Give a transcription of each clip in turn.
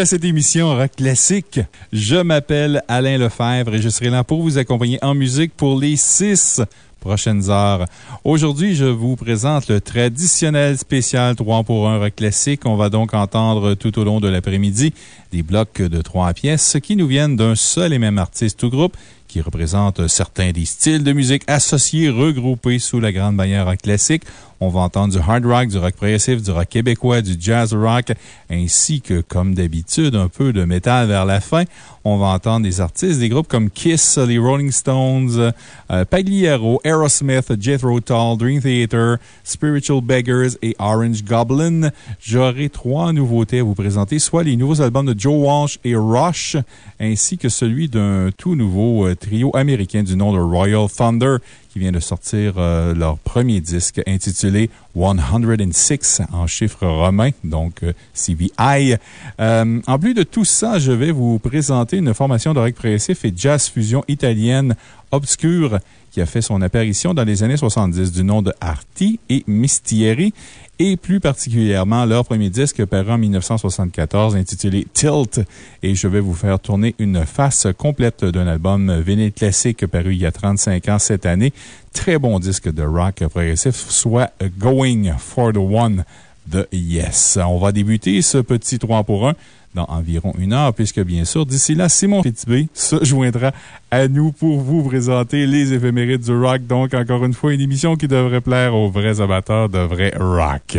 à cette émission Rock Classique. Je m'appelle Alain Lefebvre et je serai là pour vous accompagner en musique pour les six prochaines heures. Aujourd'hui, je vous présente le traditionnel spécial 3 pour 1 Rock Classique. On va donc entendre tout au long de l'après-midi des blocs de trois pièces qui nous viennent d'un seul et même artiste ou groupe qui représente certains des styles de musique associés, regroupés sous la grande bannière rock classique. On va entendre du hard rock, du rock progressif, du rock québécois, du jazz rock, ainsi que, comme d'habitude, un peu de métal vers la fin. On va entendre des artistes, des groupes comme Kiss, les Rolling Stones, euh, Pagliaro, Aerosmith, Jethro Tull, Dream Theater, Spiritual Beggars et Orange Goblin. J'aurai trois nouveautés à vous présenter, soit les nouveaux albums de Joe Walsh et Rush, ainsi que celui d'un tout nouveau euh, trio américain du nom de Royal Thunder qui vient de sortir euh, leur premier disque intitulé 106 en chiffres romains, donc euh, CVI. Euh, en plus de tout ça, je vais vous présenter une formation de rock et jazz fusion italienne obscure qui a fait son apparition dans les années 70 du nom de Arti et Mistieri et plus particulièrement leur premier disque paru en 1974 intitulé Tilt. Et je vais vous faire tourner une face complète d'un album vinyle classique paru il y a 35 ans cette année. Très bon disque de rock progressif, soit Going for the One de Yes. On va débuter ce petit 3 pour 1 dans environ une heure, puisque bien sûr, d'ici là, Simon Fitzbé se joindra à nous pour vous présenter les éphémérides du rock. Donc, encore une fois, une émission qui devrait plaire aux vrais amateurs de vrai rock.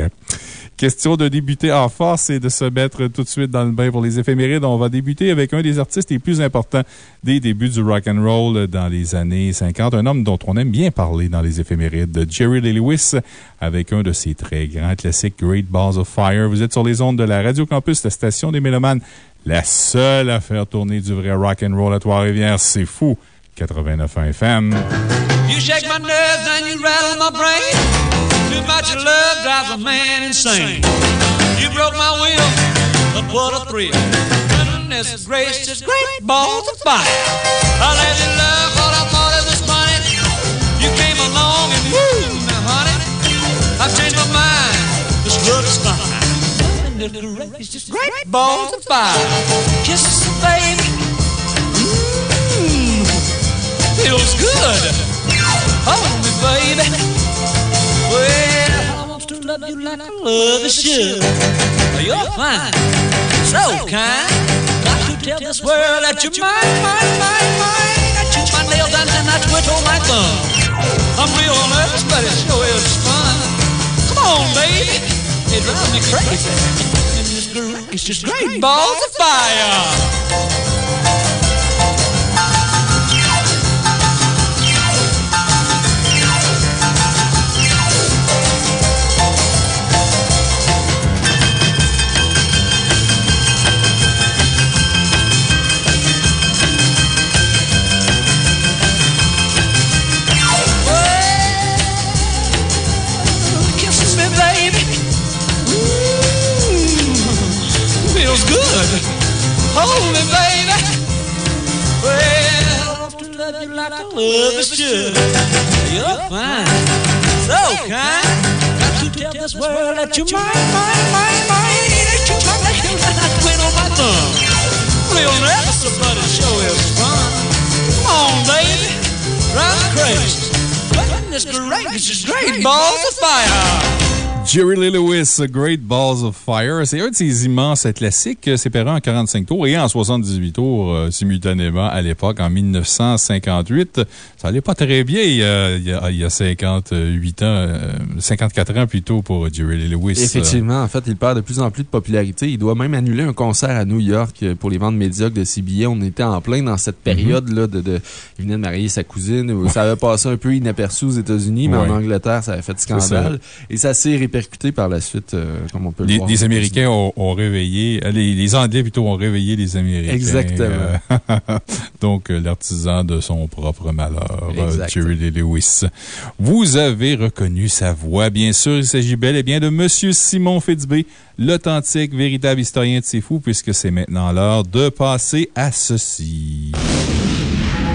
Question de débuter en force et de se mettre tout de suite dans le bain pour les éphémérides. On va débuter avec un des artistes les plus importants des débuts du rock and roll dans les années 50. Un homme dont on aime bien parler dans les éphémérides, Jerry Lee Lewis, avec un de ses très grands classiques, Great Balls of Fire. Vous êtes sur les ondes de la Radio Campus, la station des Mélomanes, la seule à faire tourner du vrai rock and roll à Trois-Rivières. C'est fou. 89.1 FM. You shake my nerves and you rattle my brain. Too much love drives a man insane. You broke my will, but what a thrill. Goodness gracious, great balls of fire. I let you love what I thought it was funny. You came along and woo, now honey, I've changed my mind. This love is fine. Goodness gracious, great balls of fire. Kisses, baby. Mmm, feels good. Hold me, baby. Well, I want to love you like I love a should. You're fine, so kind. Got to tell this world that you're mine, mine, mine, mine. I chew my nails and then I twiddle my thumb. I'm real nervous, but it sure is fun. Come on, baby. It drives me crazy. And this groove is just great balls of fire. Feels good. Hold me, baby. Well, to love you like I love is should. You're fine, so kind. Got to tell this world that you're mine, mine, mine, mine. That you're my nails and I twiddle my thumb. Real but it sure is fun. Come on, baby. Drive me crazy. Goodness gracious, great balls of fire. Jerry Lee Lewis, Great Balls of Fire. C'est un de ces immenses classiques séparés en 45 tours et en 78 tours euh, simultanément à l'époque, en 1958. Ça allait pas très bien il y a, il y a, 58 ans, 54 euh, ans plutôt pour Jerry Lee Lewis. Effectivement, en fait, il perd de plus en plus de popularité. Il doit même annuler un concert à New York pour les ventes médiocres de ses billets. On était en plein dans cette mhm. période-là de, de, Il venait de marier sa cousine. Ça avait passé un peu inaperçu aux États-Unis, mais en Angleterre, ça avait fait scandale. Et ça s'est répercuté par la suite, euh, comme on peut le voir. Les Américains ont, réveillé, euh, les, Anglais plutôt ont réveillé les Américains. Exactement. Euh, donc, l'artisan de son propre malheur, Jerry Lee Lewis. Vous avez reconnu sa voix, bien sûr. Il s'agit bel et bien de M. Simon Fitzbé, l'authentique, véritable historien de ces fous, puisque c'est maintenant l'heure de passer à ceci.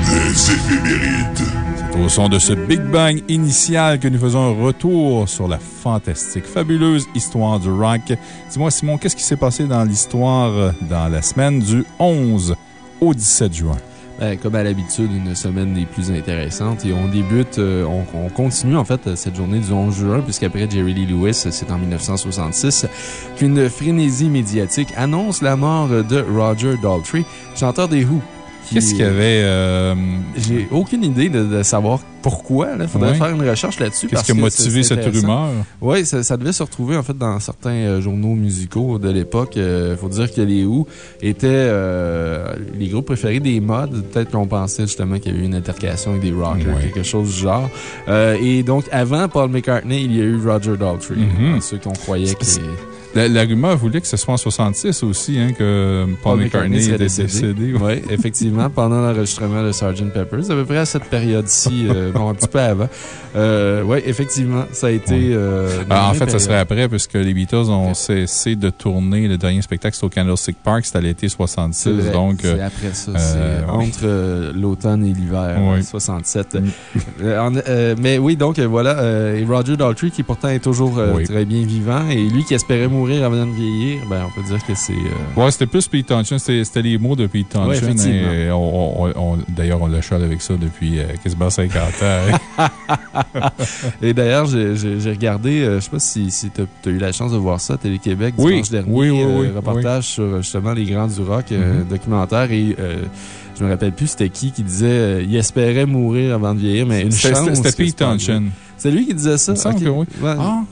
Des éphémérides. Au son de ce Big Bang initial que nous faisons un retour sur la fantastique, fabuleuse histoire du rock. Dis-moi, Simon, qu'est-ce qui s'est passé dans l'histoire euh, dans la semaine du 11 au 17 juin? Ben, comme à l'habitude, une semaine des plus intéressantes. Et on débute, euh, on, continue en fait cette journée du 11 juin, puisqu'après Jerry Lee Lewis, c'est en 1966, qu'une frénésie médiatique annonce la mort de Roger Daltrey, chanteur des Who. Qu'est-ce qu'il y avait? Euh, J'ai aucune idée de, savoir pourquoi. Il faudrait faire une recherche là-dessus. Qu'est-ce qui a motivé cette rumeur? Oui, ça, devait se retrouver en fait dans certains euh, journaux musicaux de l'époque. Il euh, faut dire que les Who étaient les groupes préférés des modes. Peut-être qu'on pensait justement qu'il y avait eu une altercation avec des rockers, quelque chose du genre. et donc, avant Paul McCartney, il y a eu Roger Daltrey. Mm-hmm. Ceux qu'on croyait qu'il la, rumeur voulait que ce soit en 66 aussi, hein, que Paul, McCartney, était décédé. oui, effectivement, pendant l'enregistrement de Sgt. Pepper's, à peu près à cette période-ci, euh, bon, un petit peu avant. Euh, oui, effectivement, ça a été. Euh, ah, en fait, ça serait après, puisque les Beatles ont cessé de tourner. Le dernier spectacle, au Candlestick Park, c'était à l'été 66. donc. C'est après ça. c'est entre l'automne et l'hiver, 67. Mm. mais oui, donc voilà. et Roger Daltrey, qui pourtant est toujours très bien vivant, et lui qui espérait mourir avant de vieillir, ben, on peut dire que c'est. Euh, ouais, c'était plus Pete Townshend. C'était les mots de Pete Townshend. D'ailleurs, on, le chale avec ça depuis euh, quasiment 50 ans. et d'ailleurs, j'ai regardé, euh, je ne sais pas si, si tu as, eu la chance de voir ça, Télé-Québec, dimanche dernier. Oui, oui, oui. reportage sur justement les grands du rock, mm-hmm. documentaire. Et je me rappelle plus c'était qui qui disait il espérait mourir avant de vieillir, mais une chance. C'était Pete Townshend. C'est lui qui disait ça? Il que oui. Ah,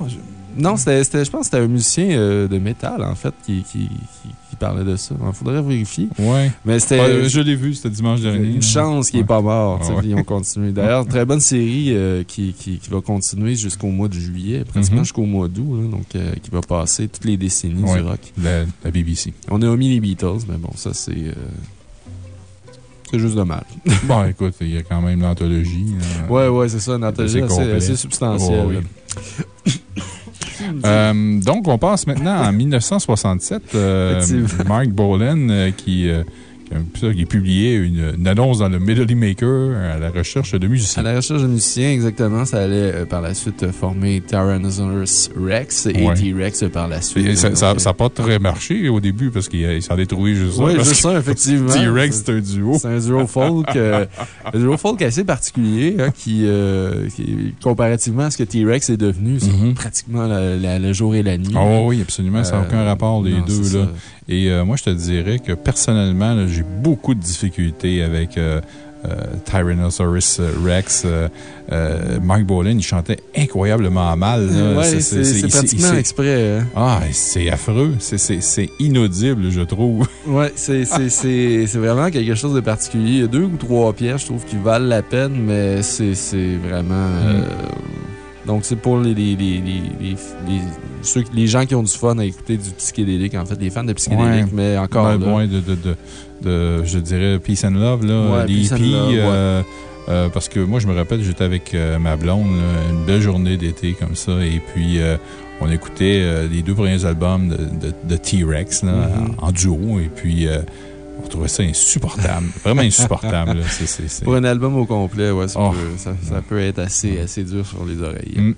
non, c'était, je pense que c'était un musicien euh, de métal, en fait, qui, qui, qui, parlait de ça. Il faudrait vérifier. Oui. Mais c'était. je l'ai vu, c'était dimanche dernier. Une chance qu'il n'est pas mort. Ah ils ont continué. D'ailleurs, très bonne série euh, qui, va continuer jusqu'au mois de juillet, pratiquement mm-hmm. jusqu'au mois d'août, donc euh, qui va passer toutes les décennies du rock. La, la, BBC. On a omis les Beatles, mais bon, ça, c'est. C'est juste dommage. bon, écoute, il y a quand même l'anthologie. Oui, oui, c'est ça, une anthologie assez, substantielle. Euh, donc, on passe maintenant en 1967. Euh, Mark Bolan euh, qui qui a publié une, annonce dans le Melody Maker à la recherche de musiciens. À la recherche de musiciens, exactement. Ça allait euh, par la suite former Tyrannosaurus Rex et T-Rex par la suite. ça n'a pas très marché au début parce qu'il s'en est trouvé juste ça. Oui, juste ça, effectivement. T-Rex, c'est un duo. C'est un duo folk. Euh, un duo folk assez particulier hein, euh, qui, comparativement à ce que T-Rex est devenu, c'est mm-hmm. pratiquement le jour et la nuit. Oh, oui, absolument. Ça n'a aucun rapport, les deux. Là. Et euh, moi, je te dirais que personnellement, j'ai beaucoup de difficultés avec euh, euh, Tyrannosaurus Rex. Mike Bolan, il chantait incroyablement mal. C'est pratiquement exprès. Hein. Ah, c'est affreux. C'est inaudible, je trouve. Oui, c'est vraiment quelque chose de particulier. Il y a deux ou trois pièces, je trouve, qui valent la peine, mais c'est vraiment. Mm. Donc, c'est pour les, les, les, les, ceux, les gens qui ont du fun à écouter du psychédélique, en fait, les fans de psychédélique, mais encore. Ben, là, de, de, de, de, je dirais, Peace and Love, là, les euh, euh, parce que moi, je me rappelle, j'étais avec euh, ma blonde, une belle journée d'été comme ça, et puis on écoutait les deux premiers albums de, T-Rex mm-hmm. en, duo, et puis on trouvait ça insupportable. Vraiment insupportable. Pour un album au complet, ouais, ça, oh. peut, ça, peut, être assez, assez dur sur les oreilles. Mm.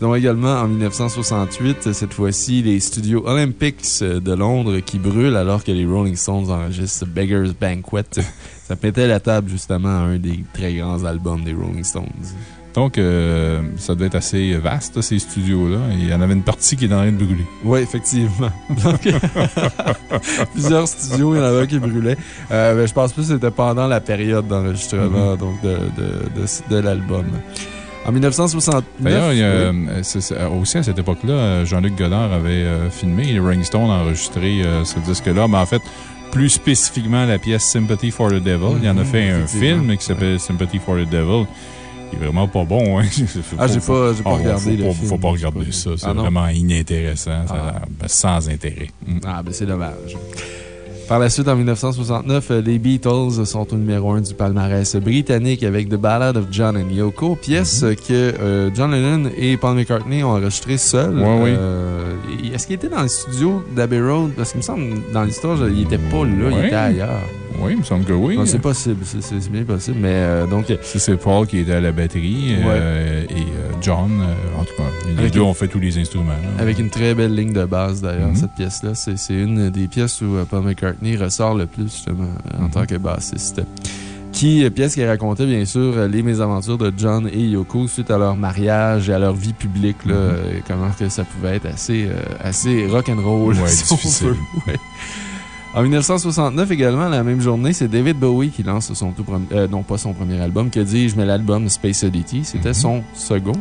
Donc également, en 1968, cette fois-ci, les studios Olympics de Londres qui brûlent alors que les Rolling Stones enregistrent Beggar's Banquet. ça mettait la table justement à un des très grands albums des Rolling Stones. Donc, euh, ça doit être assez vaste, ces studios-là. Il y en avait une partie qui est en train de brûler. Oui, effectivement. plusieurs studios, il y en avait un qui brûlait. Euh, mais je pense plus que c'était pendant la période d'enregistrement Mhm. donc de, de, de, de l'album. En 1969. D'ailleurs, oui. euh, aussi à cette époque-là, Jean-Luc Godard avait euh, filmé, les Rolling Stones a enregistré ce disque-là, mais en fait, plus spécifiquement la pièce Sympathy for the Devil. Il en a fait un effectivement. film qui s'appelle Sympathy for the Devil. Est vraiment pas bon, hein. Ah, j'ai pas, Ah, regardé faut, le film. faut pas regarder ça. C'est Ah, vraiment inintéressant. Ah. ben, sans intérêt. Mm. Ah, ben c'est dommage. Par la suite, en 1969, euh, les Beatles sont au numéro 1 du palmarès britannique avec The Ballad of John and Yoko, pièce Mhm. que euh, John Lennon et Paul McCartney ont enregistrée seuls. Ouais, oui. Euh, Est-ce qu'il était dans le studio d'Abbey Road? Parce qu'il me semble, dans l'histoire, il était pas là, il était ailleurs. Oui, il me semble que oui. C'est possible, c'est- bien possible. Mais euh, donc, C'est- C'est Paul qui était à la batterie euh, et euh, John, euh, en tout cas, les Avec deux une- ont fait tous les instruments. là. Avec une très belle ligne de base, d'ailleurs, Mhm. cette pièce-là. C'est une des pièces où euh, Paul McCartney ressort le plus, justement, euh, en Mhm. tant que bassiste. Qui, euh, pièce qui racontait, bien sûr, euh, les mésaventures de John et Yoko suite à leur mariage et à leur vie publique, là, Mhm. euh, comment que ça pouvait être assez, euh, assez rock'n'roll, Ouais, si on veut. Ouais. En 1969 également, la même journée, c'est David Bowie qui lance son tout premier, euh, non pas son premier album, que dis-je, mais l'album Space Oddity. C'était Mhm. son second.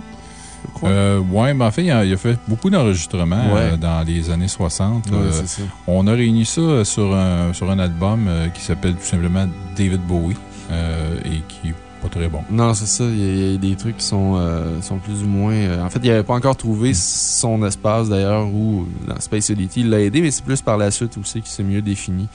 Euh, ouais, mais en fait, il a, il a fait beaucoup d'enregistrements Ouais. euh, dans les années 60. Ouais, Euh, c'est ça. on a réuni ça sur un, sur un album qui s'appelle tout simplement David Bowie et qui pas très bon. Non, c'est ça. Il y, a, il y a des trucs qui sont, euh, sont plus ou moins. euh, en fait, il n'avait pas encore trouvé son espace d'ailleurs où dans Space Oddity, il l'a aidé, mais c'est plus par la suite aussi qu'il s'est mieux défini.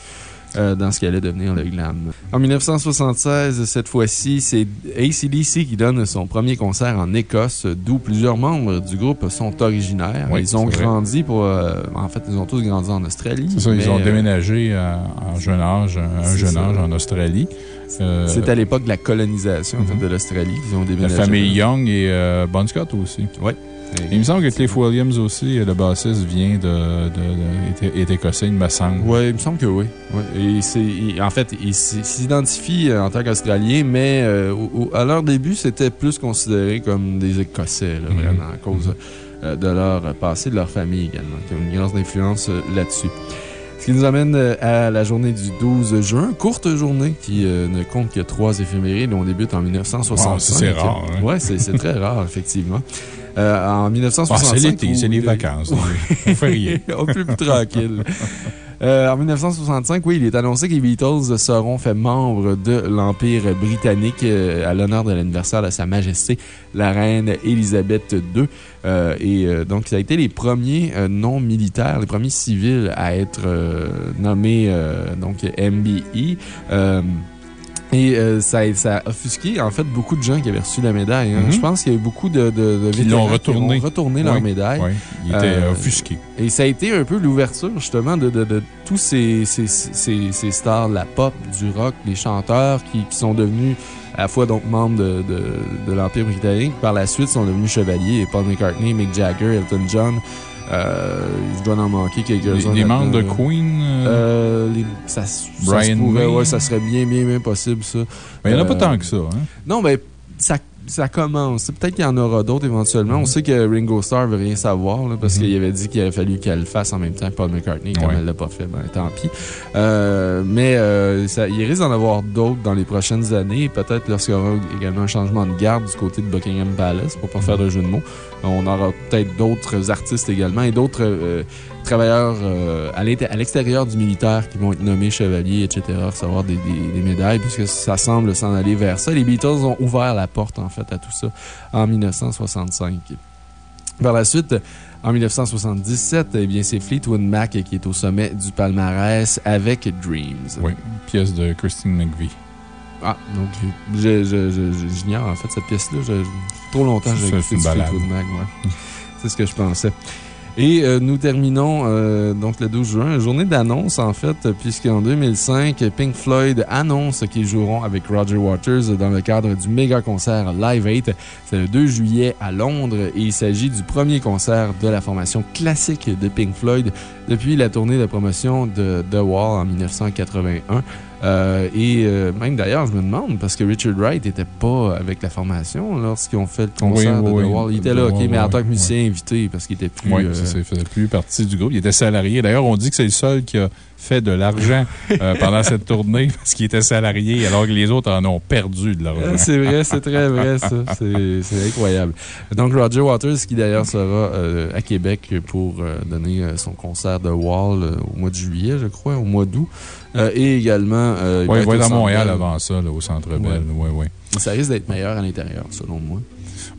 euh, dans ce qui allait devenir le glam. En 1976, cette fois-ci, c'est ACDC qui donne son premier concert en Écosse, d'où plusieurs membres du groupe sont originaires. Oui, ils ont grandi pour. euh, en fait, ils ont tous grandi en Australie. C'est ça, ils ont déménagé à- en jeune âge, un jeune ça. âge en Australie. Euh, C'est à l'époque de la colonisation en fait, Mhm. de l'Australie qu'ils ont la déménagé. famille Young et euh, Bon Scott aussi. Et- Il me semble que Cliff Williams aussi, euh, le bassiste, vient de, de- de- est, est écossais, il me semble. Oui, il me semble que oui. Ouais. Et il- en fait, il s'identifie euh, en tant qu'Australien, mais euh, au- à leur début, c'était plus considéré comme des Écossais, là, Mhm. vraiment, à cause euh, de leur passé, de leur famille également, qui ont une grande influence là-dessus. Qui nous amène euh, à la journée du 12 juin, courte journée qui euh, ne compte que trois éphémérides. On débute en 1965. Wow, ça, c'est rare, hein. Oui, c'est c'est très rare, effectivement. Euh, en Ah, 1965. c'est l'été, c'est les vacances. On fait rien. un peu plus tranquille. Euh, en 1965, oui, il est annoncé que les Beatles seront faits membres de l'Empire britannique euh, à l'honneur de l'anniversaire de Sa Majesté, la Reine Élisabeth II. Euh, et donc, ça a été les premiers euh, non-militaires, les premiers civils à être nommés donc MBE. Euh, et euh, ça, a- ça a offusqué, en fait, beaucoup de gens qui avaient reçu la médaille. hein. Mhm. Je pense qu'il y a eu beaucoup de, de, de Qui vétérans retourné. qui ont retourné leur médaille. Oui, il était Euh, offusqué. Et ça a été un peu l'ouverture, justement, de, de, de tous ces, ces, ces, ces stars de la pop, du rock, les chanteurs qui, qui sont devenus à la fois donc membres de, de, de l'Empire britannique. Par la suite, sont devenus chevaliers. Et Paul McCartney, Mick Jagger, Elton John. Euh, je dois en manquer Les, quelques-uns. les membres de. Queen, euh, Euh, les- ça, ça Brian se pourrait, ouais, ça serait bien, bien, bien possible, ça. ben, il n'y en a pas euh, tant que ça. Hein? Non, mais ça, ça commence. Peut-être qu'il y en aura d'autres éventuellement. On sait que Ringo Starr veut rien savoir là, parce Mhm. qu'il avait dit qu'il avait fallu qu'elle le fasse en même temps que Paul McCartney. Comme Ouais. elle l'a pas fait, ben tant pis. Euh, mais euh, ça, il risque d'en avoir d'autres dans les prochaines années. Peut-être lorsqu'il y aura également un changement de garde du côté de Buckingham Palace, pour pas faire de jeu de mots. On aura peut-être d'autres artistes également et d'autres euh, travailleurs euh, à l'extérieur du militaire qui vont être nommés chevaliers, etc., recevoir des, des- des médailles, puisque ça semble s'en aller vers ça. Les Beatles ont ouvert la porte, en fait, à tout ça en 1965. Par la suite, en 1977, eh bien, c'est Fleetwood Mac qui est au sommet du palmarès avec Dreams. Oui, pièce de Christine McVie. Ah, donc, j'ignore en fait cette pièce-là. Trop longtemps j'ai écouté. Fleetwood Mac, ouais. C'est ce que je pensais. Et euh, nous terminons euh, donc le 12 juin, journée d'annonce en fait, puisqu'en 2005, Pink Floyd annonce qu'ils joueront avec Roger Waters dans le cadre du méga concert Live 8. C'est le 2 juillet à Londres et il s'agit du premier concert de la formation classique de Pink Floyd depuis la tournée de promotion de The Wall en 1981. Euh, et euh, même d'ailleurs, je me demande, parce que Richard Wright n'était pas avec la formation lorsqu'ils ont fait le concert Oui, de The. Wall. Il était là, OK, mais en tant que musicien invité, parce qu'il était plus. Oui, euh, ça, ça faisait plus partie du groupe. Il était salarié. D'ailleurs, on dit que c'est le seul qui a fait de l'argent euh, pendant cette tournée parce qu'il était salarié alors que les autres en ont perdu de l'argent. C'est vrai, c'est très vrai, ça. C'est incroyable. Donc, Roger Waters, qui d'ailleurs sera euh, à Québec pour euh, donner son concert de Wall au mois de juillet, je crois, au mois d'août. Et également. Oui, il va être à Montréal Bell. avant ça, là, au Centre Bell. Oui, oui. Ça risque d'être meilleur à l'intérieur, selon moi.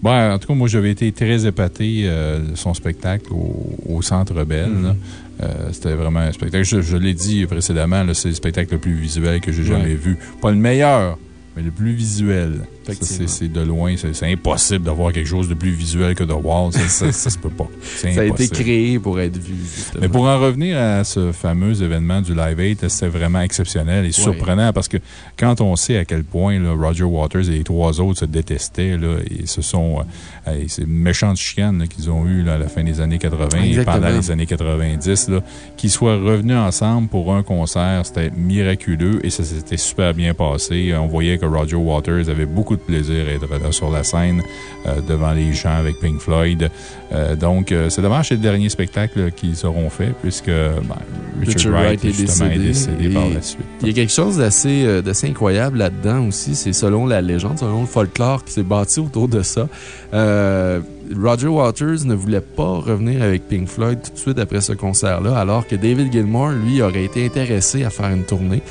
Bon, en tout cas, moi, j'avais été très épaté euh, de son spectacle au, au Centre Bell. là. Euh, C'était vraiment un spectacle. Je, je l'ai dit précédemment, c'est le spectacle le plus visuel que j'ai jamais vu. Pas le meilleur, mais le plus visuel. C'est de loin. C'est impossible d'avoir quelque chose de plus visuel que The Wall. Ça, ça, ça se peut pas. Ça a été créé pour être vu, justement. Mais pour en revenir à ce fameux événement du Live 8, c'était vraiment exceptionnel et surprenant parce que quand on sait à quel point là, Roger Waters et les trois autres se détestaient, là, et ce sont euh, ces méchantes chicanes qu'ils ont eues là, à la fin des années 80 et pendant les années 90, là, qu'ils soient revenus ensemble pour un concert, c'était miraculeux et ça s'était super bien passé. On voyait que Roger Waters avait beaucoup de plaisir à être là sur la scène euh, devant les gens avec Pink Floyd. Euh, donc, euh, c'est dommage, c'est le dernier spectacle qu'ils auront fait, puisque ben, Richard, Richard Wright, Wright est justement, est décédé. décédé par la suite. Il y a quelque chose d'assez d'assez incroyable là-dedans aussi. C'est selon la légende, selon le folklore qui s'est bâti autour de ça. Euh, Roger Waters ne voulait pas revenir avec Pink Floyd tout de suite après ce concert-là, alors que David Gilmour, lui, aurait été intéressé à faire une tournée.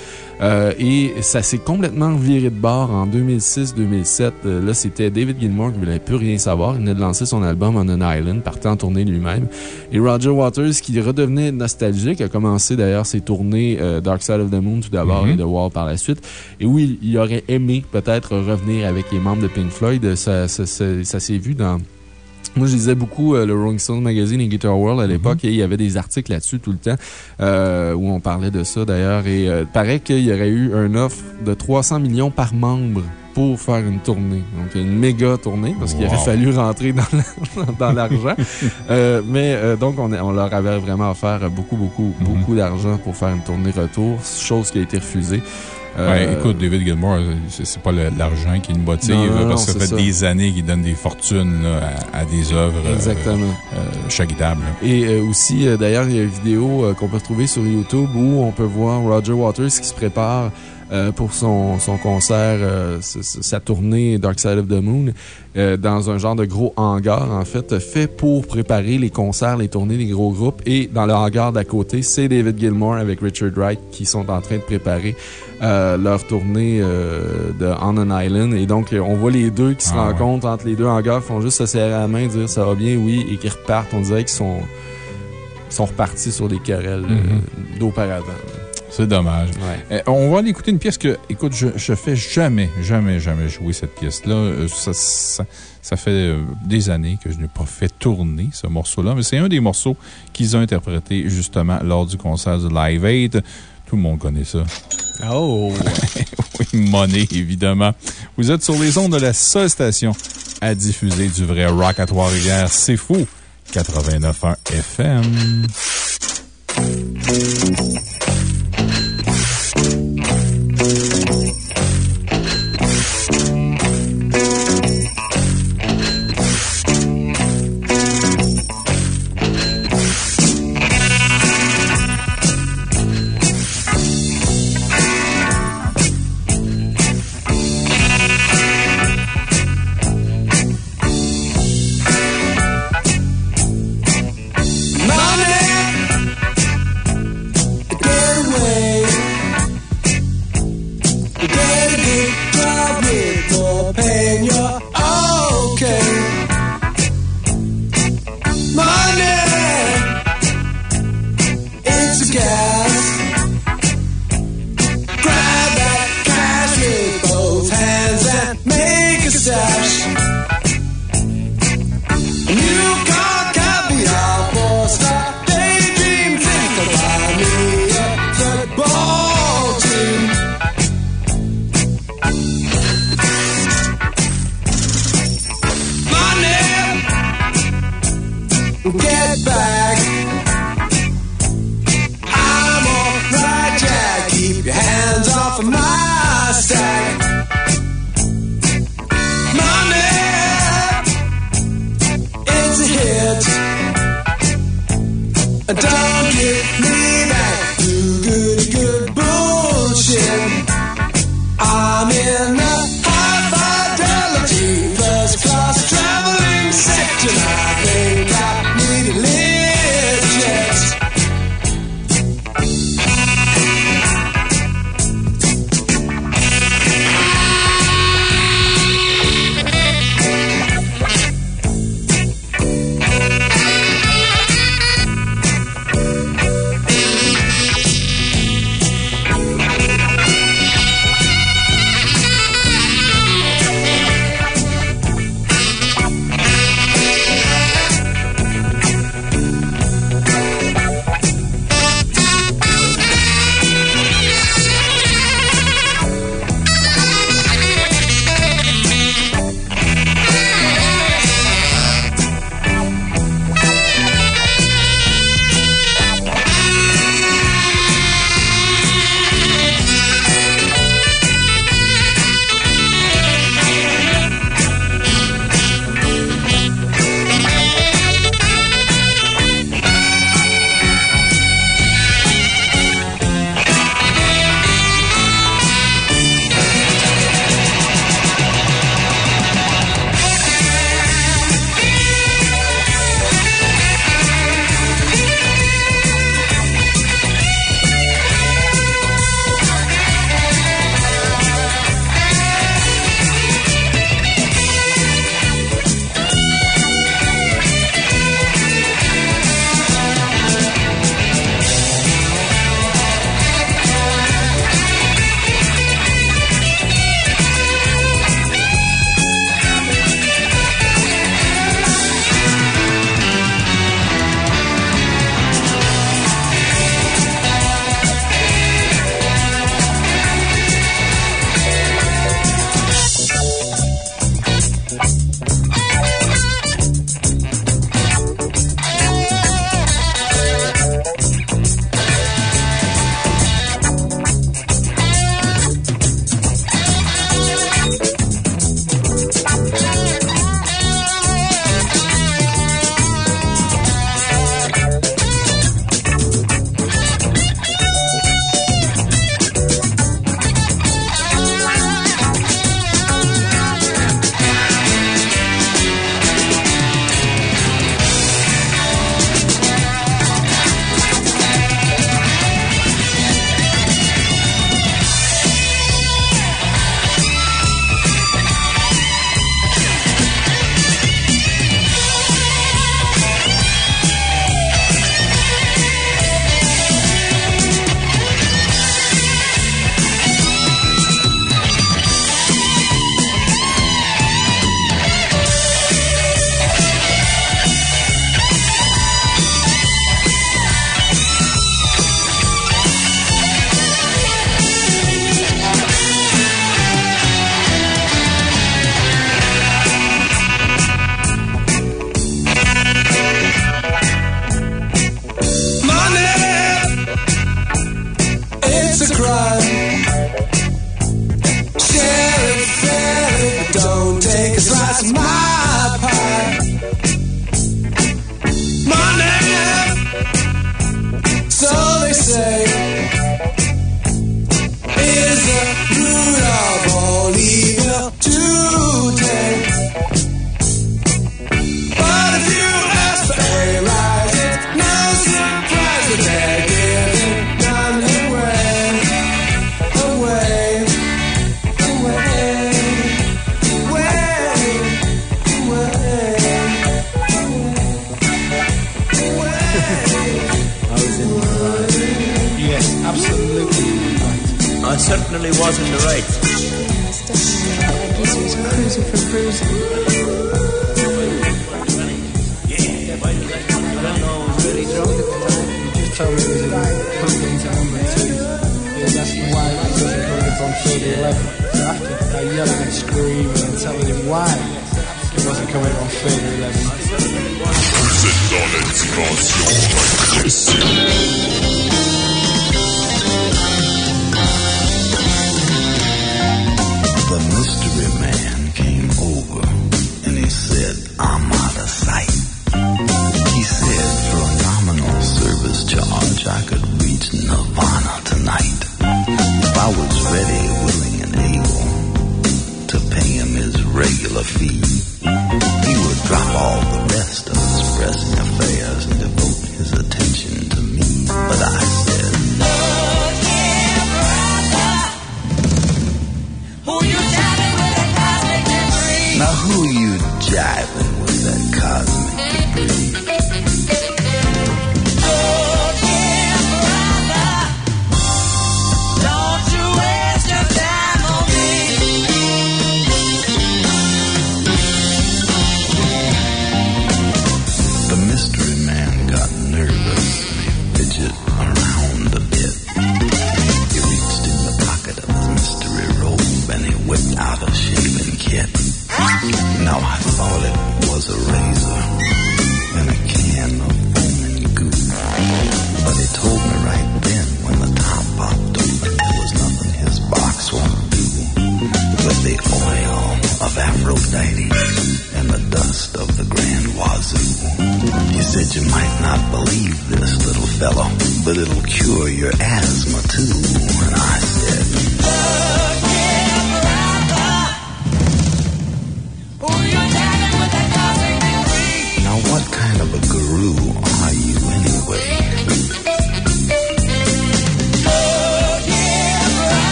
Euh, et ça s'est complètement viré de bord en 2006-2007. Euh, là, c'était David Gilmour qui voulait plus rien savoir. Il venait de lancer son album On an Island, partait en tournée lui-même. Et Roger Waters, qui redevenait nostalgique, a commencé d'ailleurs ses tournées euh, Dark Side of the Moon tout d'abord Mhm. et The Wall par la suite. Et oui, il aurait aimé peut-être revenir avec les membres de Pink Floyd. Ça, ça, ça- ça s'est vu dans. Moi, je lisais beaucoup euh, le Rolling Stone Magazine et Guitar World à l'époque et il y avait des articles là-dessus tout le temps euh, où on parlait de ça d'ailleurs. Et euh, paraît qu'il y aurait eu une offre de 300 millions par membre pour faire une tournée. Donc, une méga tournée parce qu'il aurait fallu rentrer dans la- dans l'argent. Mais donc, on leur avait vraiment offert beaucoup, beaucoup, Mhm. beaucoup d'argent pour faire une tournée retour, chose qui a été refusée. Euh, écoute, David Gilmour, c'est pas l'argent qui le motive, Non, non, là, non, parce que ça fait ça. des années qu'il donne des fortunes là, à, à des œuvres euh, euh, charitables. Et euh, aussi, d'ailleurs, il y a une vidéo qu'on peut retrouver sur YouTube où on peut voir Roger Waters qui se prépare euh, pour son, son concert, euh, sa tournée Dark Side of the Moon, euh, dans un genre de gros hangar, en fait, fait pour préparer les concerts, les tournées des gros groupes. Et dans le hangar d'à côté, c'est David Gilmour avec Richard Wright qui sont en train de préparer leur tournée de On an Island. Et donc, on voit les deux qui se Ah ouais. rencontrent entre les deux hangars, font juste se serrer la main, dire ça va bien, oui, et qui repartent. On dirait qu'ils sont sont repartis sur des querelles Mhm. d'auparavant. C'est dommage. Ouais. Euh, on va aller écouter une pièce que, écoute, je, je fais jamais, jamais, jamais jouer cette pièce-là. Euh, Ça, ça, ça fait euh, des années que je n'ai pas fait tourner ce morceau-là, mais c'est un des morceaux qu'ils ont interprété justement lors du concert du Live 8. Tout le monde connaît ça. Oh! Oui, monnaie, évidemment. Vous êtes sur les ondes de la seule station à diffuser du vrai rock à Trois-Rivières. C'est fou! 89.1 FM.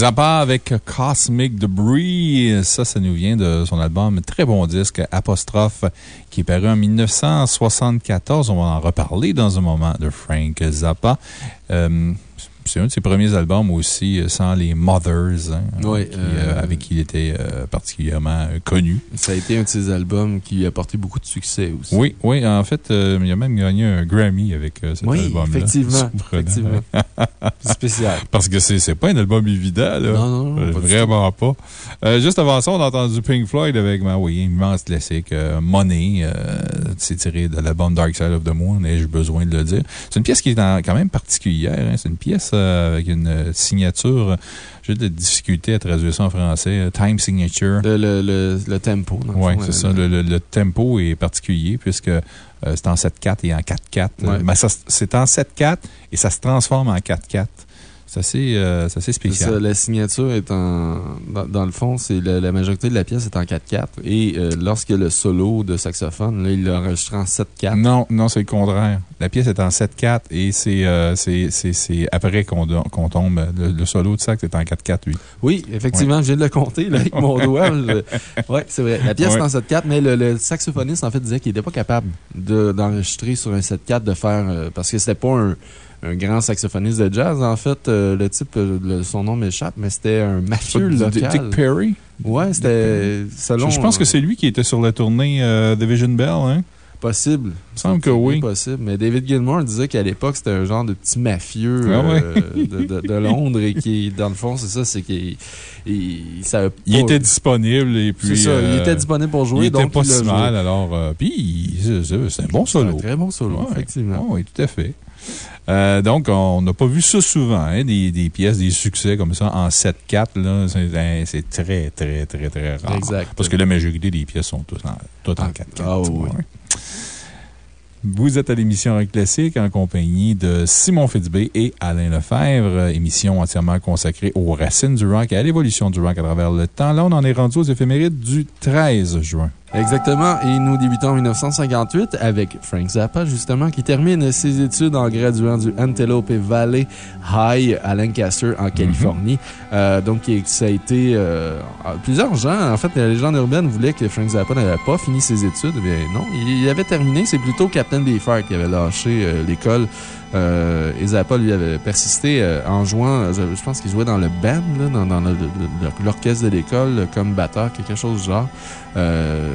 Zappa avec Cosmic Debris. Ça, ça nous vient de son album très bon disque Apostrophe qui est paru en 1974. On va en reparler dans un moment de Frank Zappa. Euh, c'est un de ses premiers albums aussi, euh, sans les Mothers, hein, Oui, qui, euh, euh, avec qui il était euh, particulièrement connu. Ça a été un de ses albums qui a apporté beaucoup de succès aussi. Oui, oui, en fait, il a même gagné un Grammy avec cet Oui, album-là. effectivement, effectivement. hein. Spécial. Parce que c'est pas un album évident, là. Non, non, non, pas Vraiment pas. Juste avant ça, on a entendu Pink Floyd avec, ben oui, immense classique, Money. Euh, c'est tiré de l'album Dark Side of the Moon, ai-je besoin de le dire? C'est une pièce qui est quand même particulière. hein. C'est une pièce euh, avec une euh, signature. J'ai de difficulté à traduire ça en français. euh, Time signature. Le, le, le, le tempo. Oui, c'est euh, ça. Le, tempo est particulier puisque euh, c'est en 7-4 et en 4-4. Ouais. Mais ça, c'est en 7-4 et ça se transforme en 4-4. C'est assez, euh, c'est assez C'est spécial. ça, la signature est en. Dans, dans le fond, c'est la, la majorité de la pièce est en 4-4. Et euh, lorsque le solo de saxophone, là, il l'a enregistré en 7-4. Non, non, c'est le contraire. La pièce est en 7-4 et c'est euh, c'est- c'est- c'est après qu'on tombe. Le, le solo de sax est en 4-4, lui. Oui, effectivement, je viens de le compter là, avec mon doigt. Oui, c'est vrai. La pièce Ouais. est en 7-4, mais le, le saxophoniste, en fait, disait qu'il n'était pas capable de- d'enregistrer sur un 7-4, de faire. euh, parce que c'était pas un, un grand saxophoniste de jazz. En fait, euh, le type, euh, le- son nom m'échappe, mais c'était un mafieux local. Dick Perry? Ouais, c'était. Selon. Je, pense que c'est lui qui était sur la tournée euh, Division Bell, hein? Possible. Il me semble que oui. possible. Mais David Gilmour disait qu'à l'époque, c'était un genre de petit mafieux Ah ouais? euh, de, de- de Londres et qui, dans le fond, c'est ça, c'est qu'il il, Il était disponible et puis. C'est ça, il était disponible pour jouer. Il était pas il si joué. mal, alors. euh, puis, c'est un bon un solo. très bon solo, Ouais. effectivement. Ah oui, tout à fait. Euh, donc, on n'a pas vu ça souvent, hein, des, des pièces, des succès comme ça en 7-4. là, C'est très, très, très, très rare. Exact. Parce que la majorité des pièces sont toutes en, toutes en 4-4. ah oui. Ouais. Vous êtes à l'émission Rock Classique en compagnie de Simon Fitzbé et Alain Lefebvre, émission entièrement consacrée aux racines du rock et à l'évolution du rock à travers le temps. Là, on en est rendu aux éphémérides du 13 juin. Exactement. Et nous débutons en 1958 avec Frank Zappa, justement, qui termine ses études en graduant du Antelope Valley High à Lancaster, en Californie. Euh, donc, ça a été. euh, plusieurs gens, en fait, la légende urbaine voulait que Frank Zappa n'avait pas fini ses études. Bien, non, il avait terminé. C'est plutôt Captain Beefheart qui avait lâché euh, l'école. Euh, et Zappa, lui, avait persisté euh, en jouant. Je, je pense qu'il jouait dans le band, là, dans, dans l'orchestre de l'école, comme batteur, quelque chose du genre. Euh,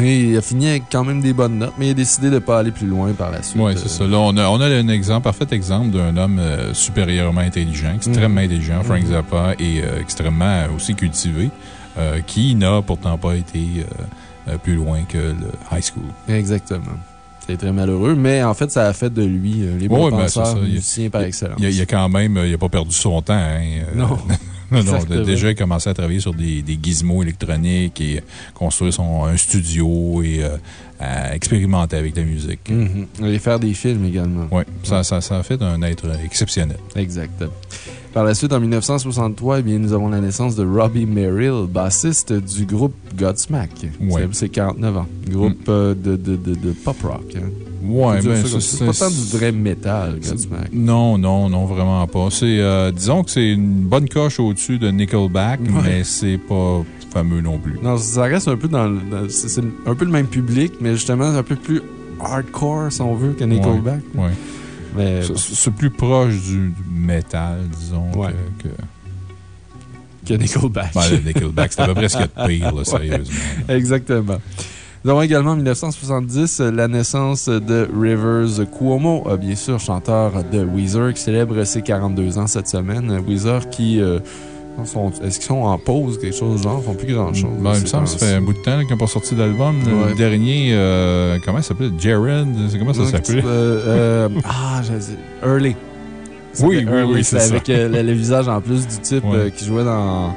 et il a fini avec quand même des bonnes notes, mais il a décidé de ne pas aller plus loin par la suite. Oui, c'est ça. Là, on a, on a un exemple, parfait exemple d'un homme euh, supérieurement intelligent, extrêmement Mhm. intelligent, Frank Mhm. Zappa, et euh, extrêmement aussi cultivé, euh, qui n'a pourtant pas été euh, euh, plus loin que le high school. Exactement. C'est très malheureux, mais en fait, ça a fait de lui euh, les bons Ouais, ben, penseurs, par excellence. Il a, il a quand même euh, il a pas perdu son temps. hein, euh, Non. non, déjà, il a commencé à travailler sur des, des gizmos électroniques et construire son, un studio et euh, à expérimenter avec la musique. Mhm. Et faire des films également. Oui, ça, ça, ça a fait un être exceptionnel. Exact. Par la suite, en 1963, eh bien, nous avons la naissance de Robbie Merrill, bassiste du groupe Godsmack. Ouais. C'est- C'est 49 ans. Groupe euh, de, de, de, de pop rock. Hein. Ouais, ben. C'est pas tant du vrai métal, Godsmack. Non, non, non, vraiment pas. C'est, euh, disons que c'est une bonne coche au-dessus de Nickelback, Ouais. mais c'est pas fameux non plus. Non, ça reste un peu dans. c'est un peu le même public, mais justement un peu plus hardcore, si on veut, que Nickelback. Ouais. C'est- plus proche du, du métal, disons, Ouais. que. que... que Nickelback. Ben, le Nickelback, c'était à peu près ce qu'il y a de pire, là, Ouais. sérieusement. Exactement. Nous avons également en 1970 euh, la naissance de Rivers Cuomo, euh, bien sûr, chanteur de Weezer, qui célèbre ses 42 ans cette semaine. Weezer qui. euh, Est-ce qu'ils sont en pause, quelque chose du genre? Ils font plus grand-chose. Ben, il me semble que ça fait un bout de temps qu'ils n'ont pas sorti d'album. Le dernier, euh, comment ça s'appelait? Jared C'est comment ça s'appelait? euh, euh, Ah, j'ai dit. Early. Oui, oui, Early, oui, c'est. Avec euh, le, le visage en plus du type Ouais. euh, qui jouait dans,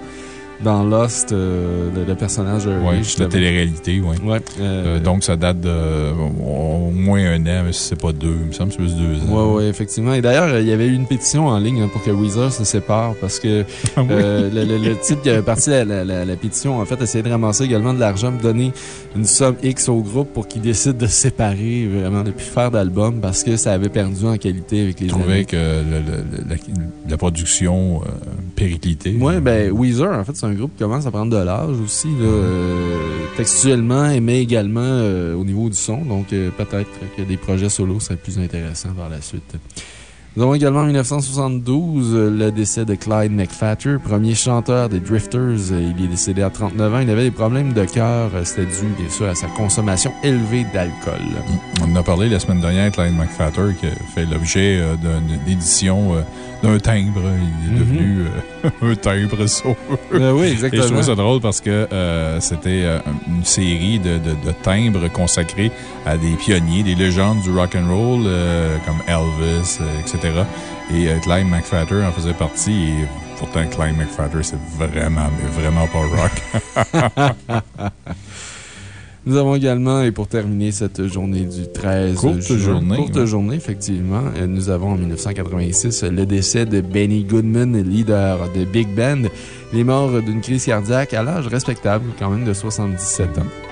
dans Lost, euh, le, le personnage. Oui, de justement. télé-réalité, oui. Ouais, euh, donc, ça date de euh, au moins un an, mais si c'est pas deux, il me semble que c'est plus deux ans. Oui, oui, effectivement. Et d'ailleurs, euh, il y avait eu une pétition en ligne hein, pour que Weezer se sépare parce que Ah oui? euh, le, le- le type qui avait parti la, la- la- la pétition, en fait, essayait de ramasser également de l'argent, de donner une somme X au groupe pour qu'il décide de se séparer, vraiment, de plus faire d'album parce que ça avait perdu en qualité avec les Je trouvais que la, la production euh, périclitait. Ouais, ben, Weezer, en fait, un groupe commence à prendre de l'âge aussi, euh, textuellement, mais également euh, au niveau du son. Donc, euh, peut-être que des projets solo seraient plus intéressants par la suite. Nous avons également en 1972 euh, le décès de Clyde McFatter, premier chanteur des Drifters. Il est décédé à 39 ans. Il avait des problèmes de cœur. C'était dû, bien sûr, à sa consommation élevée d'alcool. On en a parlé la semaine dernière, Clyde McFatter, qui fait l'objet d'une édition d'un timbre. Il est Mhm. devenu euh, un timbre, ça. Euh, oui, Et je exactement. trouvais ça drôle parce que euh, c'était euh, une série de, de- de timbres consacrés à des pionniers, des légendes du rock and roll, euh, comme Elvis, etc. Et Clyde McFatter en faisait partie. Et pourtant, Clyde McFatter, c'est vraiment, mais vraiment pas rock. Nous avons également, et pour terminer cette journée du 13 Courte juin, journée, courte ouais. journée, effectivement, euh, nous avons en 1986 le décès de Benny Goodman, leader de Big Band. Il est mort d'une crise cardiaque à l'âge respectable, quand même de 77 ans.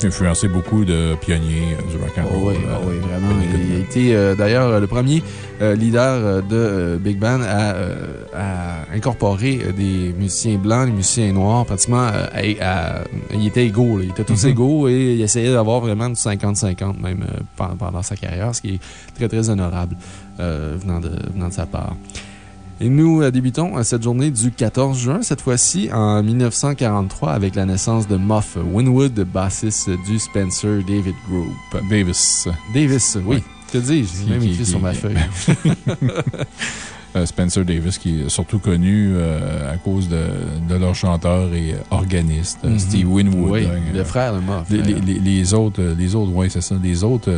Il a influencé beaucoup de pionniers euh, du rock and Oh roll. oui, euh, oh oui, vraiment. Il a été euh, d'ailleurs le premier euh, leader de euh, Big Band à, à incorporer des musiciens blancs, des musiciens noirs, pratiquement. à- à- ils étaient égaux, là. ils étaient tous Mhm. égaux et il essayait d'avoir vraiment du 50-50 même pendant, pendant sa carrière, ce qui est très, très honorable venant, de, venant de sa part. Et nous euh, débutons euh, cette journée du 14 juin, cette fois-ci en 1943, avec la naissance de Muff Winwood, bassiste du Spencer David Group. Davis. Davis, oui. Ouais. Que dis-je? J'ai même écrit sur ma feuille. Euh, Spencer Davis, qui est surtout connu euh, à cause de, de leur chanteur et organiste, euh, Mhm. Steve Winwood. Oui, hein, le frère de Muff. Les, les- les- autres, les autres, oui, c'est ça. Les autres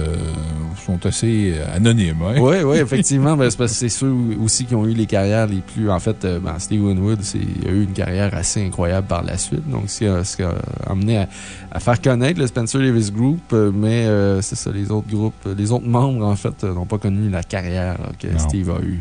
sont assez anonymes. hein. Oui, oui, effectivement. ben, c'est parce que c'est ceux aussi qui ont eu les carrières les plus. En fait, ben, Steve Winwood il a eu une carrière assez incroyable par la suite. Donc, c'est ce qui a amené à, à faire connaître le Spencer Davis Group. mais euh, c'est ça, les autres groupes, les autres membres, en fait, n'ont pas connu la carrière là, que Non. Steve a eue.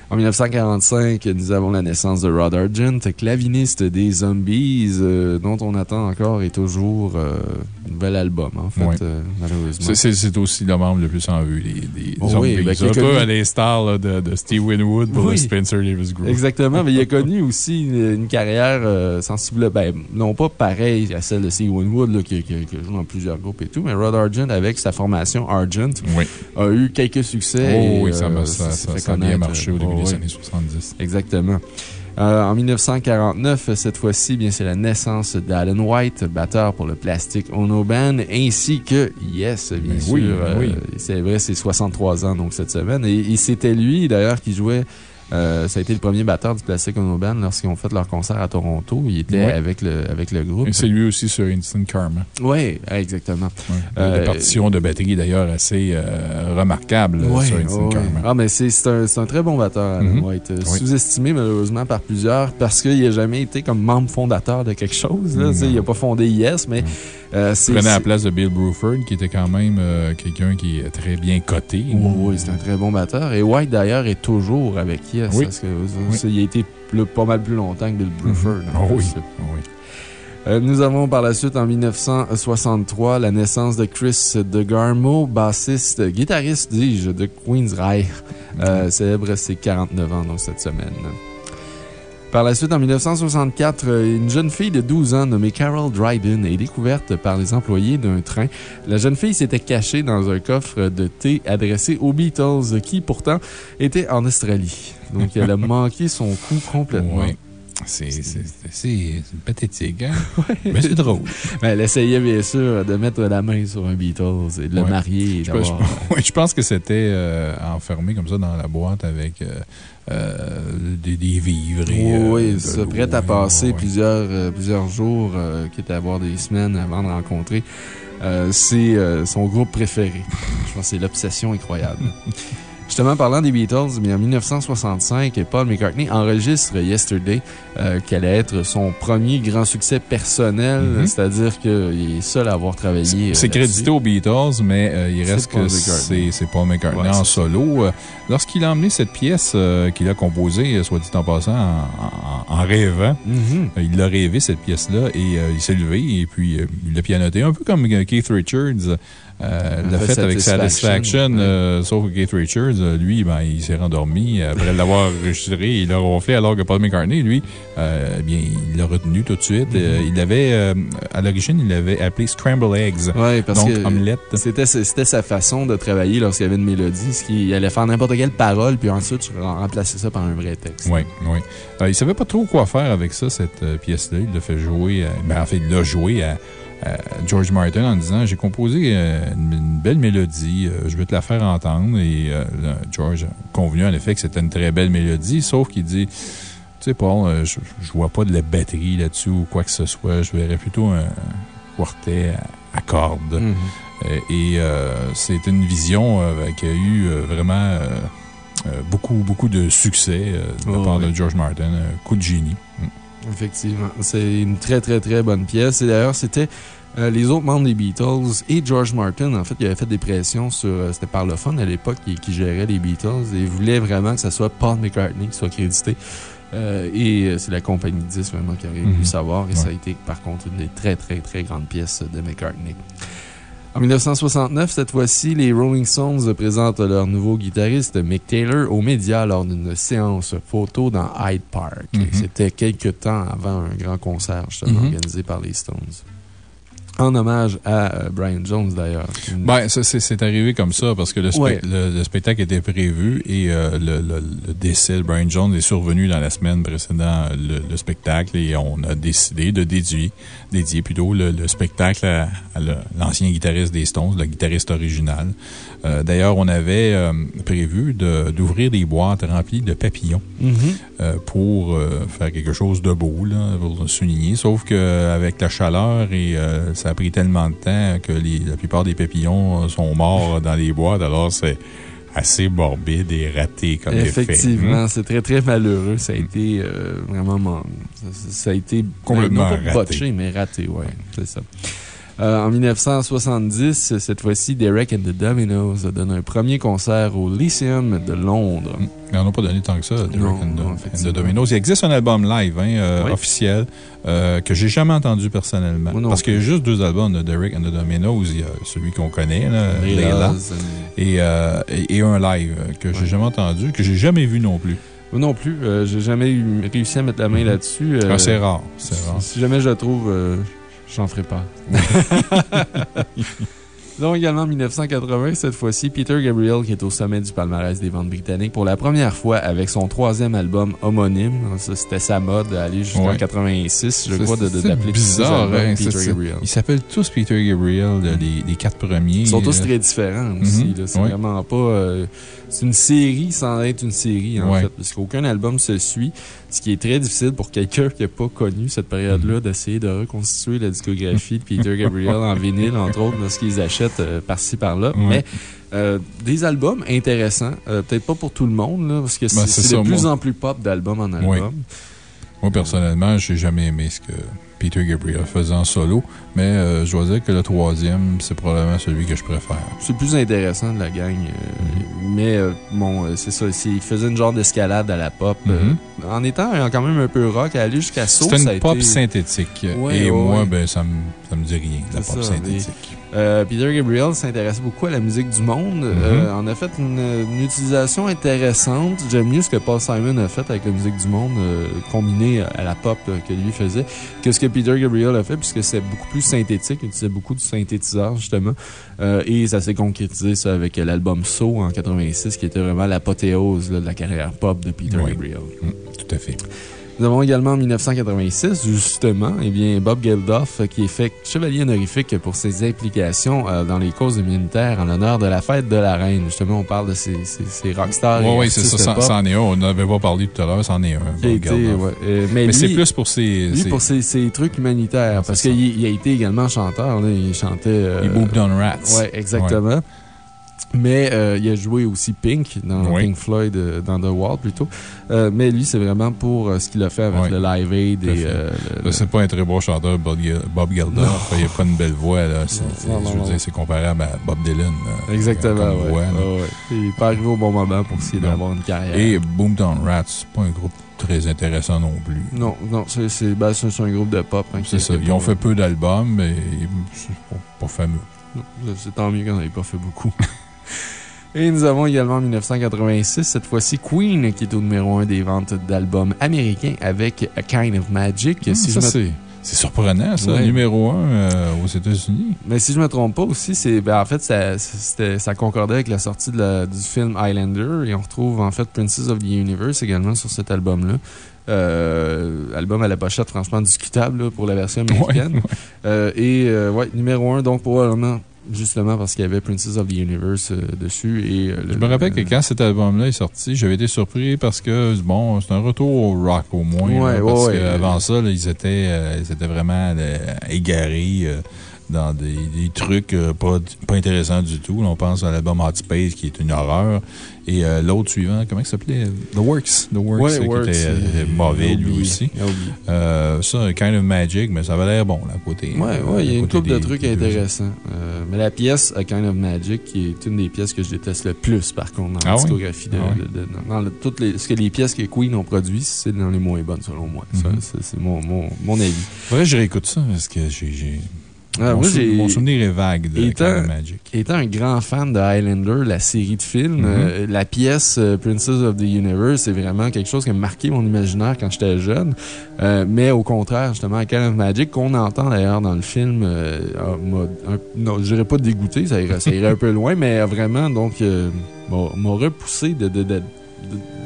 En 1945, nous avons la naissance de Rod Argent, claviniste des Zombies, euh, dont on attend encore et toujours euh, un nouvel album, en fait, euh, malheureusement. C'est- aussi le membre le plus en vue des, des Oh zombies. oui, ben, un peu à l'instar de, de Steve Winwood pour Oui. le Spencer Davis Group. Exactement, mais il a connu aussi une, une carrière sensible, ben, non pas pareille à celle de Steve Winwood, là, qui, qui- qui a joué dans plusieurs groupes et tout, mais Rod Argent, avec sa formation Argent, a eu quelques succès. Oh et, oui, ça, m'a- ça, ça, a bien connaître. marché au début Oh, oui. années 70. Exactement. Euh, en 1949, cette fois-ci, bien, c'est la naissance d'Alan White, batteur pour le Plastic Ono Band, ainsi que Yes, bien Ben sûr. oui, ben euh, oui. C'est vrai, c'est 63 ans, donc, cette semaine. Et, et c'était lui, d'ailleurs, qui jouait. Euh, ça a été le premier batteur du Plastic Ono Band lorsqu'ils ont fait leur concert à Toronto. Il était Ouais. avec, le, avec le groupe. Et c'est lui aussi sur Instant Karma. Oui, exactement. Ouais. Euh, Des partitions de batterie d'ailleurs assez euh, remarquables Ouais, sur Instant. Karma. Ah, mais c'est un, un très bon batteur, Mhm. White. Oui. Sous-estimé, malheureusement, par plusieurs parce qu'il n'a jamais été comme membre fondateur de quelque chose. Là, il n'a pas fondé Yes, mais euh. Il prenait la place de Bill Bruford, qui était quand même euh, quelqu'un qui est très bien coté. Oui, oui, c'est un très bon batteur. Et White, d'ailleurs, est toujours avec Yes. Oui. Parce que, Oui. ça, il a été plus- pas mal plus longtemps que Bill Bruford. Ah en oui. Ah oui. Euh, nous avons par la suite, en 1963, la naissance de Chris DeGarmo, bassiste, guitariste, dis-je, de Queensryche. Euh, célèbre ses 49 ans, donc, cette semaine. Par la suite, en 1964, euh, une jeune fille de 12 ans nommée Carol Dryden est découverte par les employés d'un train. La jeune fille s'était cachée dans un coffre de thé adressé aux Beatles, qui pourtant était en Australie. Donc, elle a manqué son coup complètement. Oui. C'est pathétique, hein? Mais c'est drôle. Ben, elle essayait bien sûr de mettre la main sur un Beatles et de le marier. et Je, oui, je pense que c'était euh, enfermé comme ça dans la boîte avec euh, euh, des, des vivres. Et, Oui, euh, oui, l'eau, prête à passer ouais. plusieurs, euh, plusieurs jours, euh, quitte à avoir des semaines avant de rencontrer. Euh, c'est euh, son groupe préféré. Je pense que c'est l'obsession incroyable. Justement, parlant des Beatles, mais en 1965, Paul McCartney enregistre Yesterday, euh, qui allait être son premier grand succès personnel, Mhm. c'est-à-dire qu'il est seul à avoir travaillé. euh, C'est crédité aux Beatles, mais euh, il reste Paul que c'est Paul McCartney Ouais, en solo. Lorsqu'il a emmené cette pièce euh, qu'il a composée, soit dit en passant, en, en- en rêvant, Mhm. il l'a rêvé cette pièce-là et il s'est levé et puis il l'a pianoté un peu comme Keith Richards. Euh, l'a fait avec Satisfaction, ouais. euh, sauf que Keith Richards, euh, lui, ben, il s'est rendormi après l'avoir enregistré. Il l'a ronflé alors que Paul McCartney, lui, euh, eh bien, il l'a retenu tout de suite. Mhm. Euh, il avait, à l'origine, il l'avait appelé Scramble Eggs. Ouais, parce donc que omelette. C'était sa façon de travailler lorsqu'il y avait une mélodie, ce qui il allait faire n'importe quelle parole, puis ensuite tu rem- remplaçais ça par un vrai texte. Oui, oui. Il savait pas trop quoi faire avec ça, cette pièce-là. Il l'a fait jouer, à- ben, en fait, il l'a joué à George Martin en disant J'ai composé euh, une, une belle mélodie, euh, je veux te la faire entendre. Et euh, George a convenu en effet que c'était une très belle mélodie, sauf qu'il dit Tu sais, Paul, euh, je, je vois pas de la batterie là-dessus ou quoi que ce soit. Je verrais plutôt un quartet à, à cordes. Mhm. Euh, Et euh, c'est une vision euh, qui a eu euh, vraiment euh, euh, beaucoup, beaucoup de succès euh, de la Oh, part oui. de George Martin. Un coup de génie. Mm. Effectivement. C'est une très, très, très bonne pièce. Et d'ailleurs, c'était euh, les autres membres des Beatles et George Martin, en fait, qui avaient fait des pressions sur. euh, C'était Parlophone à l'époque qui, qui gérait les Beatles et voulait vraiment que ce soit Paul McCartney qui soit crédité. Euh, et euh, c'est la compagnie 10 vraiment qui aurait voulu savoir. Et ça a été, par contre, une des très, très, très grandes pièces de McCartney. En 1969, cette fois-ci, les Rolling Stones présentent leur nouveau guitariste Mick Taylor aux médias lors d'une séance photo dans Hyde Park. Mhm. Et C'était quelques temps avant un grand concert justement, Mhm. organisé par les Stones. En hommage à euh, Brian Jones, d'ailleurs. Une- Ben, ça, c'est arrivé comme ça parce que le, spe- Ouais. le, le spectacle était prévu et euh, le, décès de Brian Jones est survenu dans la semaine précédant le, le spectacle et on a décidé de dédier, dédier plutôt le, le spectacle à, l'ancien guitariste des Stones, le guitariste original. Euh, D'ailleurs, on avait euh, prévu de- d'ouvrir des boîtes remplies de papillons Mhm. euh, pour faire quelque chose de beau, là, pour souligner. Sauf qu'avec la chaleur et ça a pris tellement de temps que les- la plupart des papillons euh, sont morts dans les boîtes. Alors, c'est assez morbide et raté comme effet. Effectivement, Hum? c'est très, très malheureux. Ça a été euh, vraiment. Ça, ça a été. Complètement non pas raté. botché, mais raté, ouais. C'est ça. Euh, en 1970, cette fois-ci, Derek and the Dominoes donne un premier concert au Lyceum de Londres. Ils n'en ont pas donné tant que ça, Derek Non, and the- and the Dominoes. Il existe un album live hein, euh, Oui. officiel euh, que j'ai jamais entendu personnellement. Parce qu'il y a juste deux albums de Derek and the Dominoes. Il y a celui qu'on connaît, là, euh, et, euh, et, et un live que j'ai Ouais. jamais entendu, que j'ai jamais vu non plus. Non plus, euh, j'ai jamais eu- réussi à mettre la main Mhm. là-dessus. euh, Ah, c'est rare. Rare. si jamais je le trouve, j'en ferai pas. Donc, également en 1980, cette fois-ci, Peter Gabriel qui est au sommet du palmarès des ventes britanniques pour la première fois avec son troisième album homonyme. Ça, C'était sa mode d'aller jusqu'en Ouais. 86, je crois, d'appeler bizarre, hein, Peter c'est- Gabriel. Ils s'appellent tous Peter Gabriel, là, les, les quatre premiers. Ils sont tous Euh, très différents aussi. Mhm. C'est ouais. vraiment pas. euh, c'est une série sans être une série, en Ouais. fait. Parce qu'aucun album se suit. Ce qui est très difficile pour quelqu'un qui n'a pas connu cette période-là Mhm. d'essayer de reconstituer la discographie de Peter Gabriel en vinyle, entre autres, lorsqu'ils achètent euh, par-ci, par-là. Ouais. Mais. euh, des albums intéressants, euh, peut-être pas pour tout le monde, là, parce que c'est Ben, c'est de plus en plus pop d'album en album. Moi, personnellement, j'ai jamais aimé ce que Peter Gabriel faisait en solo, mais euh, je dois dire que le troisième, c'est probablement celui que je préfère. C'est le plus intéressant de la gang. euh, Mhm. Mais euh, bon, c'est ça. Il faisait une genre d'escalade à la pop. Mhm. en étant quand même un peu rock, à aller jusqu'à Saut, a une pop été- synthétique. Ouais, et ouais, moi, ouais. ben, ça me, ça me dit rien, la pop ça, synthétique. Euh, Peter Gabriel s'intéressait beaucoup à la musique du monde. Euh, en a fait une, une utilisation intéressante. J'aime mieux ce que Paul Simon a fait avec la musique du monde, euh, combinée à la pop que lui faisait, que ce que Peter Gabriel a fait, puisque c'est beaucoup plus synthétique. Il utilisait beaucoup de synthétiseurs, justement. Et ça s'est concrétisé, ça, avec l'album So en 86, qui était vraiment l'apothéose de la carrière pop de Peter. Gabriel. Mm, tout à fait. Nous avons également en 1986, justement, eh bien, Bob Geldof, euh, qui est fait chevalier honorifique pour ses implications euh, dans les causes humanitaires en l'honneur de la fête de la reine. Justement, on parle de ces, ces, ces rockstars. Oui, oui, c'est ça. c'en- est un. On n'avait pas parlé tout à l'heure, c'en est un. Bob été, Geldof. ouais, euh, mais c'est plus pour ses. lui, ses- pour ses, ses trucs humanitaires, parce qu'il il a été également chanteur. Là, il chantait. euh, les Boobed on Rats. Ouais, exactement. Mais euh, il a joué aussi Pink dans Oui. Pink Floyd, euh, dans The Wall plutôt. Euh, mais lui, c'est vraiment pour ce qu'il a fait avec le Live Aid et c'est pas un très bon chanteur, Bob Gel- Bob Geldof. Il n'a pas une belle voix. Là. Non, non, je veux dire, c'est comparable à Bob Dylan. Exactement, ouais. voix. Ouais. Il n'est pas arrivé au bon moment pour essayer d'avoir une carrière. Et Boom Down Rats, c'est pas un groupe très intéressant non plus. Non, non, c'est ben, un groupe de pop. hein, C'est ça. Ils ont fait peu d'albums, mais c'est pas, pas fameux. C'est tant mieux qu'on n'avait pas fait beaucoup. Et nous avons également en 1986, cette fois-ci Queen, qui est au numéro 1 des ventes d'albums américains avec A Kind of Magic. si ça, je me c'est c'est surprenant, ça. Ouais. Numéro 1 aux États-Unis. Mais si je me trompe pas aussi, c'est ben, en fait ça, concordait avec la sortie de la- du film Highlander et on retrouve en fait Princess of the Universe également sur cet album-là. Euh, album à la pochette franchement discutable là, pour la version américaine. Ouais, Euh, et euh, ouais, numéro 1 donc probablement justement parce qu'il y avait Princess of the Universe euh, dessus. Et, euh, Je le- me rappelle que quand cet album-là est sorti, j'avais été surpris parce que, bon, c'est un retour au rock au moins. Ouais, là, parce ouais. qu'avant ça, là, ils, étaient, euh, ils étaient vraiment égarés dans des, des trucs euh, pas, pas intéressants du tout. On pense à l'album Hot Space, qui est une horreur. Et euh, l'autre suivant, comment il s'appelait? The Works. The Works, Ouais, qui Works, était euh, mauvais, lui aussi. ça, Kind of Magic, mais ça avait l'air bon, là, à côté. Euh, ouais, il y a une couple de trucs intéressants. Mais la pièce A Kind of Magic, qui est une des pièces que je déteste le plus, par contre, dans Ah la oui? discographie de, Ah oui? de- de- dans le- toutes les, ce que les pièces que Queen ont produites, c'est dans les moins bonnes, selon moi. Mhm. c'est c'est mon, mon, mon avis. Faudrait que je réécoute ça, parce que j'ai. Ah, mon, moi, sou- mon souvenir est vague de Étant- Magic. Étant un grand fan de Highlander, la série de films, Mhm. euh, la pièce euh, Princess of the Universe, c'est vraiment quelque chose qui a marqué mon imaginaire quand j'étais jeune. Euh, mais au contraire, justement, à Kind of Magic, qu'on entend d'ailleurs dans le film, un- non, je dirais pas dégoûté, ça irait, ça irait un peu loin, mais a vraiment, donc, m'a repoussé de, de, de, de-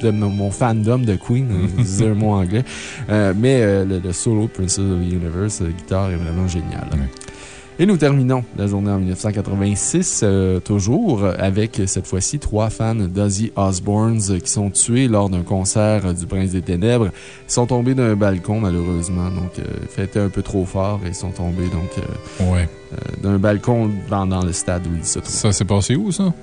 de mon fandom de Queen, je disais un mot anglais. Euh, mais euh, le, le solo Princess of the Universe, la guitare est vraiment génial. Ouais. Et nous terminons la journée en 1986, euh, toujours avec cette fois-ci trois fans d'Ozzy Osbourne euh, qui sont tués lors d'un concert euh, du Prince des Ténèbres. Ils sont tombés d'un balcon, malheureusement. Donc, euh, était un peu trop fort et ils sont tombés donc euh, Ouais. euh, d'un balcon dans, dans le stade où ils se trouvent. Ça s'est passé où, ça?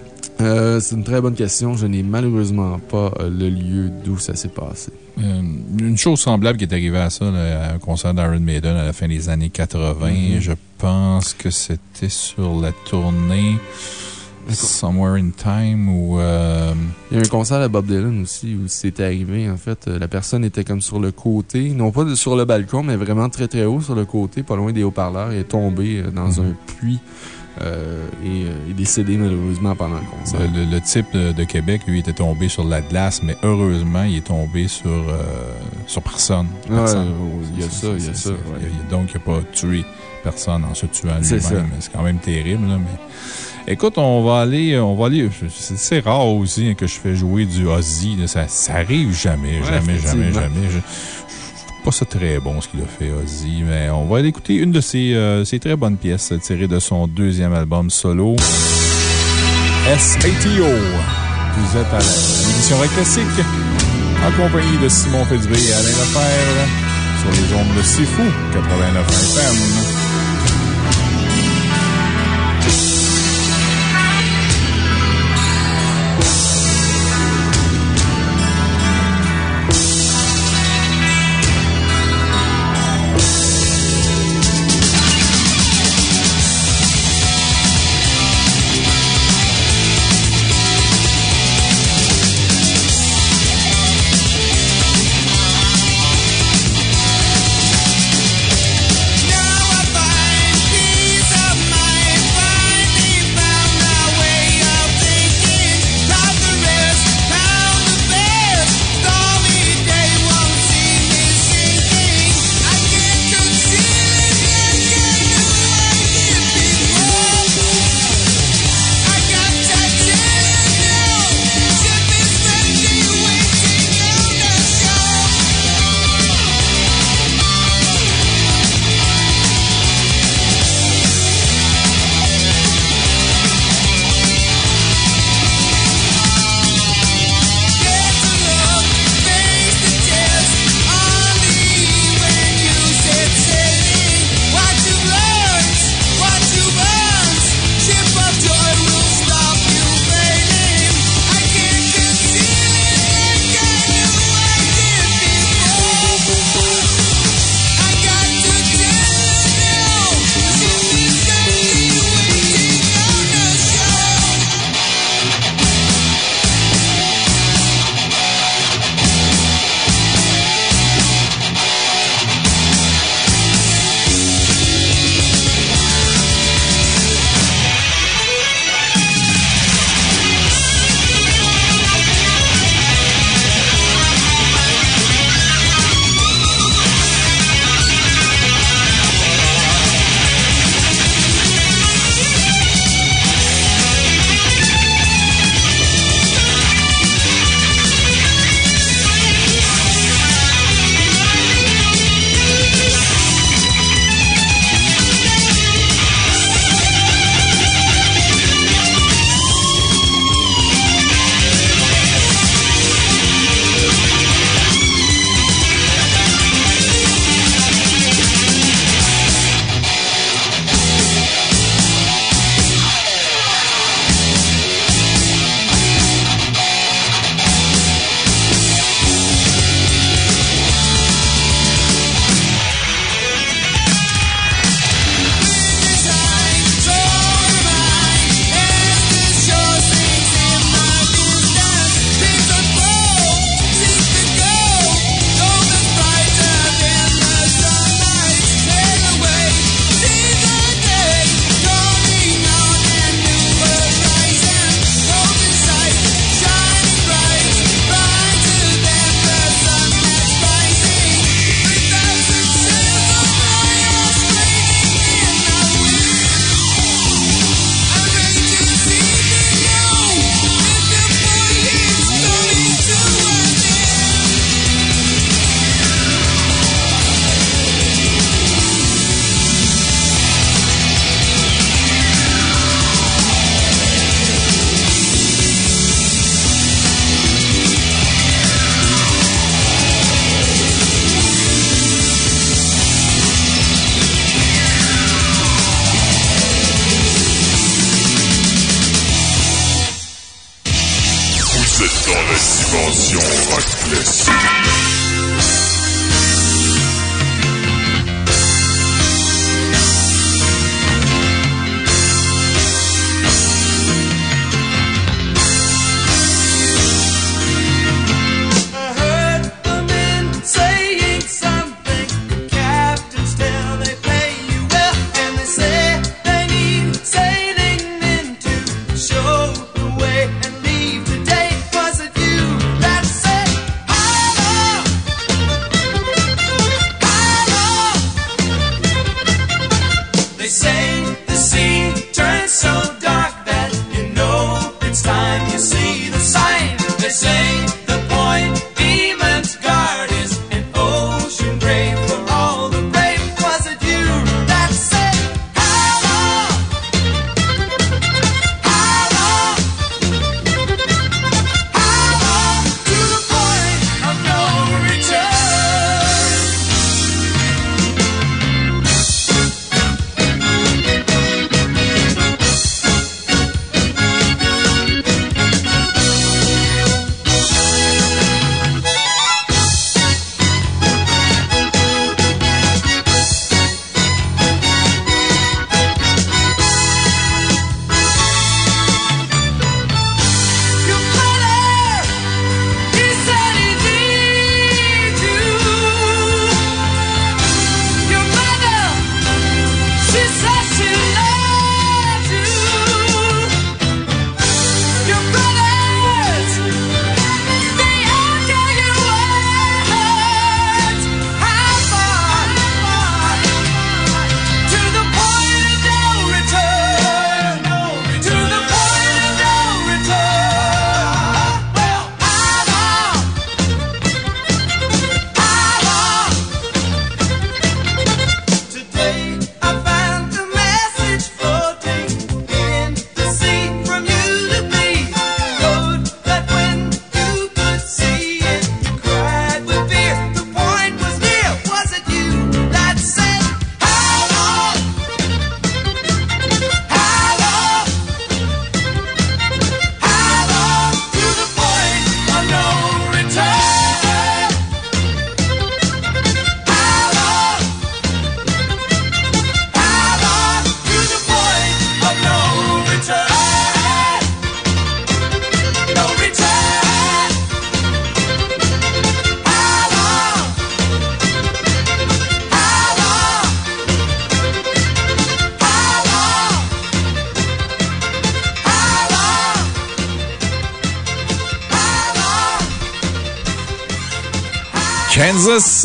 Euh, C'est une très bonne question. Je n'ai malheureusement pas euh, le lieu d'où ça s'est passé. Euh, une chose semblable qui est arrivée à ça, là, à un concert d'Iron Maiden à la fin des années 80. Mhm. Je pense que c'était sur la tournée Somewhere in Time ou. euh, Il y a un concert à Bob Dylan aussi où c'est arrivé. En fait, Euh, la personne était comme sur le côté, non pas sur le balcon, mais vraiment très très haut sur le côté, pas loin des haut-parleurs. Il est tombé euh, dans Mhm. un puits euh, et euh, est décédé malheureusement pendant le concert. le, le- le type de, de Québec, lui, était tombé sur la glace, mais heureusement, il est tombé sur, euh, sur personne. Ouais, Personne. ouais, il y a ça, il y a ça, ouais. il y a- donc, il n'a pas tué personne en se tuant lui-même. C'est quand même terrible, là, mais. Écoute, on va aller, on va aller, c'est rare aussi hein, que je fais jouer du Ozzy, là. ça, ça arrive jamais, Ouais, jamais, jamais, jamais. Je, pas ça très bon ce qu'il a fait, Ozzy, mais on va aller écouter une de ses, euh, ses très bonnes pièces tirées de son deuxième album solo, SATO. Vous êtes à l'émission Rock Classique, en compagnie de Simon Fitzbé et Alain Lefebvre, sur les ondes de C'est Fou, 89 FM.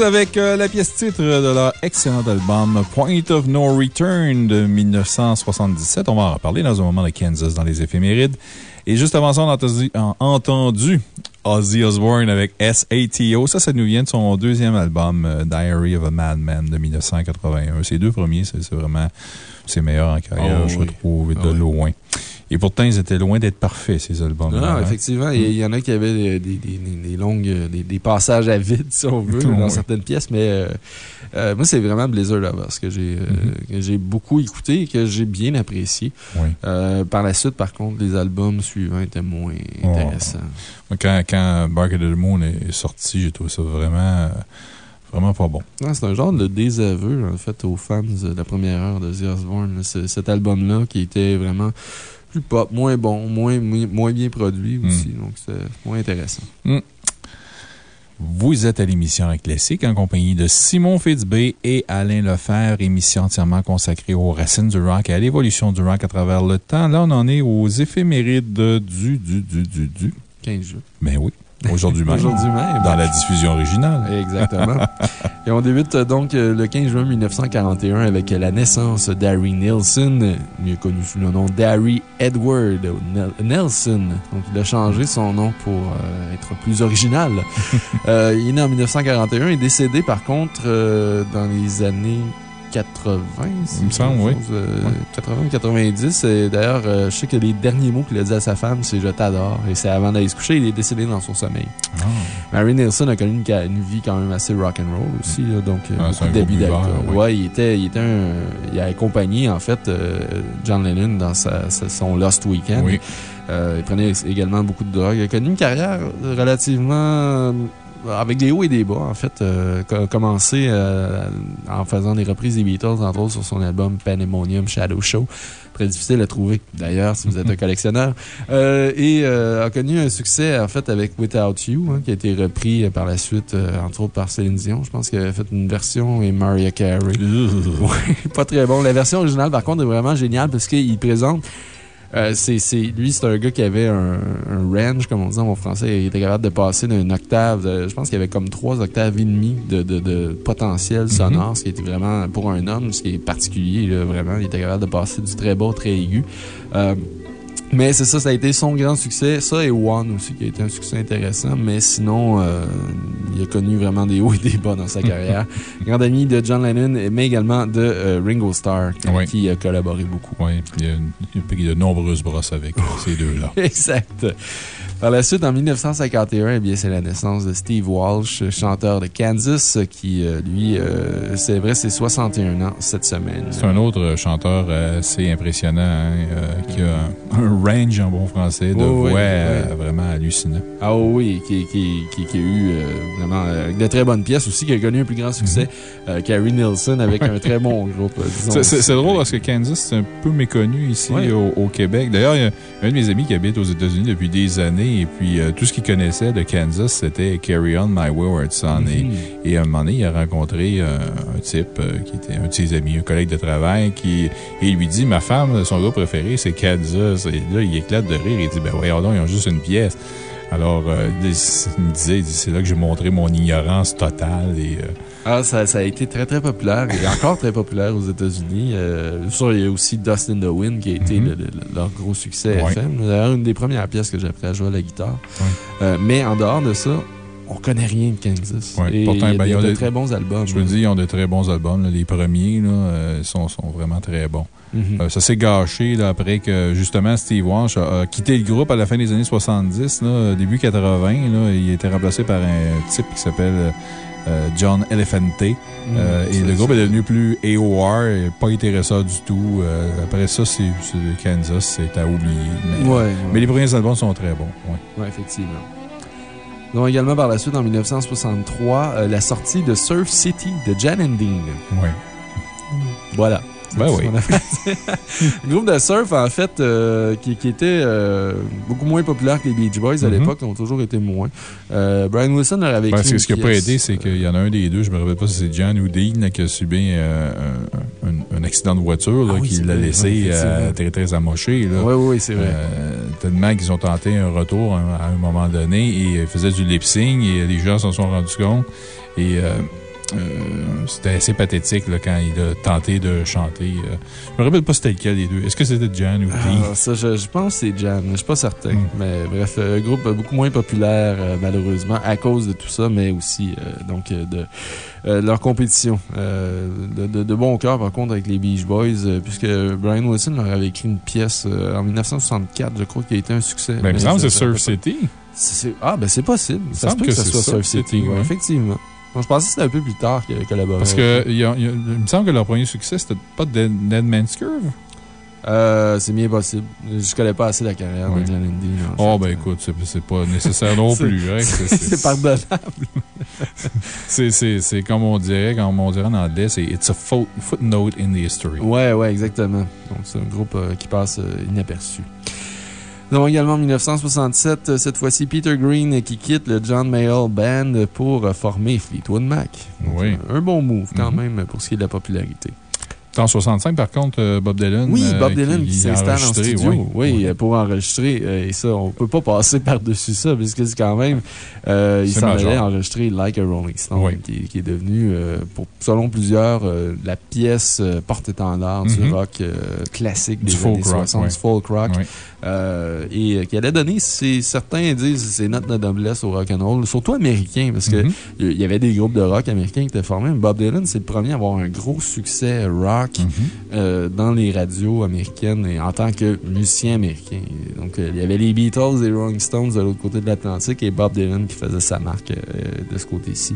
Avec euh, la pièce titre de leur excellent album Point of No Return de 1977. On va en reparler dans un moment de Kansas dans les éphémérides. Et juste avant ça, on a entendu, en- entendu Ozzy Osbourne avec SATO. Ça, ça nous vient de son deuxième album, euh, Diary of a Madman de 1981. Ces deux premiers, c'est vraiment ses meilleurs en carrière, Oh, je trouve, de Ah oui. Et pourtant, ils étaient loin d'être parfaits, ces albums. Non, non, effectivement, il y- en a qui avaient des, des- des- des longues, des, passages à vide, si on veut, dans certaines pièces, mais euh, euh, moi, c'est vraiment Blizzard Lovers que j'ai euh, Mm-hmm. que j'ai beaucoup écouté et que j'ai bien apprécié. Oui. Par la suite, par contre, les albums suivants étaient moins intéressants. Moi, Quand, quand Bark of the Moon est sorti, j'ai trouvé ça vraiment, vraiment pas bon. C'est un genre de désaveu, en fait, aux fans de la première heure de The. C'est- Cet album-là qui était vraiment plus pop, moins bon, moins, moins bien produit aussi. Donc, c'est moins intéressant. Vous êtes à l'émission Classique en compagnie de Simon Fitzbé et Alain Lefebvre, émission entièrement consacrée aux racines du rock et à l'évolution du rock à travers le temps. Là, on en est aux éphémérides du, du, du, du, du. 15 jours. Ben oui. Aujourd'hui même. Aujourd'hui même. Dans la diffusion originale. Exactement. Et on débute euh, donc euh, le 15 juin 1941 avec euh, la naissance d'Harry Nilsson, euh, mieux connu sous le nom d'Harry Edward Nel- Nelson. Donc, il a changé son nom pour euh, être plus original. Euh, il est né en 1941 et décédé, par contre, euh, dans les années 80, Il me semble, oui. 80 90. Et D'ailleurs, euh, je sais que les derniers mots qu'il a dit à sa femme, c'est Je t'adore. Et c'est avant d'aller se coucher, il est décédé dans son sommeil. Ah. Mary Nilsson a connu une, une vie quand même assez rock'n'roll aussi. là, donc, euh, Ah, beaucoup d'alcool. oui. Ouais, il était, il était un. Il a accompagné, en fait, euh, John Lennon dans sa- sa- son Lost Weekend. Oui. Euh, il prenait également beaucoup de drogue. Il a connu une carrière relativement. Euh, avec des hauts et des bas, en fait. Euh, co- commencé euh, en faisant des reprises des Beatles, entre autres sur son album Pandemonium Shadow Show. Très difficile à trouver, d'ailleurs, si vous êtes un collectionneur. Euh, et euh, a connu un succès, en fait, avec Without You, hein, qui a été repris euh, par la suite, euh, entre autres par Céline Dion. Je pense qu'elle avait fait une version et Mariah Carey. Ouais, pas très bon. La version originale, par contre, est vraiment géniale parce qu'il présente. Euh, c'est, lui, c'est un gars qui avait un, un range, comme on dit en français. Il était capable de passer d'une octave. de- je pense qu'il y avait comme trois octaves et demi de, de, de potentiel sonore, ce qui était vraiment, pour un homme, ce qui est particulier, là, vraiment. Il était capable de passer du très bas au très aigu. Euh, mais c'est ça, ça a été son grand succès. Ça et One aussi, qui a été un succès intéressant. Mais sinon, euh, il a connu vraiment des hauts et des bas dans sa carrière. Grand ami de John Lennon, mais également de euh, Ringo Starr, Oui. qui a collaboré beaucoup. Oui, il a, il a pris de nombreuses brosses avec euh, ces deux-là. exact. Par la suite, en 1951, eh bien, c'est la naissance de Steve Walsh, chanteur de Kansas, qui, euh, lui, euh, célébrait ses 61 ans cette semaine. C'est un autre chanteur assez impressionnant, hein, euh, qui a un, range en bon français de voix oui, oui. vraiment hallucinant. Ah oui, qui, qui, qui, qui a eu euh, vraiment de très bonnes pièces aussi, qui a connu un plus grand succès. Carrie Nilsson avec un très bon groupe. disons. C'est- C'est c'est drôle parce que Kansas, c'est un peu méconnu ici Ouais. au, au Québec. D'ailleurs, il y a un de mes amis qui habite aux États-Unis depuis des années et puis euh, tout ce qu'il connaissait de Kansas, c'était Carry On My Wayward Son. Mhm. Et, et à un moment donné, il a rencontré euh, un type euh, qui était un de ses amis, un collègue de travail, qui, et il lui dit Ma femme, son groupe préféré, c'est Kansas. Et là, il éclate de rire. Il dit Ben voyons donc, ils ont juste une pièce. Alors, euh, il me disait, c'est là que j'ai montré mon ignorance totale et. euh, Ah, ça, ça a été très, très populaire et encore très populaire aux États-Unis. Euh, sûr, il y a aussi Dust in the Wind qui a été le- le- leur gros succès Ouais. FM. D'ailleurs, une des premières pièces que j'ai appris à jouer à la guitare. Mais en dehors de ça, on connaît rien de Kansas. Ouais, et pourtant, il y a ben, de, ils ont de des- très bons albums. Je veux dire, ils ont de très bons albums. là. Les premiers là, euh, sont, sont vraiment très bons. Euh, ça s'est gâché là, après que, justement, Steve Walsh a, a quitté le groupe à la fin des années 70, là, début 80. Là, il a été remplacé par un type qui s'appelle euh, John Elefante. Euh, et c'est le groupe est devenu plus AOR, et pas intéressant du tout. Euh, après ça, c'est Kansas, c'est à oublier. Mais, Ouais, ouais. mais les premiers albums sont très bons. ouais. Oui, effectivement. Nous avons également par la suite, en 1963, euh, la sortie de Surf City de Jan and Dean. Ouais. Voilà. Ben oui. Le groupe de surf, en fait, euh, qui, qui était euh, beaucoup moins populaire que les Beach Boys à Mhm. l'époque, ont toujours été moins. Euh, Brian Wilson leur avait Ben, écrit. ce qui n'a pas aidé, c'est qu'il y en a un des deux, je me rappelle pas si c'est John ou Dean, qui a subi un, accident de voiture là, Ah oui, qui l'a laissé oui, très, très amoché. là. Oui, oui, c'est vrai. Tellement qu'ils ont tenté un retour hein, à un moment donné et ils faisaient du lip-sync et les gens s'en sont rendus compte. Et c'était assez pathétique là, quand il a tenté de chanter. euh. Je me rappelle pas c'était lequel des deux. Est-ce que c'était John ou? Ah, ça, je, je pense que c'est Jan, je suis pas certain. Mm. Mais bref, euh, un groupe beaucoup moins populaire, euh, malheureusement, à cause de tout ça, mais aussi euh, donc, euh, de, euh, de leur compétition. Euh, de, de, de bon cœur, par contre, avec les Beach Boys, euh, puisque Brian Wilson leur avait écrit une pièce euh, en 1964, je crois, qui a été un succès. Ben, il me semble que ça- c'est ça- Surf City. Ah, ben c'est possible. Ça se semble peut que, que ça c'est soit Surf Surf City, City, ouais, ouais. effectivement. Bon, je pensais que c'était un peu plus tard qu'il collaborait. Parce que il y a- il y a- il me semble que leur premier succès, c'était pas Dead, Dead Man's Curve. Euh, c'est bien possible. Je connais pas assez la carrière Oui. de Dean, en Oh, ben écoute, c'est- pas nécessaire non plus. c'est- pardonnable. C'est- comme on dirait, comme on dirait en anglais, c'est It's a fo- footnote in the history. Ouais, ouais, exactement. Donc, c'est un groupe euh, qui passe euh, inaperçu. Nous avons également en 1967, euh, cette fois-ci, Peter Green qui quitte le John Mayall Band pour euh, former Fleetwood Mac. Donc, Oui. Un, un bon move quand Mhm. même pour ce qui est de la popularité. En 65, par contre, euh, Bob Dylan. Oui, euh, Bob Dylan qui, a s'installe en studio. oui. Oui, euh, pour enregistrer. et ça, on peut pas passer par-dessus ça, puisque c'est quand même. euh, il s'en allait enregistrer Like a Rolling Stone, Oui. qui, qui est devenu, euh, pour, selon plusieurs, euh, la pièce porte-étendard du Mhm. rock classique des Du folk années rock, 60, oui. du folk rock. Et qui allait donner, certains disent, c'est notre noblesse au rock'n'roll, surtout américain, parce que Mhm. il y avait des groupes de rock américains qui étaient formés. mais Bob Dylan, c'est le premier à avoir un gros succès rock Mhm. euh, dans les radios américaines et en tant que musicien américain. Donc, euh, il y avait les Beatles et les Rolling Stones de l'autre côté de l'Atlantique et Bob Dylan qui faisait sa marque euh, de ce côté-ci.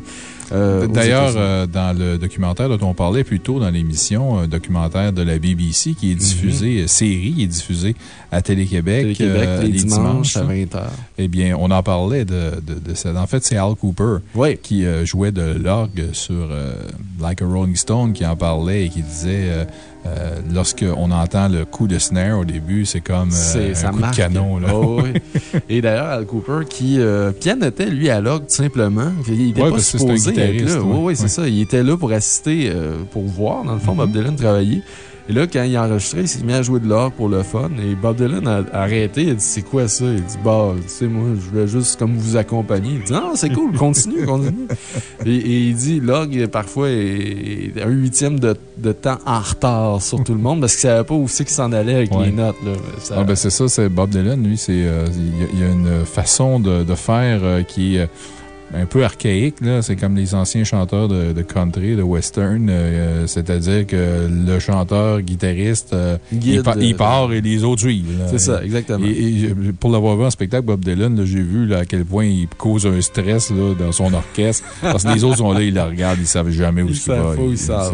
Euh, D'ailleurs, euh, dans le documentaire dont on parlait plus tôt dans l'émission, un documentaire de la BBC qui est diffusé, euh, série, qui est diffusée à Télé-Québec. Mhm. Euh, les dimanches à hein. 20h. Eh bien, on en parlait de, de, de ça. En fait, c'est Al Cooper Oui. qui jouait de l'orgue sur Like a Rolling Stone qui en parlait et qui disait euh, lorsqu'on entend le coup de snare au début, c'est comme euh, un ça coup marque. de canon. Là. Oh, oui. Et d'ailleurs, Al Cooper qui euh, pianotait, lui, à l'orgue, tout simplement. Il Ouais, pas supposé être là. ouais. Oui, oui, c'est ça. Il était là pour assister, pour voir, dans le fond, Mhm. Bob Dylan travailler. Et là, quand il a enregistré, il s'est mis à jouer de l'orgue pour le fun. Et Bob Dylan a, arrêté. Il a dit C'est quoi ça? Il dit Bah, tu sais, moi, je voulais juste comme vous accompagner. Il dit Non, c'est cool, continue, continue. Et, et il dit L'orgue, parfois, est, est un huitième de, de temps en retard sur tout le monde parce qu'il savait pas où c'est qu'il s'en allait avec Ouais. les notes. Là. Ça- Ah, ben c'est ça, c'est Bob Dylan, lui, c'est, euh, il y y, a une façon de, de faire euh, qui est euh, un peu archaïque, là. C'est comme les anciens chanteurs de, de country, de western, euh, c'est-à-dire que le chanteur, guitariste, euh, il, pa- il euh, part et les autres suivent. C'est ça, exactement. Et, et pour l'avoir vu en spectacle, Bob Dylan, j'ai vu là, à quel point il cause un stress là, dans son orchestre. parce que les autres sont là, ils le regardent, ils ne savent jamais où Il va. où Il- ça.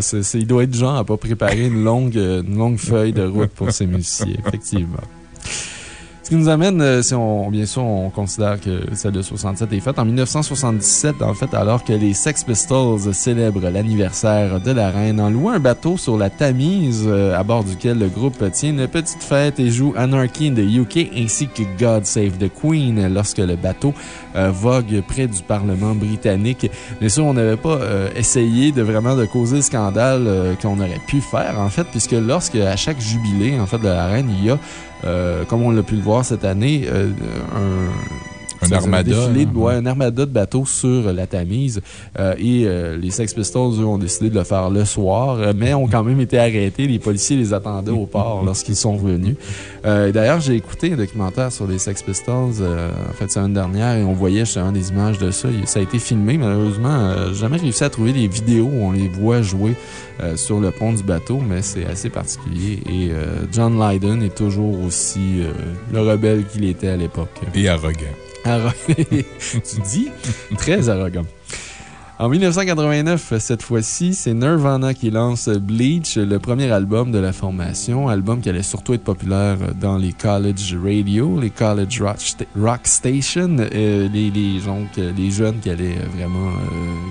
C'est- c'est- il doit être genre à pas préparer une longue, euh, une longue feuille de route pour ses musiciens, effectivement. Ce qui nous amène, euh, si on, bien sûr, on considère que celle de 67 est faite en 1977, en fait, alors que les Sex Pistols célèbrent l'anniversaire de la reine en louant un bateau sur la Tamise, euh, à bord duquel le groupe tient une petite fête et joue Anarchy in the UK ainsi que God Save the Queen lorsque le bateau euh, vogue près du Parlement britannique. Bien sûr, on n'avait pas essayé de vraiment de causer le scandale qu'on aurait pu faire, en fait, puisque lorsque, à chaque jubilé, en fait, de la reine, il y a, comme on l'a pu le voir cette année, euh, un, Un armada, défilé de- hein. ouais, un armada de bateaux sur la Tamise. Euh, et euh, les Sex Pistols, eux, ont décidé de le faire le soir, euh, mais ont quand même été arrêtés. Les policiers les attendaient au port lorsqu'ils sont revenus. Euh, D'ailleurs, j'ai écouté un documentaire sur les Sex Pistols, euh, en fait, semaine dernière, et on voyait justement des images de ça. Ça a été filmé, malheureusement. euh, j'ai jamais réussi à trouver les vidéos où on les voit jouer euh, sur le pont du bateau, mais c'est assez particulier. Et euh, John Lydon est toujours aussi euh, le rebelle qu'il était à l'époque. Et arrogant. Arro- tu dis très arrogant. En 1989, cette fois-ci, c'est Nirvana qui lance Bleach, le premier album de la formation, album qui allait surtout être populaire dans les college radio, les college rock, sta- rock station, euh, les, les, les jeunes qui allaient vraiment euh,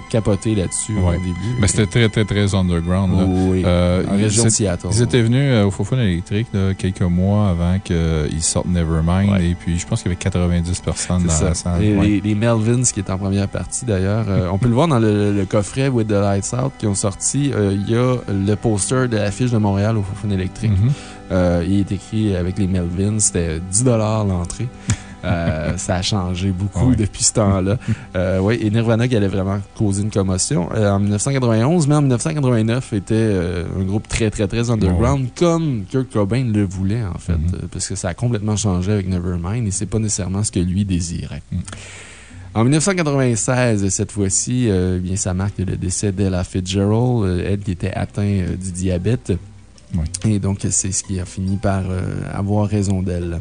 capoter là-dessus Ouais. au début. Mais c'était très, très, très underground. là. Oui. Euh, en ils- région de Seattle. Ils étaient venus euh, au Fofone électrique là, quelques mois avant qu'ils sortent Nevermind. Ouais. Et puis, je pense qu'il y avait 90 personnes dans la salle. Et Ouais. les, les Melvins qui est en première partie d'ailleurs. Euh, on peut le voir dans le, le coffret With the Lights Out qui ont sorti. Euh, Il y a le poster de l'affiche de Montréal au Fofone électrique. Mhm. Euh, il est écrit avec les Melvins. C'était 10 l'entrée. Euh, ça a changé beaucoup Ouais. depuis ce temps-là. Euh, ouais, et Nirvana qui allait vraiment causer une commotion euh, en 1991, mais en 1989 était un groupe très, très, très underground, comme Kurt Cobain le voulait, en fait, Mhm. parce que ça a complètement changé avec Nevermind et c'est pas nécessairement ce que lui désirait. Mhm. En 1996, cette fois-ci, euh, bien, ça marque le décès d'Ella Fitzgerald, euh, elle qui était atteinte euh, du diabète. Oui. Et donc, c'est ce qui a fini par euh, avoir raison d'elle.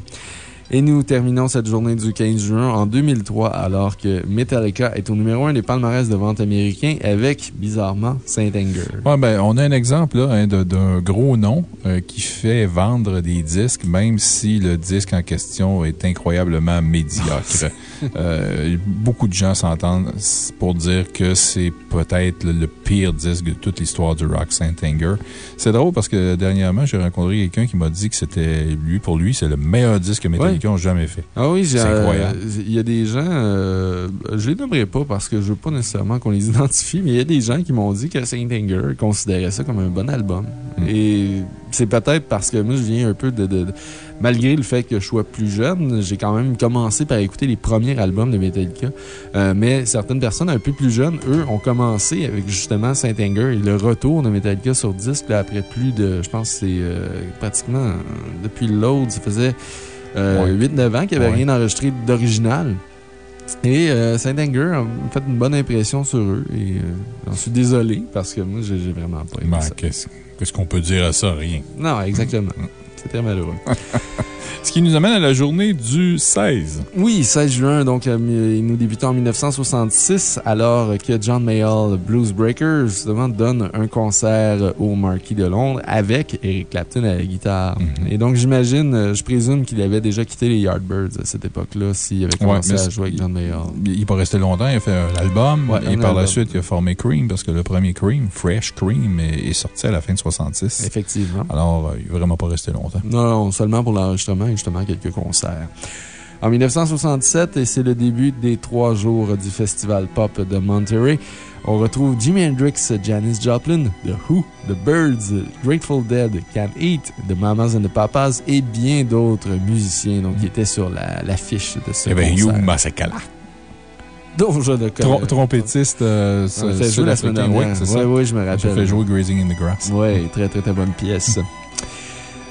Et nous terminons cette journée du 15 juin en 2003, alors que Metallica est au numéro 1 des palmarès de vente américains avec, bizarrement, Saint-Anger. Ouais, ben, on a un exemple là, hein, d'un gros nom euh, qui fait vendre des disques, même si le disque en question est incroyablement médiocre. Euh, beaucoup de gens s'entendent pour dire que c'est peut-être le, le pire disque de toute l'histoire du rock, Saint Anger. C'est drôle parce que dernièrement, j'ai rencontré quelqu'un qui m'a dit que c'était lui, pour lui, c'est le meilleur disque que Metallica Metallica n'ont jamais fait. Ah oui, j'ai, C'est euh, incroyable. Il y a des gens, euh, je les nommerai pas parce que je veux pas nécessairement qu'on les identifie, mais il y a des gens qui m'ont dit que Saint Anger considérait ça comme un bon album. Mm. Et c'est peut-être parce que moi, je viens un peu de, de- de- Malgré le fait que je sois plus jeune, j'ai quand même commencé par écouter les premiers albums de Metallica. Euh, mais certaines personnes un peu plus jeunes, eux, ont commencé avec justement Saint Anger et le retour de Metallica sur disque là, après plus de, je pense, que c'est euh, pratiquement depuis Load, ça faisait euh, 8-9 ans qu'il n'y avait Ouais. rien enregistré d'original. Et euh, Saint Anger a fait une bonne impression sur eux. Et euh, j'en suis désolé parce que moi, j'ai vraiment pas aimé Ben. Qu'est-ce qu'est-ce qu'on peut dire à ça? Rien. Non, exactement. C'est très malheureux. Ce qui nous amène à la journée du 16. Oui, 16 juin, donc euh, nous débutons en 1966, alors que John Mayall Blues Breakers justement donne un concert au Marquis de Londres avec Eric Clapton à la guitare. Mhm. Et donc j'imagine, euh, je présume qu'il avait déjà quitté les Yardbirds à cette époque-là, s'il avait commencé à jouer avec John Mayall. Il n'est pas resté longtemps, il a fait un album. Ouais, et par la suite, il a formé Cream parce que le premier Cream, Fresh Cream, est, est sorti à la fin de 66. Effectivement. Alors, euh, il n'est vraiment pas resté longtemps. Non, non, seulement pour l'enregistrement et justement quelques concerts. En 1967, et c'est le début des trois jours du Festival Pop de Monterey, on retrouve Jimi Hendrix, Janis Joplin, The Who, The Birds, Grateful Dead, Can Eat, The Mamas and the Papas et bien d'autres musiciens donc, qui étaient sur la- l'affiche de ce y avait concert. Hugh Masekela. dont je connais Trom- Trompettiste. euh, On fait jouer la semaine dernière. Oui, c'est ça. Oui, oui, je me rappelle. fait jouer Grazing in the Grass. Oui, très, très, très bonne pièce.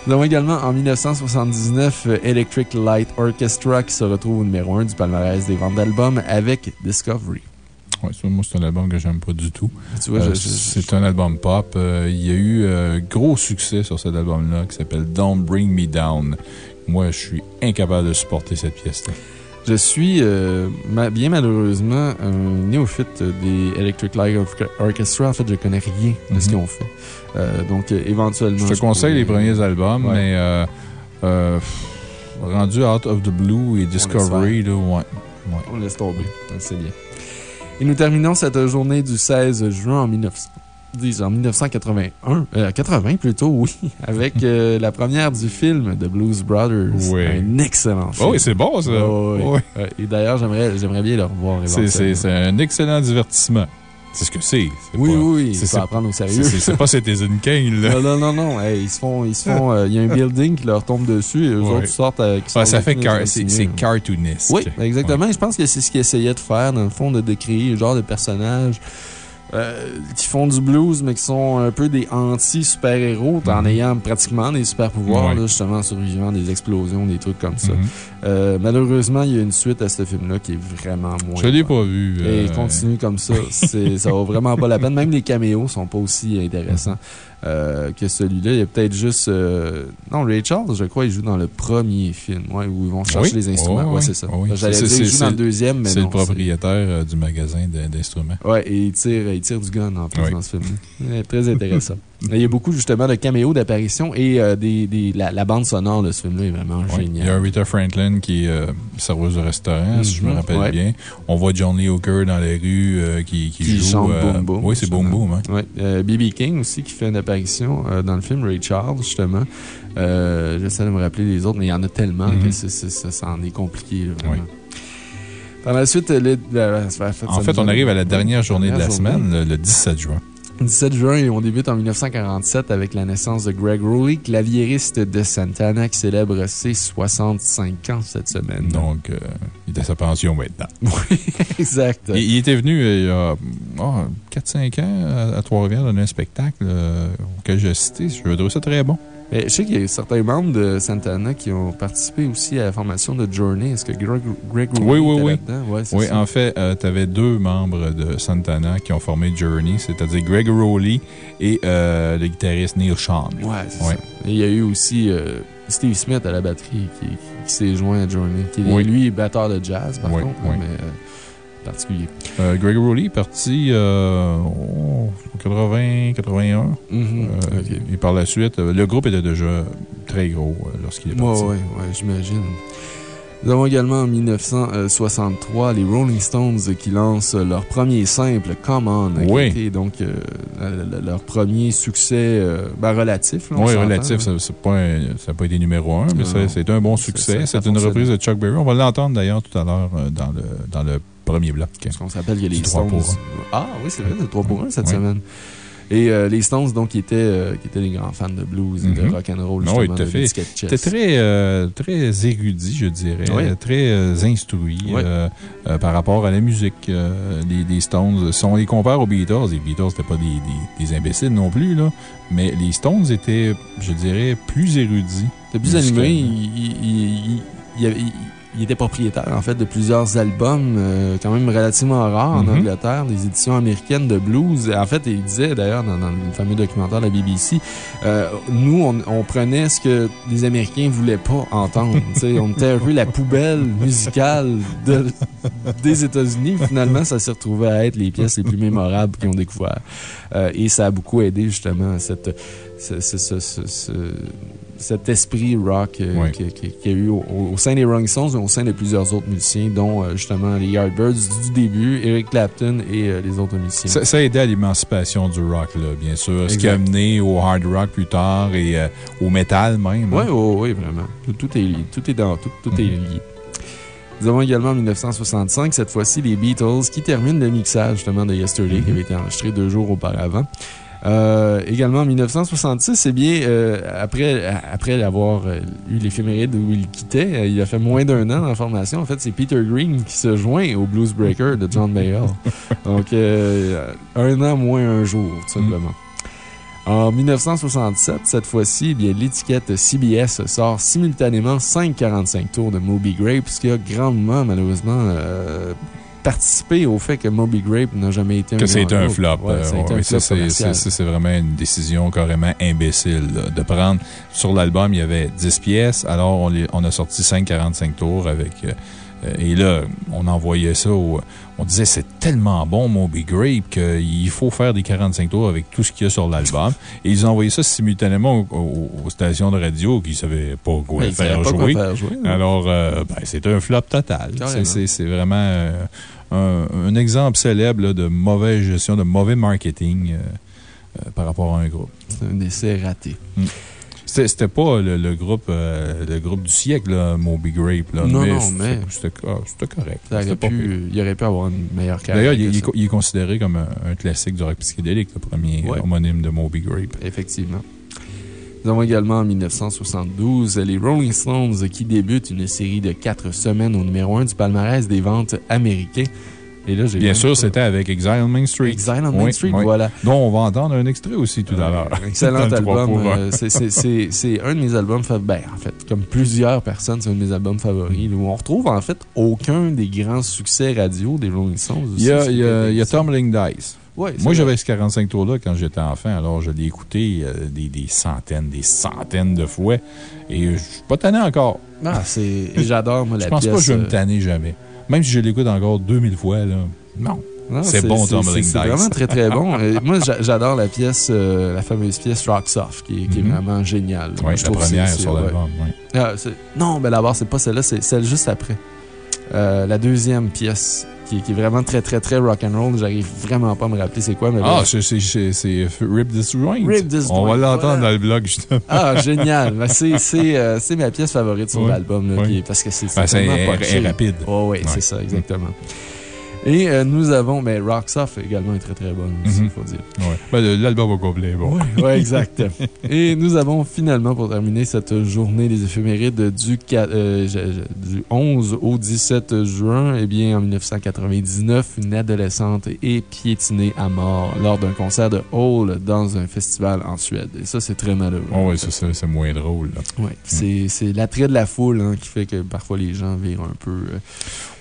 Nous avons également en 1979 euh, Electric Light Orchestra qui se retrouve au numéro 1 du palmarès des ventes d'albums avec Discovery. Ça, moi, c'est un album que j'aime pas du tout. Euh, c'est un album pop. Euh, il y a eu euh, gros succès sur cet album-là qui s'appelle Don't Bring Me Down. Moi, je suis incapable de supporter cette pièce-là. Je suis, euh, ma- bien malheureusement, un néophyte des Electric Light Orch- Orchestra. En fait, je connais rien de ce Mhm. qu'ils ont fait. Euh, donc, euh, éventuellement. Je te conseille les premiers albums, Ouais. mais euh, rendu Out of the Blue et Discovery, là, ouais. ouais. On laisse tomber. C'est bien. Et nous terminons cette journée du 16 juin en 1900. En 1981, euh, 80 plutôt, oui, avec euh, la première du film The Blues Brothers. Oui. Un excellent film. Oh, oui, c'est bon, ça. Oh, oui. Oui. Ouais, Et d'ailleurs, j'aimerais bien le revoir. C'est- un excellent divertissement. C'est ce que c'est. Oui, pas- oui, c'est- faut c'est- apprendre au sérieux. c'est- pas Citizen Kane, là. Non, non, non, non. Hey, ils se font. ils se font, euh, Il y a un building qui leur tombe dessus et eux Ouais. autres sortent avec. Ah, ça fait car- c'est cartooniste. Oui, exactement. Je pense que c'est ce qu'ils essayaient de faire, dans le fond, de, créer un genre de personnages euh, qui font du blues, mais qui sont un peu des anti-super-héros, en ayant pratiquement des super-pouvoirs, Mhm. Ouais. justement, survivant des explosions, des trucs comme ça. Mhm. Euh, malheureusement, il y a une suite à ce film-là qui est vraiment moins. Je l'ai pas vu. Et euh, continue comme ça. ça vaut vraiment pas la peine. Même les caméos sont pas aussi intéressants euh, que celui-là. Il y a peut-être juste. Non, Ray Charles, je crois, il joue dans le premier film, ouais, où ils vont chercher Oui. les instruments. Ouais, Ouais, c'est ça. Oui. J'allais dire qu'il joue dans le deuxième, mais C'est le propriétaire du magasin d'in- d'instruments. Ouais, et il tire, il tire du gun en plus Oui. dans ce film. Très intéressant. il y a beaucoup justement de caméos, d'apparitions et euh, des, des- la, la bande sonore de ce film-là est vraiment Ouais. Il y a géniale. Rita Franklin qui est euh, serveuse de restaurant, si je me Mhm. rappelle Ouais. bien. On voit John Lee Hooker dans les rues euh, qui, qui, Qui joue. chante euh, Boom Boom. Oui, c'est Boom. Boom. hein. Ouais. B.B. King aussi qui fait une apparition dans le film Ray Charles, justement. J'essaie de me rappeler les autres, mais il y en a tellement Mhm. que c'est- ça, ça en est compliqué. là. Par la suite, les- En fait, on arrive à la dernière journée de la semaine, le 17 juin. 17 juin et on débute en 1947 avec la naissance de Greg Rowley, claviériste de Santana qui célèbre ses 65 ans cette semaine. Donc, euh, il est à sa pension maintenant. Oui, exact. Il, il était venu euh, il y a 4-5 ans à, à Trois-Rivières donner un spectacle euh, auquel j'ai assisté. Je trouvais ça très bon. Mais je sais qu'il y a certains membres de Santana qui ont participé aussi à la formation de Journey. Est-ce que Greg, Greg Oui, Rowley oui, était oui. Ouais, Oui, ça. en fait, tu avais deux membres de Santana qui ont formé Journey, c'est-à-dire Greg Rowley et euh, le guitariste Neil Sean. Ouais, c'est Ouais. ça. Et il y a eu aussi euh, Steve Smith à la batterie qui, qui- qui s'est joint à Journey. Qui est, Oui. Lui, est batteur de jazz, par Oui, contre, oui. mais euh, particulier. Euh, Greg Rowley est parti euh, en 80, 81. Mhm. Euh, Ok. Et par la suite, euh, le groupe était déjà très gros euh, lorsqu'il est parti. ouais, ouais, j'imagine. Nous avons également en 1963 les Rolling Stones qui lancent leur premier simple, Come On, qui Oui. était donc le- le- leur premier succès ben, relatif. là, Oui, relatif, ça c'est pas un- n'a pas été numéro un, mais c'est un bon succès. C'est une reprise de Chuck Berry. On va l'entendre d'ailleurs tout à l'heure dans le, dans le premier bloc. Parce qu'on se rappelle que Du les Stones. Ah oui, c'est vrai, c'est 3 pour 1 cette Oui. semaine. Et euh, les Stones, donc, qui étaient, euh, qui étaient des grands fans de blues et de Mhm. rock'n'roll, oui, justement, tout à fait. C'était très, euh, très érudit, je dirais. Oui. Très instruit Oui. par rapport à la musique. les, les Stones, si on les compare aux Beatles, les Beatles n'étaient pas des, des- des imbéciles non plus, là, mais les Stones étaient, je dirais, plus érudits. Le plus animé, il, il, il- il- il- était propriétaire, en fait, de plusieurs albums, euh, quand même relativement rares en Mhm. Angleterre, des éditions américaines de blues. En fait, il disait d'ailleurs dans, dans le fameux documentaire de la BBC, euh, nous, on, on prenait ce que les Américains voulaient pas entendre. On était un peu la poubelle musicale de- des États-Unis. Finalement, ça s'est retrouvé à être les pièces les plus mémorables qu'ils ont découvert. Euh, et ça a beaucoup aidé, justement, à cette, ce- ce- ce- ce- ce- cet esprit rock euh, Oui. qu'il qui, qui y a eu au, au sein des Rolling Stones et au sein de plusieurs autres musiciens, dont euh, justement les Yardbirds du début, Eric Clapton et euh, les autres musiciens. Ça, ça a aidé à l'émancipation du rock, là, bien sûr. Ce qui a amené au hard rock plus tard et au métal même. Oui, hein. oui, vraiment. Tout, tout est lié. Tout est, dans, tout, tout est Mhm. lié. Nous avons également en 1965, cette fois-ci, les Beatles qui terminent le mixage justement de Yesterday Mhm. qui avait été enregistré deux jours auparavant. Euh, également en 1966, eh bien, euh, après, après avoir euh, eu l'éphéméride où il quittait, il a fait moins d'un an dans la formation. En fait, c'est Peter Green qui se joint au Blues Breaker de John Mayall. Donc, euh, un an moins un jour, tout simplement. En 1967, cette fois-ci, eh bien, l'étiquette CBS sort simultanément 5,45 tours de Moby Grape, ce qui a grandement, malheureusement, participé au fait que Moby Grape n'a jamais été un Que c'est un flop. Ouais, c'est- vraiment une décision carrément imbécile. là, de prendre sur l'album, il y avait 10 pièces, alors on, les- on a sorti 5,45 tours avec. euh, et là, on envoyait ça au- On disait c'est tellement bon, Moby Grape, qu'il faut faire des 45 tours avec tout ce qu'il y a sur l'album. Et ils ont envoyé ça simultanément aux, aux- aux stations de radio qui ne savaient pas quoi faire quoi jouer. faire jouer, ouais. Alors, euh, ben, c'est un flop total. C'est- vraiment euh, un, un exemple célèbre là, de mauvaise gestion, de mauvais marketing euh, par rapport à un groupe. C'est un essai raté. C'était c'était pas le, le groupe, euh, le groupe du siècle, là, Moby Grape. Là, Non, non, c'était- mais- C'était ah, c'était correct. Ça aurait pu, il aurait pu avoir une meilleure carrière. D'ailleurs, il, est il considéré comme un, un classique du rock psychédélique, le premier Ouais. homonyme de Moby Grape. Effectivement. Nous avons également en 1972 les Rolling Stones qui débutent une série de quatre semaines au numéro 1 du palmarès des ventes américains. Et là, Bien sûr, c'était avec Exile on Main Street. Exile on Main Oui, Street, oui. voilà. Dont on va entendre un extrait aussi tout à l'heure. Excellent album. euh, c'est- un de mes albums favoris. Ben, en fait, comme plusieurs personnes, c'est un de mes albums favoris. où on retrouve en fait aucun des grands succès radio des Rolling Stones. Il y a, il y a- il y a c'est- Tumbling Dice. Ouais, Moi, j'avais ce 45 tours-là quand j'étais enfant, alors je l'ai écouté euh, des, des centaines, des centaines de fois. Et je suis pas tanné encore. Ah, J'adore, moi, la Je pense pas que pièce, je vais me euh, tanner jamais. Même si je l'écoute encore 2000 fois, là. Non. Non, C'est bon, Tumbling C'est vraiment très, très bon. Moi, j'a- j'adore la pièce, euh, la fameuse pièce Rocks Off, qui, est- Mhm. vraiment géniale. Oui, la première sur ouais. l'album. Ah, non, ben d'abord, c'est pas celle-là, c'est celle juste après. Euh, la deuxième pièce, qui, qui est vraiment très, très, très rock'n'roll. J'arrive vraiment pas à me rappeler c'est quoi, mais Ah, c'est c'est Rip This Joint. Rip This On va l'entendre voilà. dans le blog, justement. Ah, génial. Ben, c'est euh, c'est ma pièce favorite sur l'album, parce que c'est Ben, c'est- tellement est rapide. Oh, oui, Ouais. c'est ça, exactement. Et euh, nous avons, mais Rocks Off également est très, très bonne aussi, il Mhm. faut dire. Ouais. Ben, L'album au complet, bon. Oui, exact. Et nous avons finalement, pour terminer cette journée des éphémérides du, euh, du 11 au 17 juin, eh bien, en 1999, une adolescente est piétinée à mort lors d'un concert de Hall dans un festival en Suède. Et ça, c'est très malheureux. Oh, oui, ça, ça, c'est moins drôle. Ouais, c'est c'est l'attrait de la foule hein, qui fait que parfois les gens virent un peu. euh,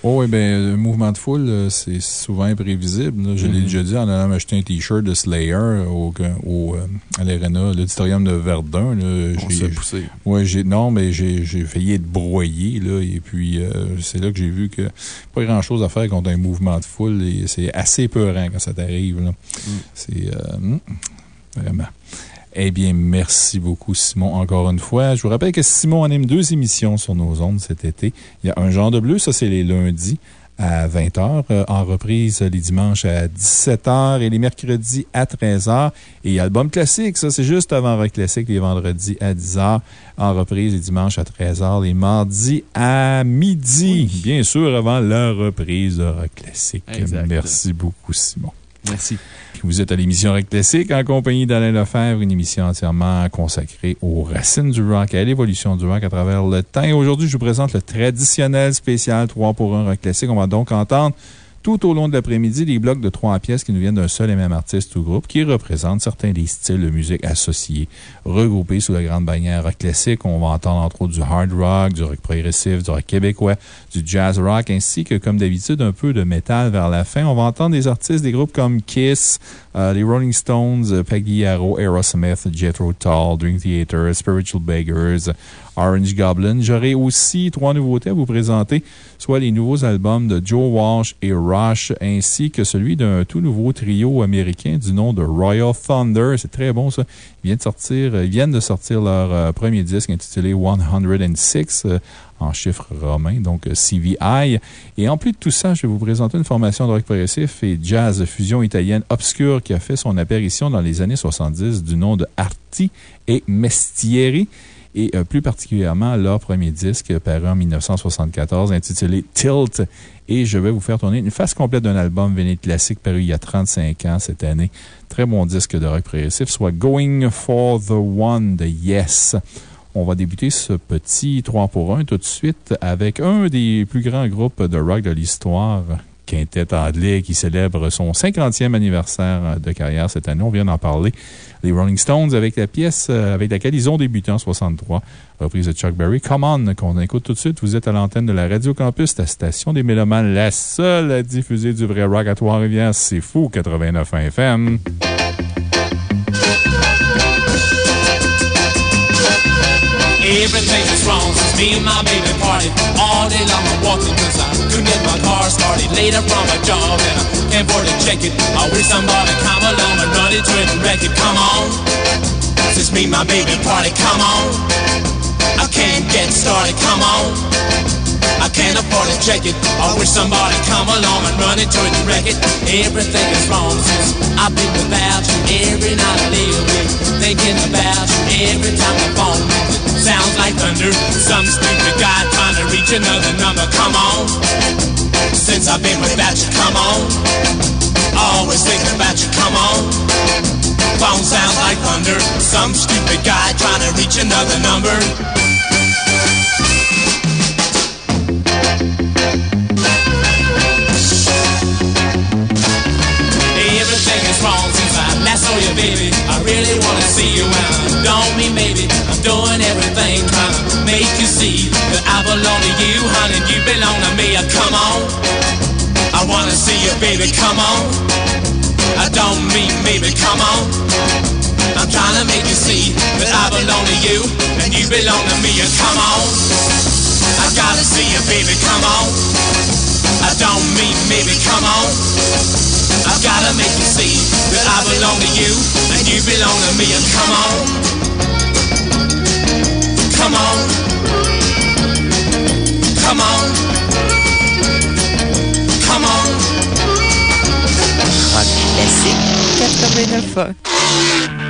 Oh, oui, ben, le mouvement de foule, euh, c'est souvent imprévisible. là. Je l'ai Mhm. déjà dit en allant m'acheter un T-shirt de Slayer au, au, euh, à l'Arena, l'auditorium de Verdun. Là, on J'ai- s'est poussé. Ouais, non, mais j'ai, failli être broyé, là, et puis euh, c'est là que j'ai vu que pas grand chose à faire contre un mouvement de foule, et c'est assez peurant quand ça t'arrive, là. C'est, euh, hmm, vraiment. Eh bien, merci beaucoup, Simon, encore une fois. Je vous rappelle que Simon anime deux émissions sur nos ondes cet été. Il y a Un genre de bleu, ça, c'est les lundis à 20h, euh, en reprise les dimanches à 17h et les mercredis à 13h. Et Album Classique, ça, c'est juste avant Rock Classique, les vendredis à 10h, en reprise les dimanches à 13h, les mardis à midi. Bien sûr, avant la reprise de Rock Classique. Exact. Merci beaucoup, Simon. Merci. Vous êtes à l'émission Rock Classique en compagnie d'Alain Lefebvre, une émission entièrement consacrée aux racines du rock et à l'évolution du rock à travers le temps. Et aujourd'hui, je vous présente le traditionnel spécial 3 pour 1 Rock Classique. On va donc entendre tout au long de l'après-midi des blocs de trois pièces qui nous viennent d'un seul et même artiste ou groupe qui représentent certains des styles de musique associés, regroupés sous la grande bannière rock classique. On va entendre entre autres du hard rock, du rock progressif, du rock québécois, du jazz rock, ainsi que, comme d'habitude, un peu de métal vers la fin. On va entendre des artistes des groupes comme Kiss, les Rolling Stones, euh, Peggy Arrow, Aerosmith, Jethro Tull, Dream Theater, Spiritual Beggars, Orange Goblin. J'aurai aussi trois nouveautés à vous présenter, soit les nouveaux albums de Joe Walsh et Rush, ainsi que celui d'un tout nouveau trio américain du nom de Royal Thunder. C'est très bon, ça. Ils viennent de sortir, leur euh, premier disque intitulé 106 euh, en chiffres romains, donc euh, CVI. Et en plus de tout ça, je vais vous présenter une formation de rock progressif et jazz fusion italienne obscure qui a fait son apparition dans les années 70 du nom de Arti et Mestieri et euh, plus particulièrement leur premier disque paru en 1974 intitulé Tilt. Et je vais vous faire tourner une face complète d'un album véné classique paru il y a 35 ans cette année. Très bon disque de rock progressif, soit Going for the One de Yes. On va débuter ce petit 3 pour 1 tout de suite avec un des plus grands groupes de rock de l'histoire, Quintet Adley, qui célèbre son 50e anniversaire de carrière cette année. On vient d'en parler. Les Rolling Stones avec la pièce euh, avec laquelle ils ont débuté en 63, reprise de Chuck Berry. Come On, qu'on écoute tout de suite. Vous êtes à l'antenne de la Radio Campus, la station des Mélomanes, la seule à diffuser du vrai rock à Trois-Rivières. C'est fou, 89 FM. Everything is wrong since me and my baby parted. All day long I'm walking cause I couldn't get my car started. Later from my job and I can't afford to check it. I wish somebody come along and run into it and wreck it. Come on. Since me and my baby party, come on. I can't get started, come on. I can't afford to check it. I wish somebody come along and run into it and wreck it. Everything is wrong since I've been without you. Every night awake thinking about you. Every time the phone rings, sounds like thunder. Some stupid guy trying to reach another number. Come on. Since I've been without you, come on. Always thinking about you, come on. Phone sounds like thunder. Some stupid guy trying to reach another number. You, baby. I really wanna see you and I don't mean maybe. I'm doing everything trying to make you see that I belong to you, honey. You belong to me. Uh, Come on. I wanna see you, baby. Come on. I don't mean maybe. Come on. I'm trying to make you see that I belong to you and you belong to me. Uh, Come on. I gotta see you, baby. Come on. I don't mean maybe. Come on. I've gotta make you see that I belong to you and you belong to me. And come on, come on, come on, come on. Rock classique 89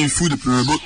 C'est fou depuis un bout.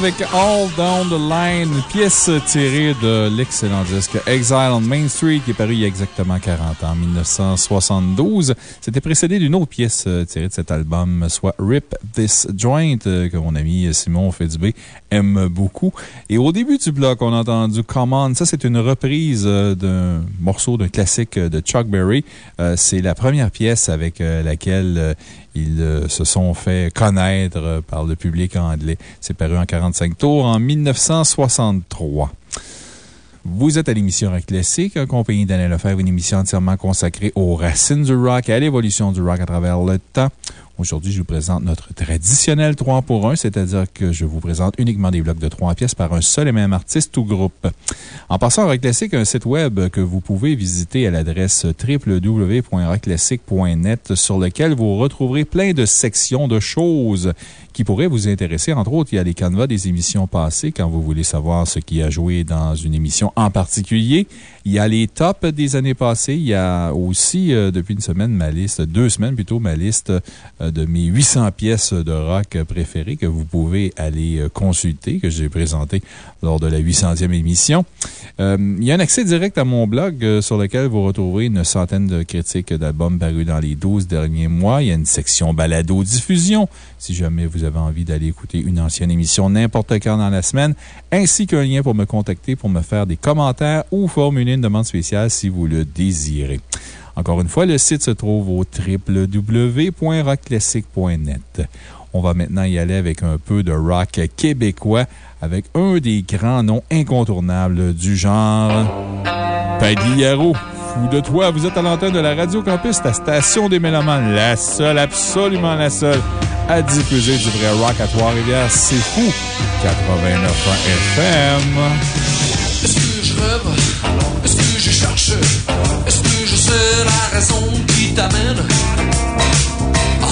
Avec All Down the Line, pièce tirée de l'excellent disque Exile on Main Street qui est paru il y a exactement 40 ans, en 1972. C'était précédé d'une autre pièce euh, tirée de cet album, soit Rip Joint, euh, que mon ami Simon Fitzbé aime beaucoup. Et au début du bloc, on a entendu Come On. Ça, c'est une reprise euh, d'un morceau d'un classique de Chuck Berry. C'est la première pièce avec laquelle ils euh, se sont fait connaître euh, par le public anglais. C'est paru en 45 tours en 1963. Vous êtes à l'émission Rock Classique, en compagnie d'Alain Lefebvre, une émission entièrement consacrée aux racines du rock et à l'évolution du rock à travers le temps. Aujourd'hui, je vous présente notre traditionnel 3 pour 1, c'est-à-dire que je vous présente uniquement des blocs de 3 pièces par un seul et même artiste ou groupe. En passant, Rock Classic, un site web que vous pouvez visiter à l'adresse www.rockclassic.net sur lequel vous retrouverez plein de sections de choses qui pourraient vous intéresser. Entre autres, il y a les canevas des émissions passées quand vous voulez savoir ce qui a joué dans une émission en particulier. Il y a les tops des années passées. Il y a aussi, euh, depuis une semaine, ma liste, deux semaines plutôt, ma liste euh, de mes 800 pièces de rock préférées que vous pouvez aller euh, consulter, que j'ai présenté lors de la 800e émission. il y a un accès direct à mon blog sur lequel vous retrouverez une centaine de critiques d'albums parus dans les 12 derniers mois. Il y a une section balado-diffusion si jamais vous avez envie d'aller écouter une ancienne émission n'importe quand dans la semaine, ainsi qu'un lien pour me contacter pour me faire des commentaires ou formuler une demande spéciale si vous le désirez. Encore une fois, le site se trouve au www.rockclassic.net. On va maintenant y aller avec un peu de rock québécois avec un des grands noms incontournables du genre, Yarrow. Fou de toi, vous êtes à l'antenne de la Radio Campus, la station des Mélomanes, la seule, absolument la seule à diffuser du vrai rock à Trois-Rivières. C'est fou! 89 FM. Est-ce que je rêve? Est-ce que je cherche? Est-ce que je sais la raison qui t'amène? Oh.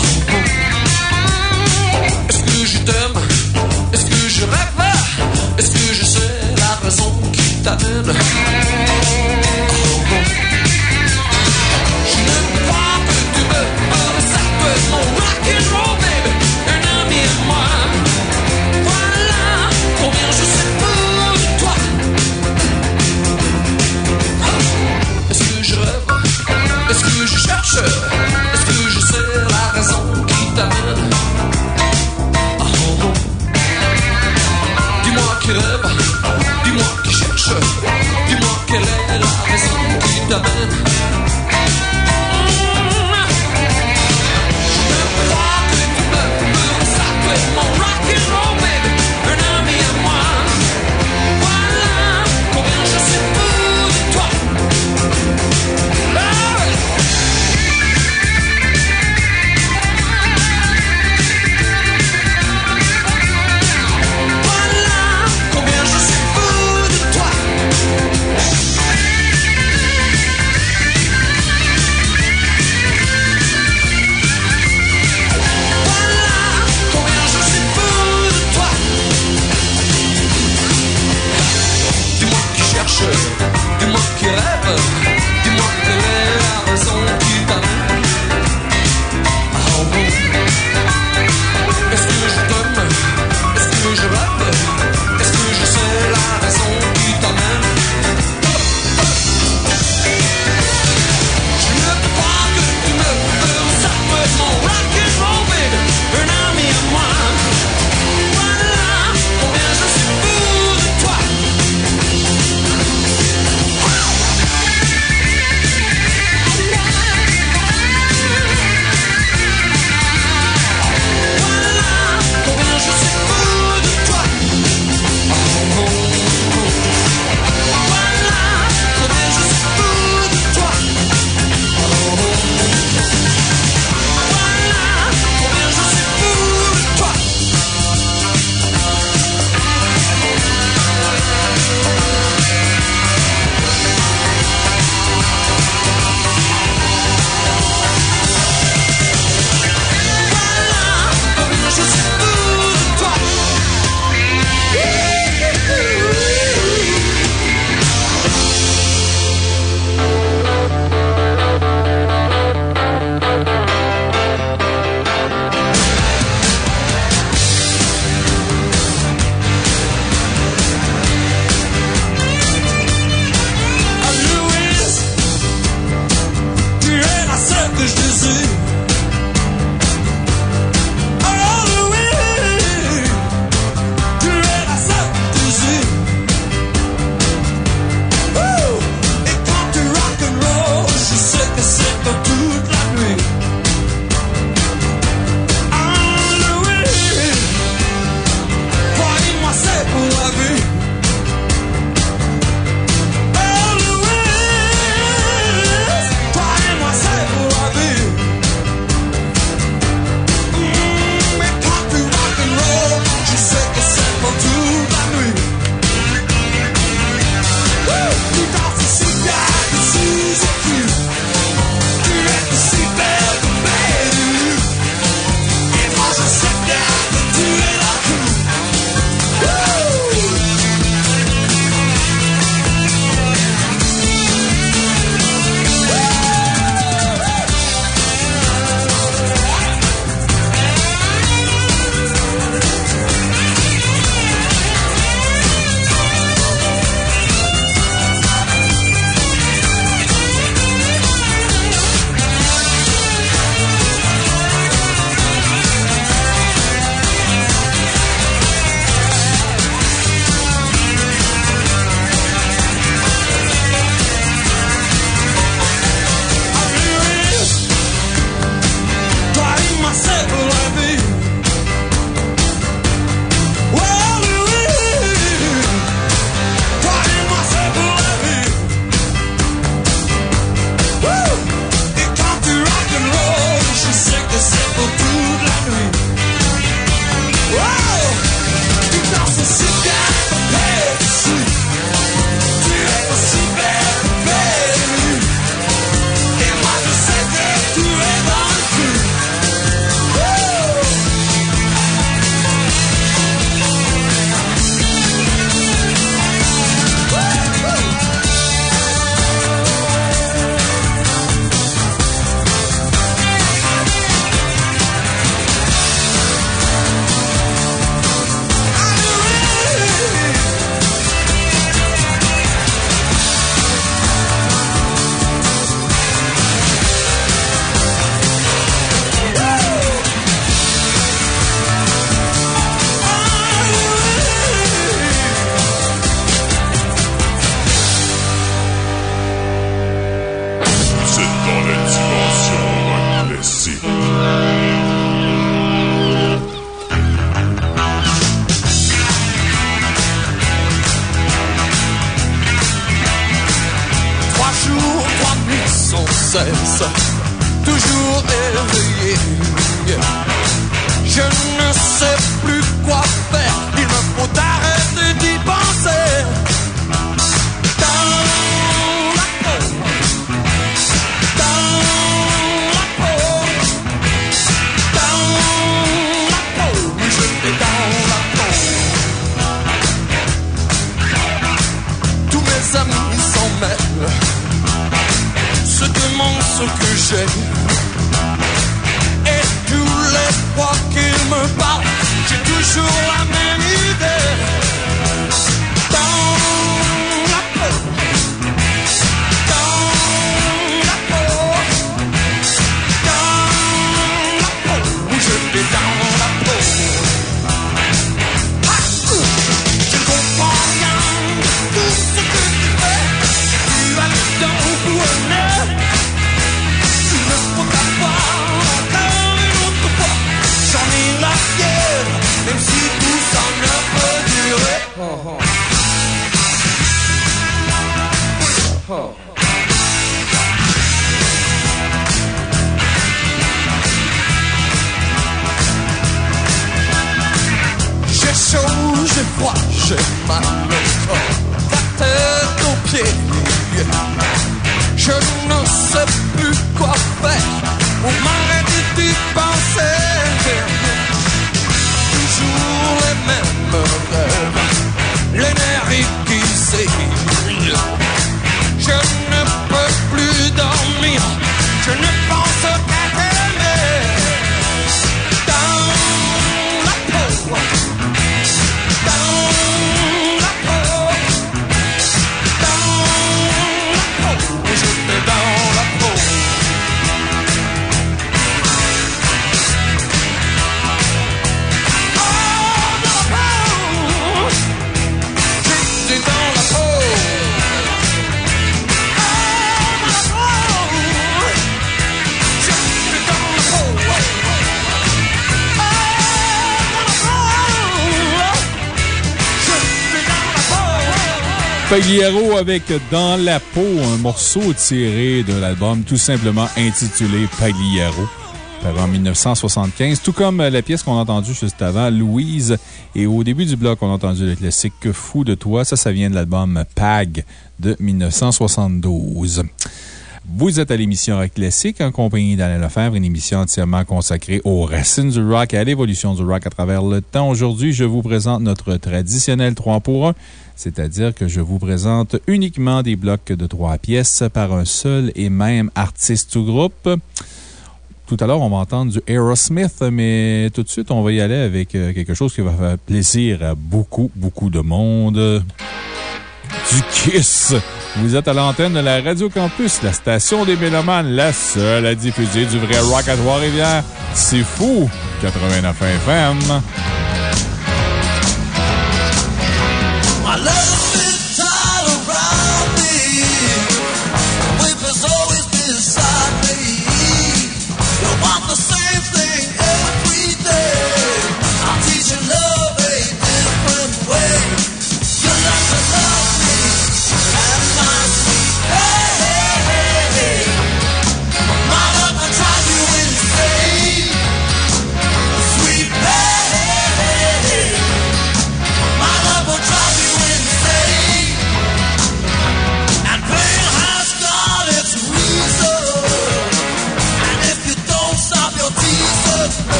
Est-ce que je t'aime? Est-ce que je rêve? Raison Pagliaro avec Dans la peau, un morceau tiré de l'album tout simplement intitulé Pagliaro, en 1975, tout comme la pièce qu'on a entendue juste avant, Louise. Et au début du bloc, on a entendu le classique Que fou de toi. Ça, ça vient de l'album Pag de 1972. Vous êtes à l'émission Rock Classique en compagnie d'Alain Lefebvre, une émission entièrement consacrée aux racines du rock et à l'évolution du rock à travers le temps. Aujourd'hui, je vous présente notre traditionnel 3 pour 1, c'est-à-dire que je vous présente uniquement des blocs de trois pièces par un seul et même artiste ou groupe. Tout à l'heure, on va entendre du Aerosmith, mais tout de suite, on va y aller avec euh, quelque chose qui va faire plaisir à beaucoup, beaucoup de monde. Du Kiss. Vous êtes à l'antenne de la Radio Campus, la station des Mélomanes, la seule à diffuser du vrai rock à Trois-Rivières. C'est fou! 89 FM.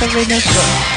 89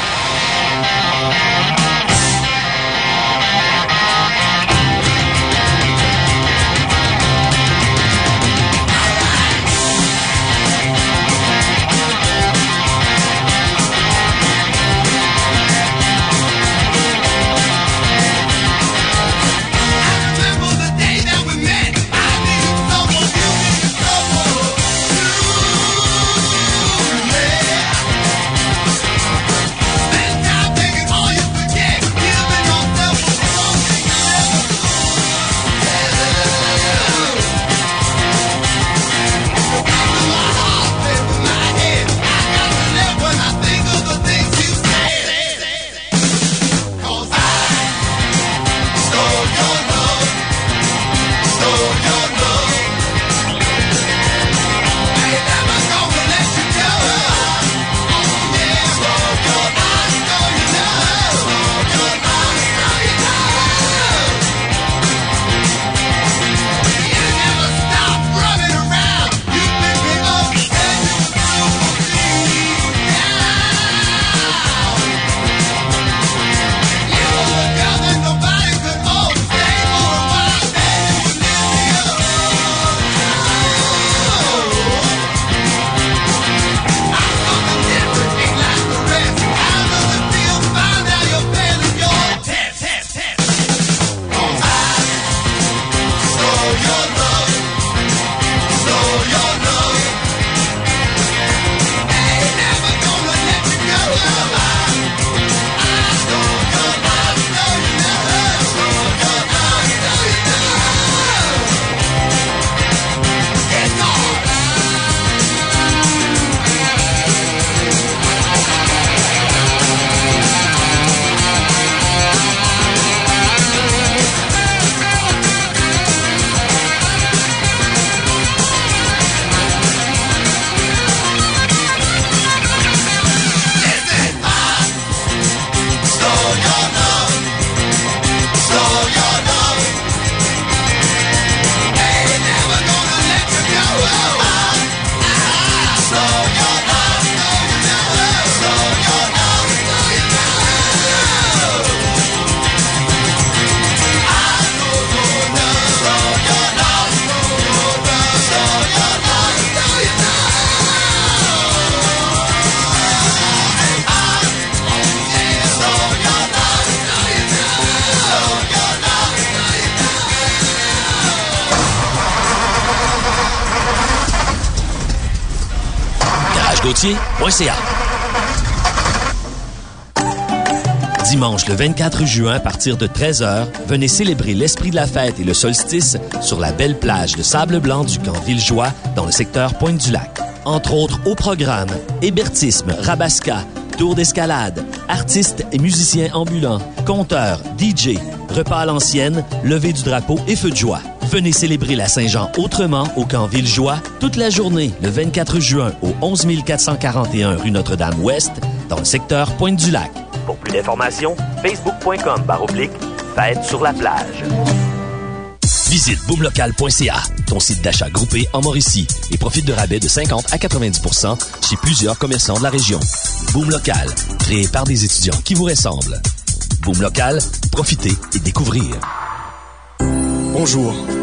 Dimanche le 24 juin à partir de 13h, venez célébrer l'esprit de la fête et le solstice sur la belle plage de sable blanc du camp Villejoie dans le secteur Pointe-du-Lac. Entre autres au programme, hébertisme, rabasca, tour d'escalade, artistes et musiciens ambulants, conteurs, DJ, repas à l'ancienne, levée du drapeau et feu de joie. Venez célébrer la Saint-Jean autrement au camp Villejoie toute la journée le 24 juin au 11 441 rue Notre-Dame-Ouest dans le secteur Pointe-du-Lac. Pour plus d'informations, facebook.com baroblique fête sur la plage. Visite boomlocal.ca, ton site d'achat groupé en Mauricie et profite de rabais de 50 à 90% chez plusieurs commerçants de la région. Boom Local, créé par des étudiants qui vous ressemblent. Boom Local, profitez et découvrez. Bonjour,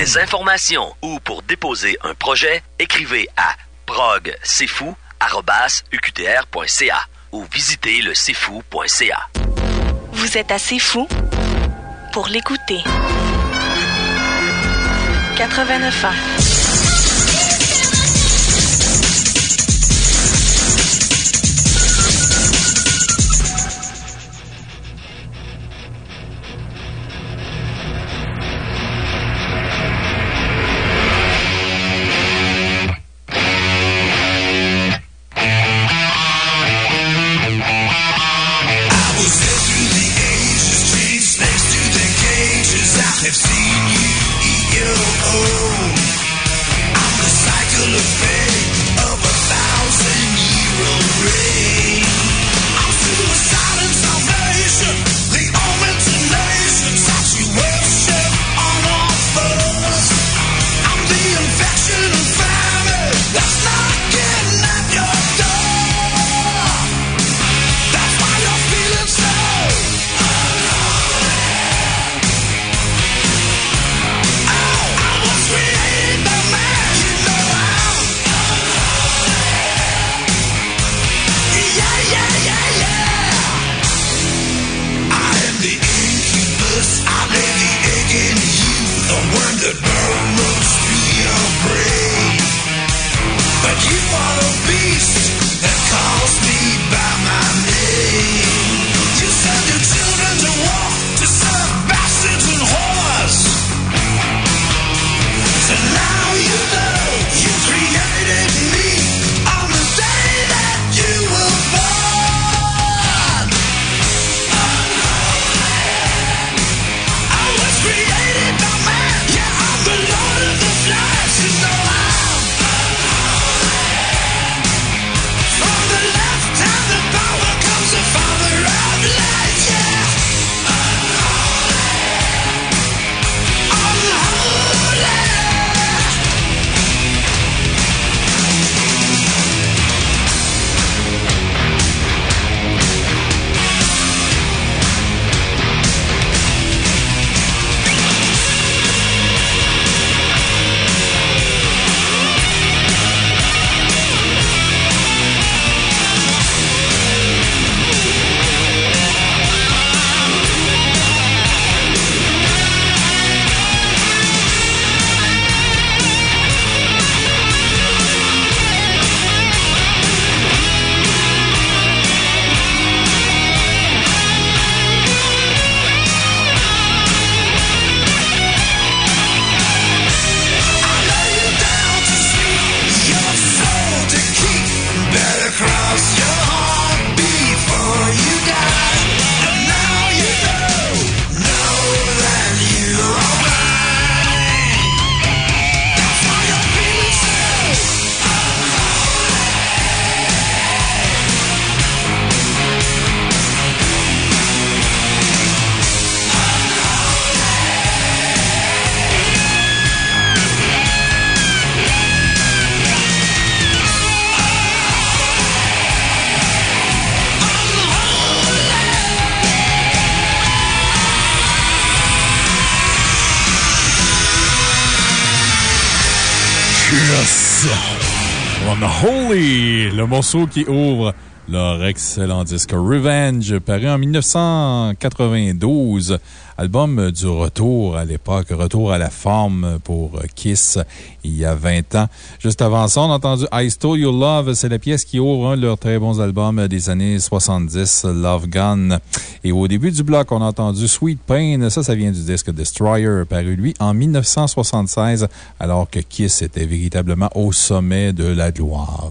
Des informations ou pour déposer un projet, écrivez à progcfou.uqtr.ca ou visitez le cfou.ca. Vous êtes assez fou pour l'écouter. 89 ans. Le morceau qui ouvre leur excellent disque Revenge, paru en 1992. Album du retour à l'époque, retour à la forme pour Kiss il y a 20 ans. Juste avant ça, on a entendu I Stole Your Love. C'est la pièce qui ouvre un de leurs très bons albums des années 70, Love Gun. Et au début du bloc, on a entendu Sweet Pain. Ça, ça vient du disque Destroyer, paru lui en 1976, alors que Kiss était véritablement au sommet de la gloire.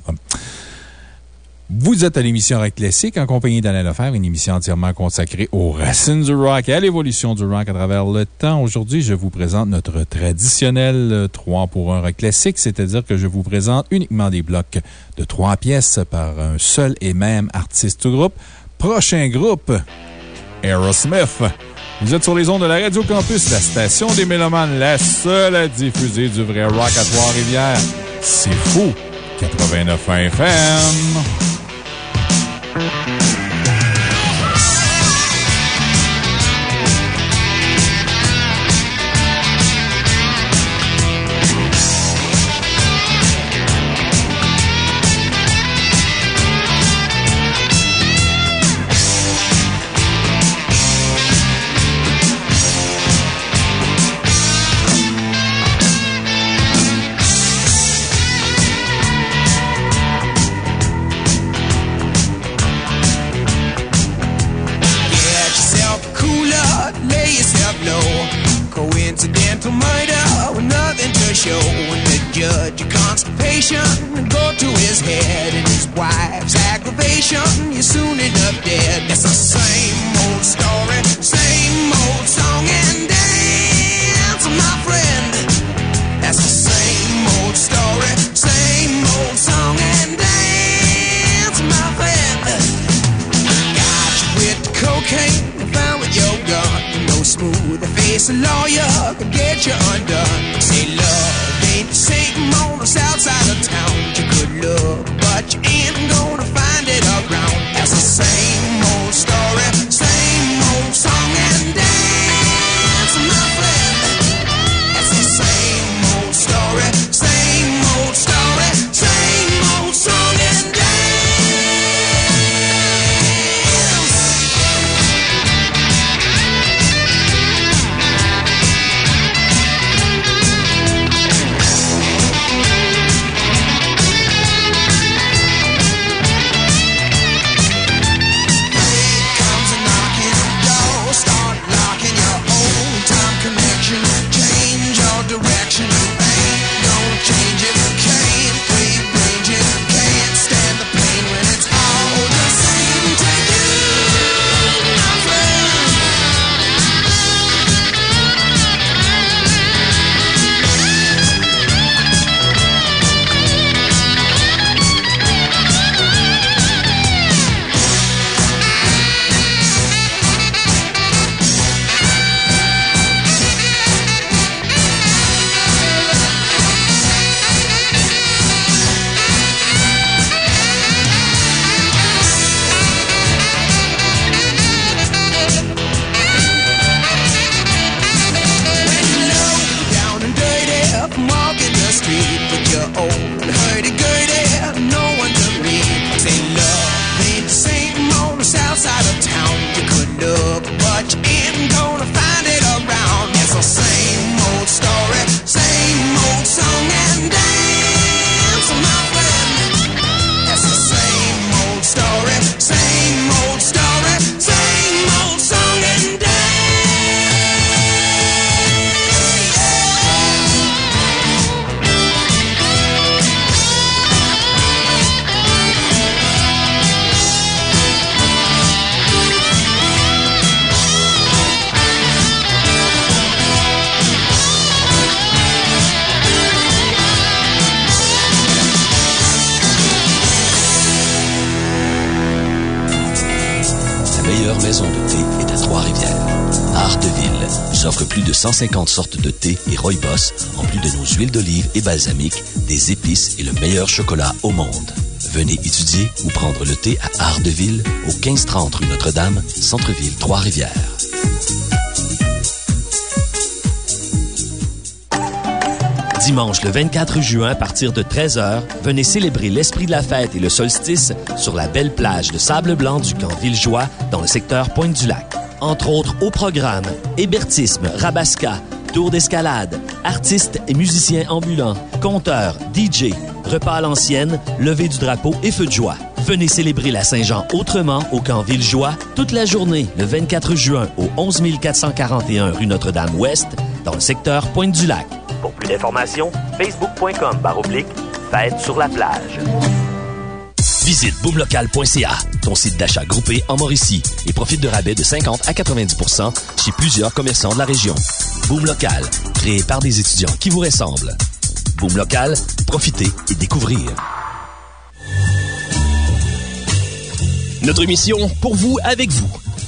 Vous êtes à l'émission Rock Classique en compagnie d'Alain Lefebvre, une émission entièrement consacrée aux racines du rock et à l'évolution du rock à travers le temps. Aujourd'hui, je vous présente notre traditionnel 3 pour 1 Rock Classique, c'est-à-dire que je vous présente uniquement des blocs de 3 pièces par un seul et même artiste ou groupe. Prochain groupe, Aerosmith. Vous êtes sur les ondes de la Radio Campus, la station des Mélomanes, la seule à diffuser du vrai rock à Trois-Rivières. C'est fou! 89 FM. Get constipation go to his head and his wife's aggravation, you're soon enough dead. It's the same old story, same old song and dance, my friend. That's the same old story, same old song and dance, my friend. Got you with cocaine found with your gun. No smooth face a lawyer can get you undone. 150 sortes de thé et rooibos, en plus de nos huiles d'olive et balsamiques, des épices et le meilleur chocolat au monde. Venez étudier ou prendre le thé à Ardeville, au 1530 rue Notre-Dame, Centre-Ville, Trois-Rivières. Dimanche le 24 juin à partir de 13h, venez célébrer l'esprit de la fête et le solstice sur la belle plage de sable blanc du camp Villejoie dans le secteur Pointe-du-Lac. Entre autres au programme, hébertisme, rabasca, tour d'escalade, artistes et musiciens ambulants, conteurs, DJ, repas à l'ancienne, levée du drapeau et feu de joie. Venez célébrer la Saint-Jean autrement au camp Villejoie toute la journée le 24 juin au 11 441 rue Notre-Dame-Ouest dans le secteur Pointe-du-Lac. Pour plus d'informations, facebook.com baroblique fête sur la plage. Visite boomlocal.ca, ton site d'achat groupé en Mauricie, et profite de rabais de 50 à 90% chez plusieurs commerçants de la région. Boom Local, créé par des étudiants qui vous ressemblent. Boom Local, profitez et découvrez. Notre mission, pour vous, avec vous.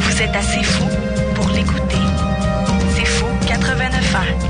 Vous êtes assez fou pour l'écouter. C'est fou 89 ans.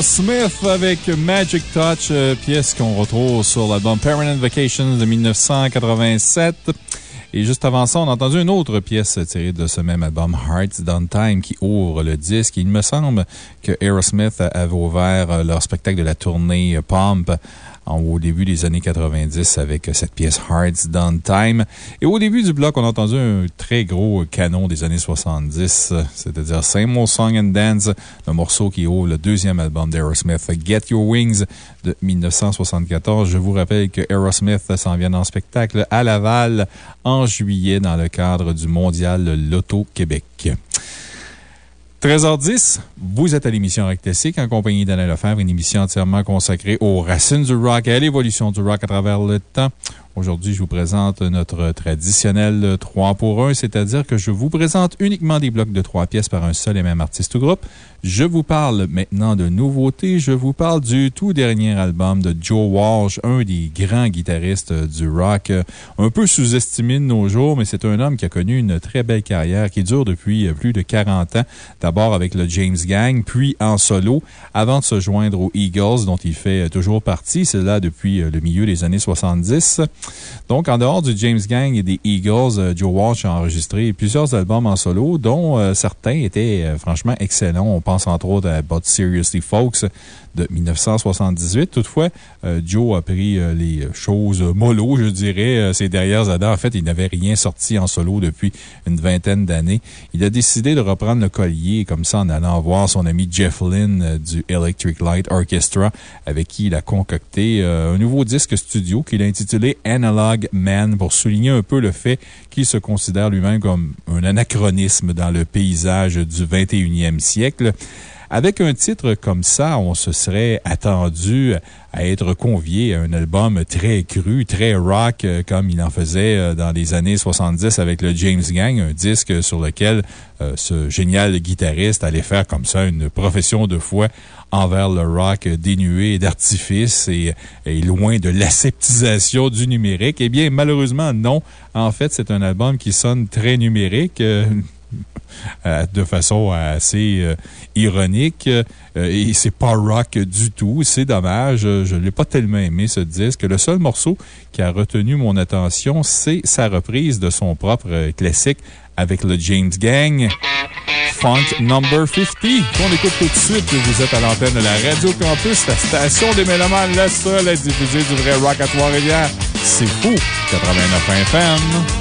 Aerosmith avec Magic Touch, euh, pièce qu'on retrouve sur l'album Permanent Vacations de 1987. Et juste avant ça, on a entendu une autre pièce tirée de ce même album, Hearts Done Time, qui ouvre le disque. Il me semble que Aerosmith avait ouvert euh, leur spectacle de la tournée Pomp en- au début des années 90 avec cette pièce Hearts Done Time. Et au début du bloc, on a entendu un très gros canon des années 70, euh, c'est-à-dire Same Old Song and Dance, le morceau qui ouvre le deuxième album d'Aerosmith, Get Your Wings de 1974. Je vous rappelle que Aerosmith s'en vient en spectacle à Laval en juillet dans le cadre du mondial Loto Québec. 13h10, vous êtes à l'émission Rock Classique en compagnie d'Alain Lefebvre, une émission entièrement consacrée aux racines du rock et à l'évolution du rock à travers le temps. Aujourd'hui, je vous présente notre traditionnel 3 pour 1, c'est-à-dire que je vous présente uniquement des blocs de 3 pièces par un seul et même artiste ou groupe. Je vous parle maintenant de nouveautés. Je vous parle du tout dernier album de Joe Walsh, un des grands guitaristes du rock, un peu sous-estimé de nos jours, mais c'est un homme qui a connu une très belle carrière qui dure depuis euh, plus de 40 ans. D'abord avec le James Gang, puis en solo, avant de se joindre aux Eagles, dont il fait euh, toujours partie. C'est là depuis euh, le milieu des années 70. Donc, en dehors du James Gang et des Eagles, Joe Walsh a enregistré plusieurs albums en solo, dont certains étaient franchement excellents. Pense entre autres à But Seriously. Folks de 1978. Toutefois, euh, Joe a pris euh, les choses mollo, je dirais, euh, ces dernières années. En fait, il n'avait rien sorti en solo depuis une vingtaine d'années. Il a décidé de reprendre le collier comme ça en allant voir son ami Jeff Lynne euh, du Electric Light Orchestra, avec qui il a concocté euh, un nouveau disque studio qu'il a intitulé Analog Man pour souligner un peu le fait qu'il se considère lui-même comme un anachronisme dans le paysage du 21e siècle. Avec un titre comme ça, on se serait attendu à être convié à un album très cru, très rock, euh, comme il en faisait euh, dans les années 70 avec le James Gang, un disque sur lequel euh, ce génial guitariste allait faire comme ça une profession de foi envers le rock dénué d'artifice et, loin de l'aseptisation du numérique. Eh bien, malheureusement, non. En fait, c'est un album qui sonne très numérique. De façon assez euh, ironique. euh, et c'est pas rock du tout. C'est dommage. euh, Je l'ai pas tellement aimé, ce disque. Le seul morceau qui a retenu mon attention, c'est sa reprise de son propre euh, classique avec le James Gang. Funk Number 50, qu'on écoute tout de suite. Vous êtes à l'antenne de la Radio Campus, la station des Mélomanes, la seule à diffuser du vrai rock à Trois-Rivières. C'est fou! 89 FM.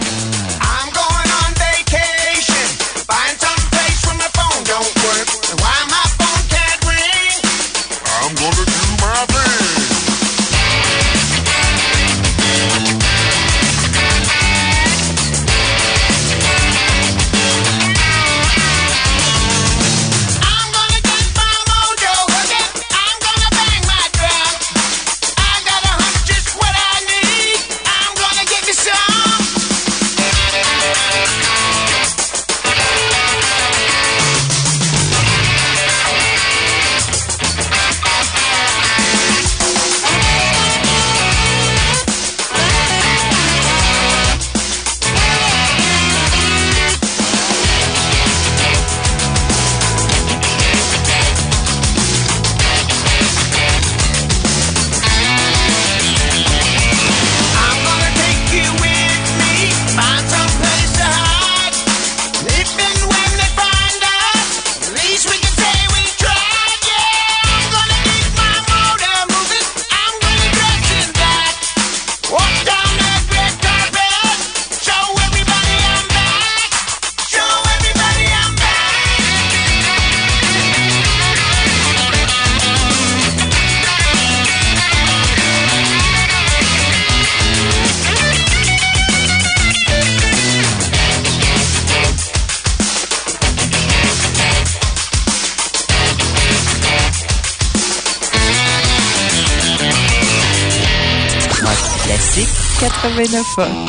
89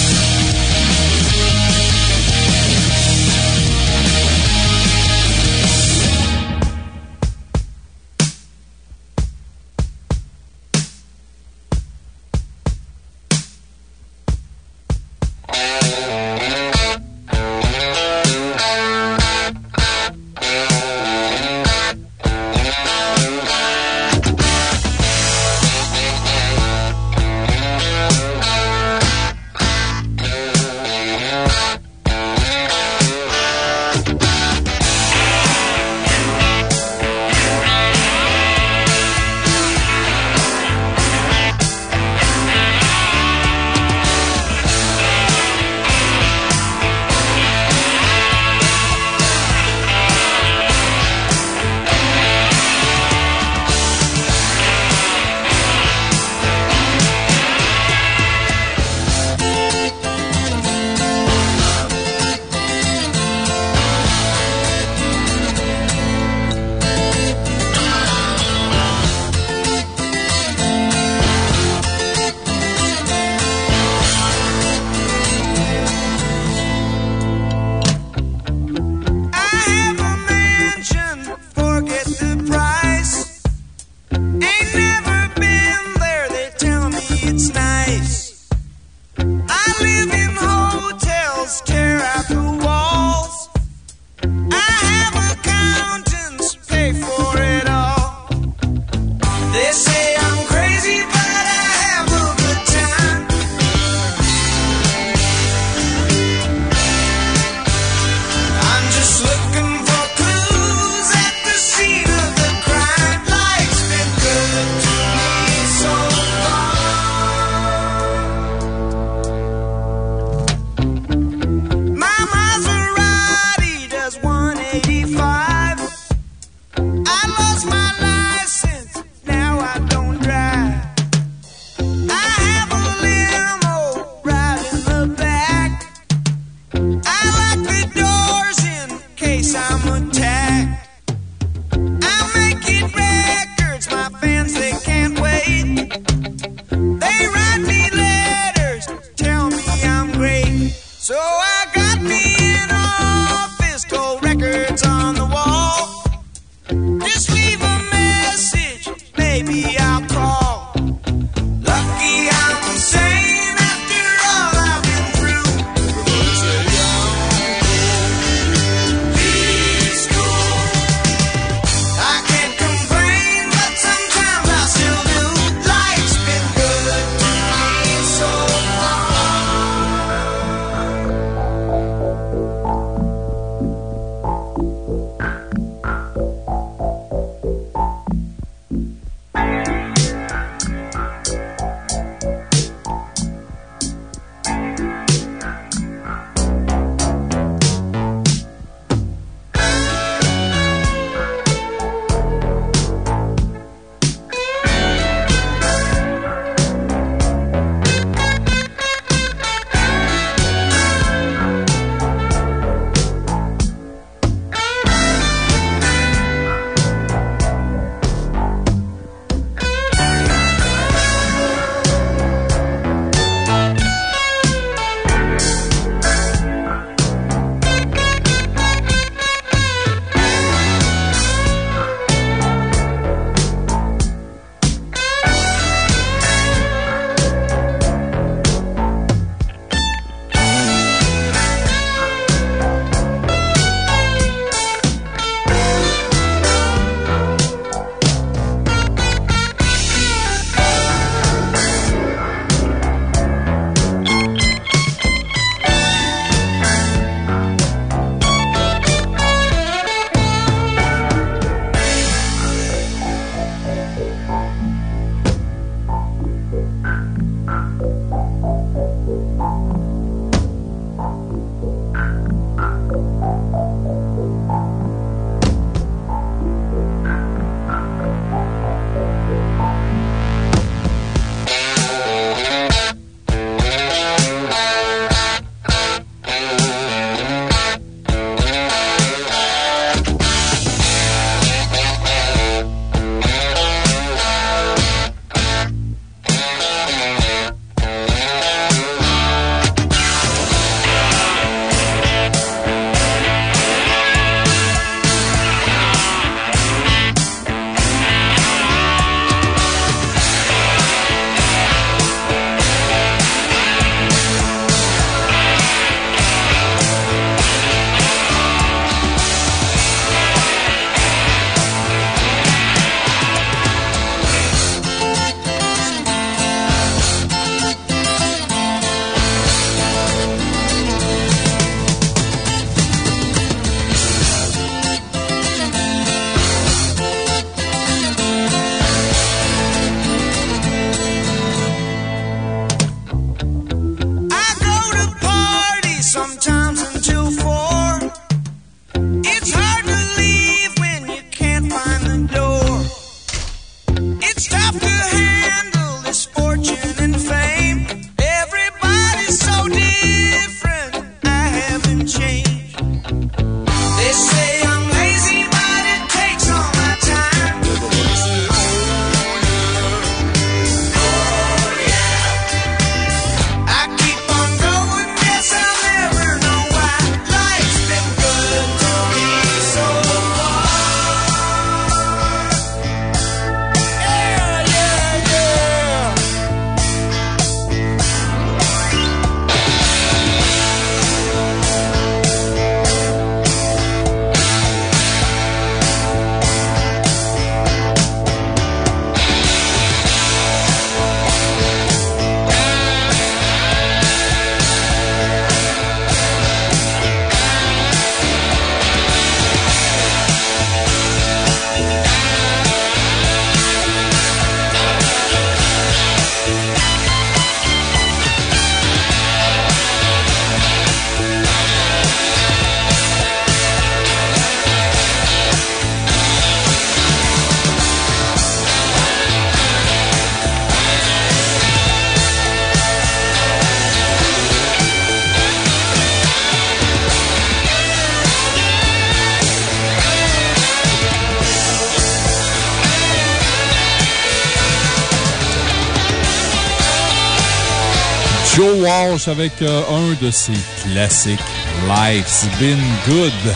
Avec euh, un de ses classiques, Life's Been Good.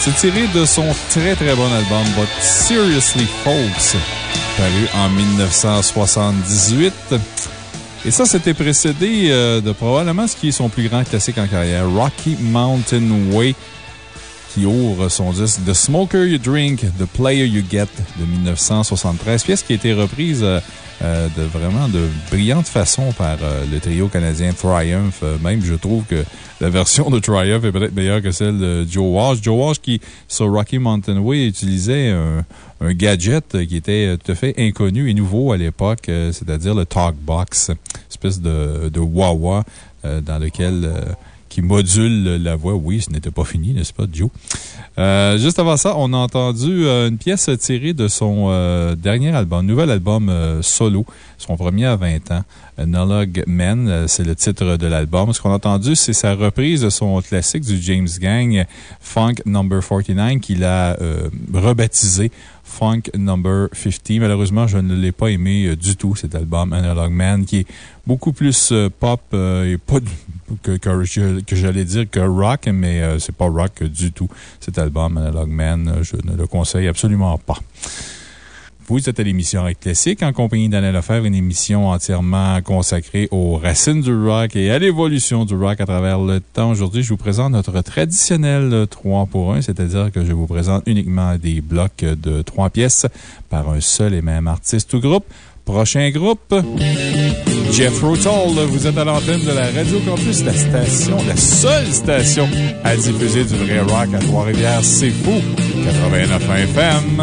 C'est tiré de son très très bon album, But Seriously Folks, paru en 1978. Et ça, c'était précédé euh, de probablement ce qui est son plus grand classique en carrière, Rocky Mountain Way, qui ouvre son disque The Smoker You Drink, The Player You Get de 1973, pièce qui a été reprise euh, euh, de vraiment de brillante façon par euh, le trio canadien Triumph. Euh, même, je trouve que la version de Triumph est peut-être meilleure que celle de Joe Walsh. Joe Walsh qui, sur Rocky Mountain Way, utilisait un, gadget qui était tout à fait inconnu et nouveau à l'époque, c'est-à-dire le Talkbox, espèce de, de euh, dans lequel qui module la voix. Oui, ce n'était pas fini, n'est-ce pas, Joe? Euh, juste avant ça, on a entendu euh, une pièce tirée de son euh, dernier album, nouvel album solo, son premier à 20 ans, Analog Men, c'est le titre de l'album. Ce qu'on a entendu, c'est sa reprise de son classique du James Gang, Funk Number 49, qu'il a rebaptisé Funk Number 50. Malheureusement, je ne l'ai pas aimé du tout, cet album Analog Man, qui est beaucoup plus pop et pas que, j'allais dire que rock, mais euh, c'est pas rock du tout. Cet album Analog Man, euh, je ne le conseille absolument pas. Vous êtes à l'émission Rock Classique en compagnie d'Alain Lefebvre, une émission entièrement consacrée aux racines du rock et à l'évolution du rock à travers le temps. Aujourd'hui, je vous présente notre traditionnel 3 pour 1, c'est-à-dire que je vous présente uniquement des blocs de 3 pièces par un seul et même artiste ou groupe. Prochain groupe, Jeff Tull. Vous êtes à l'antenne de la Radio Campus, la station, la seule station à diffuser du vrai rock à Trois-Rivières. C'est fou! 89 FM.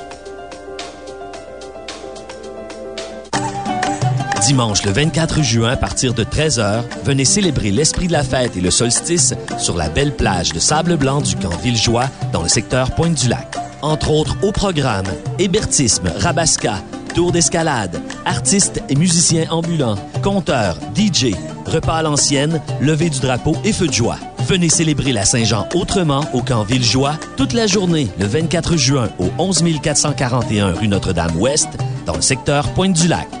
Dimanche le 24 juin à partir de 13h, venez célébrer l'esprit de la fête et le solstice sur la belle plage de sable blanc du camp Villejoie dans le secteur Pointe-du-Lac. Entre autres au programme, hébertisme, rabasca, tour d'escalade, artistes et musiciens ambulants, conteurs, DJ, repas à l'ancienne, levée du drapeau et feu de joie. Venez célébrer la Saint-Jean autrement au camp Villejoie toute la journée le 24 juin au 11 441 rue Notre-Dame-Ouest dans le secteur Pointe-du-Lac.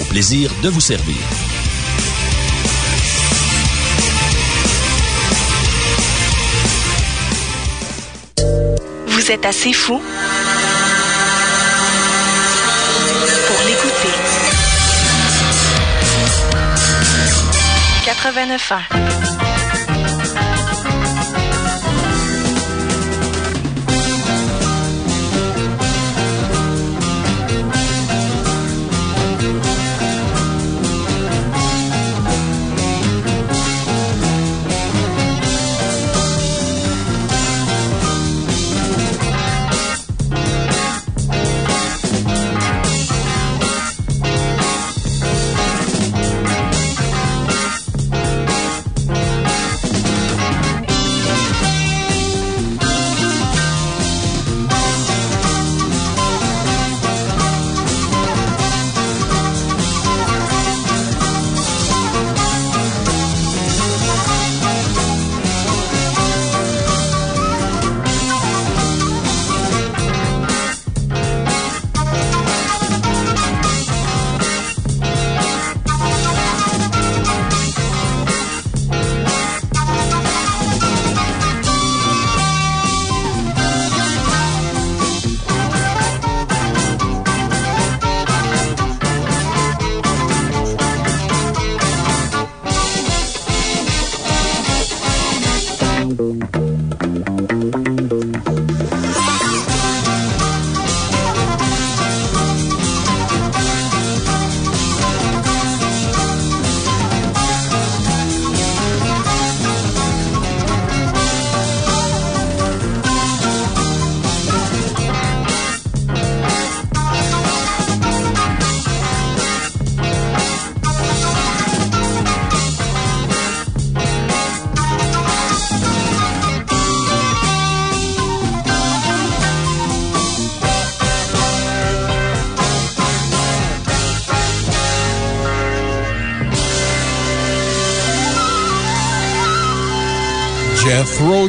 Au plaisir de vous servir. Vous êtes assez fou pour l'écouter. 89 ans.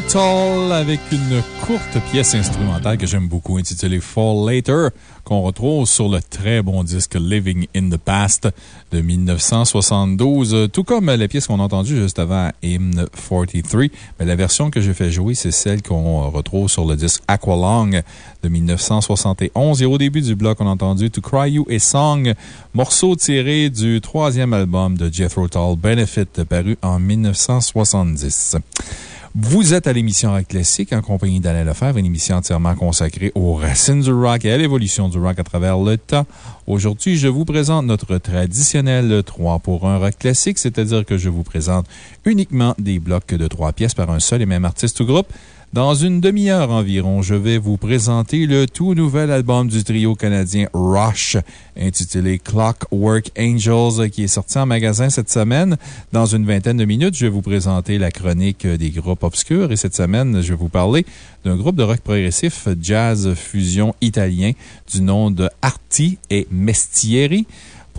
Tull avec une courte pièce instrumentale que j'aime beaucoup intitulée Fall Later qu'on retrouve sur le très bon disque Living in the Past de 1972. Tout comme la pièce qu'on a entendue juste avant Hymn 43. Mais la version que j'ai fait jouer, c'est celle qu'on retrouve sur le disque Aqualong de 1971. Et au début du bloc, on a entendu To Cry You a Song, morceau tiré du troisième album de Jethro Tull, Benefit, paru en 1970. Vous êtes à l'émission Rock Classique en compagnie d'Alain Lefebvre, une émission entièrement consacrée aux racines du rock et à l'évolution du rock à travers le temps. Aujourd'hui, je vous présente notre traditionnel 3 pour 1 rock classique, c'est-à-dire que je vous présente uniquement des blocs de 3 pièces par un seul et même artiste ou groupe. Dans une demi-heure environ, je vais vous présenter le tout nouvel album du trio canadien Rush, intitulé Clockwork Angels, qui est sorti en magasin cette semaine. Dans une vingtaine de minutes, je vais vous présenter la chronique des groupes obscurs et cette semaine, je vais vous parler d'un groupe de rock progressif jazz fusion italien du nom de Arti et Mestieri.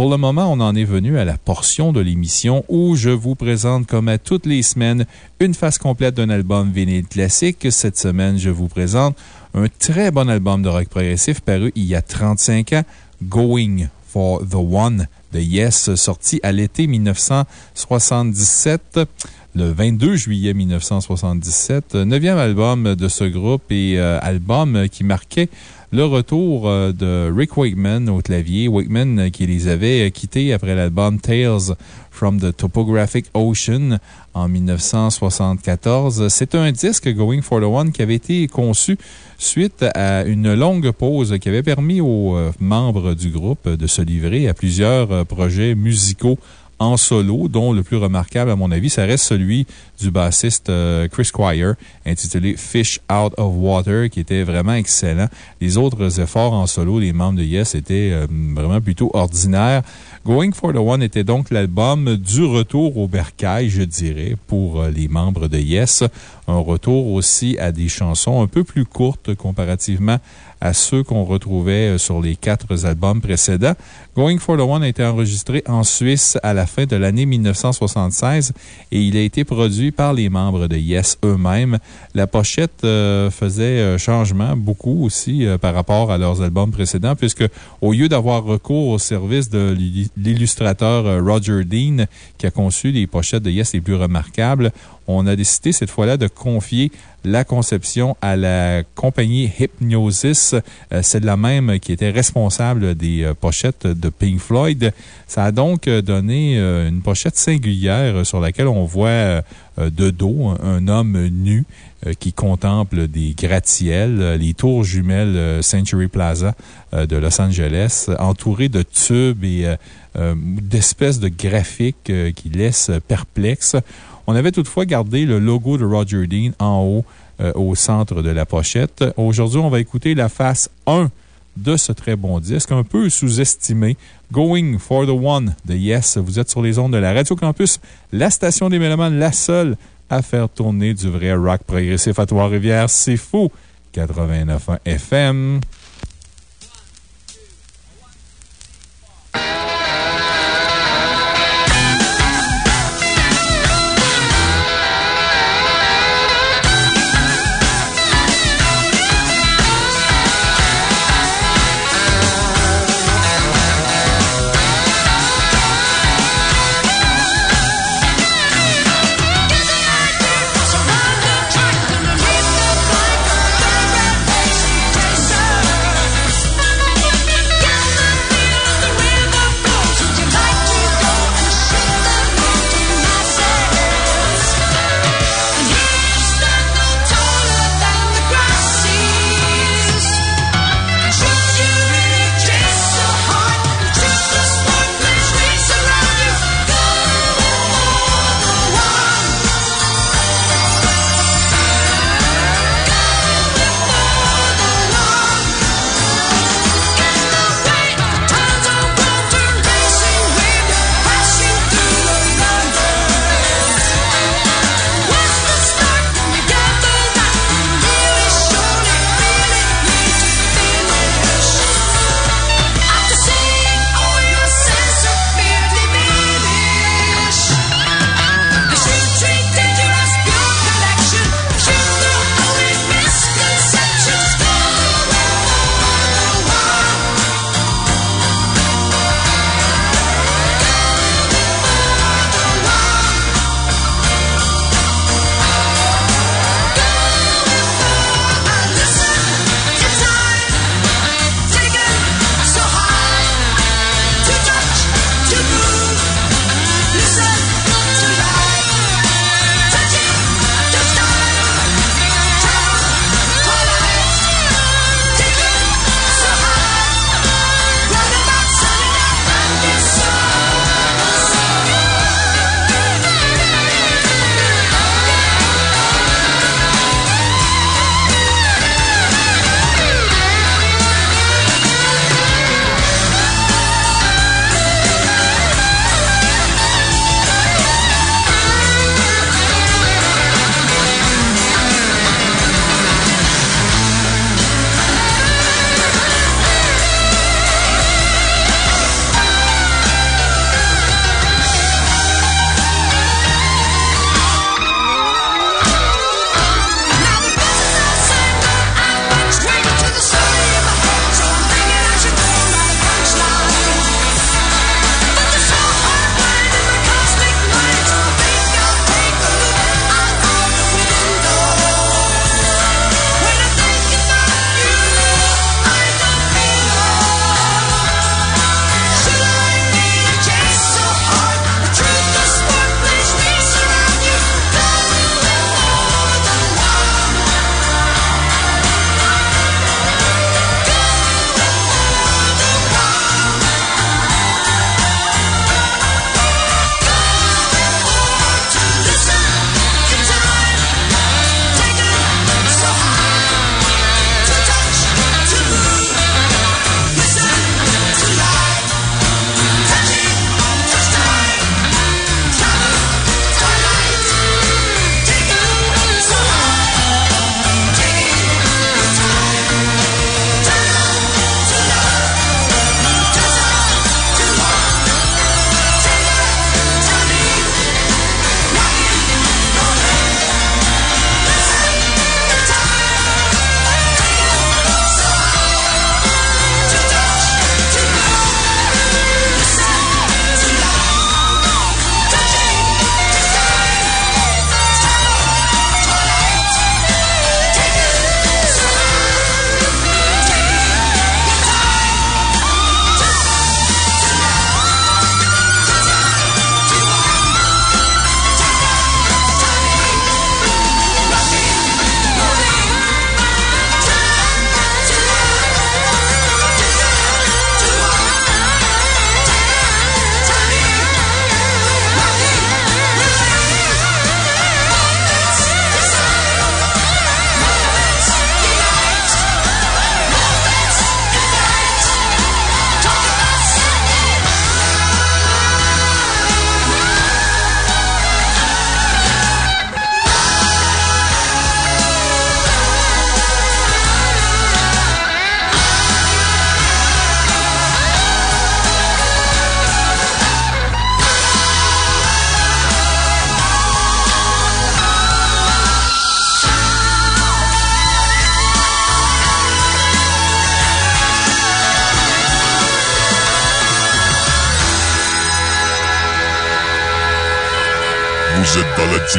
Pour le moment, on en est venu à la portion de l'émission où je vous présente, comme à toutes les semaines, une face complète d'un album vinyle classique. Cette semaine, je vous présente un très bon album de rock progressif paru il y a 35 ans, Going for the One de Yes, sorti à l'été 1977 le 22 juillet 1977. Neuvième album de ce groupe et euh, album qui marquait le retour euh, de Rick Wakeman au clavier. Wakeman euh, qui les avait quittés après l'album Tales from the Topographic Ocean en 1974. C'est un disque, Going for the One, qui avait été conçu suite à une longue pause qui avait permis aux membres du groupe de se livrer à plusieurs projets musicaux en solo, dont le plus remarquable, à mon avis, ça reste celui du bassiste Chris Squire, intitulé Fish Out of Water, qui était vraiment excellent. Les autres efforts en solo, les membres de Yes étaient vraiment plutôt ordinaires. Going for the One était donc l'album du retour au bercail, je dirais, pour euh, les membres de Yes. Un retour aussi à des chansons un peu plus courtes comparativement à ceux qu'on retrouvait euh, sur les quatre albums précédents. Going for the One a été enregistré en Suisse à la fin de l'année 1976 et il a été produit par les membres de Yes eux-mêmes. La pochette euh, faisait euh, changement beaucoup aussi par rapport à leurs albums précédents puisque au lieu d'avoir recours au service de l'illustrateur Roger Dean qui a conçu les pochettes de Yes les plus remarquables, on a décidé cette fois-là de confier la conception à la compagnie Hypnosis. Euh, c'est la même qui était responsable des euh, pochettes de Pink Floyd. Ça a donc euh, donné une pochette singulière sur laquelle on voit de dos un homme nu qui contemple des gratte-ciels, les tours jumelles Century Plaza de Los Angeles, entouré de tubes et d'espèces de graphiques qui laissent perplexes. On avait toutefois gardé le logo de Roger Dean en haut euh, au centre de la pochette. Aujourd'hui, on va écouter la face 1 de ce très bon disque, un peu sous-estimé. Going for the One de Yes. Vous êtes sur les ondes de la Radio Campus, la station des Mélomanes, la seule à faire tourner du vrai rock progressif à Trois-Rivières. C'est fou! 89.1 FM.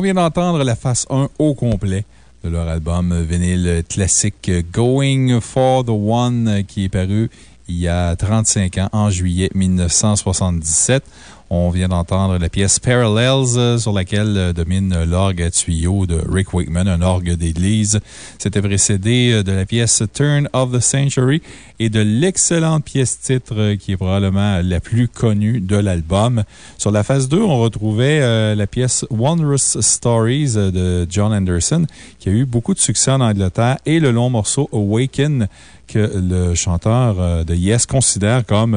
On vient d'entendre la face 1 au complet de leur album vinyle classique Going for the One qui est paru il y a 35 ans, en juillet 1977. On vient d'entendre la pièce Parallels euh, sur laquelle euh, domine l'orgue à tuyau de Rick Wakeman, un orgue d'église. C'était précédé euh, de la pièce Turn of the Century et de l'excellente pièce titre qui est probablement la plus connue de l'album. Sur la phase 2, on retrouvait la pièce Wondrous Stories de John Anderson qui a eu beaucoup de succès en Angleterre et le long morceau Awaken le chanteur de Yes considère comme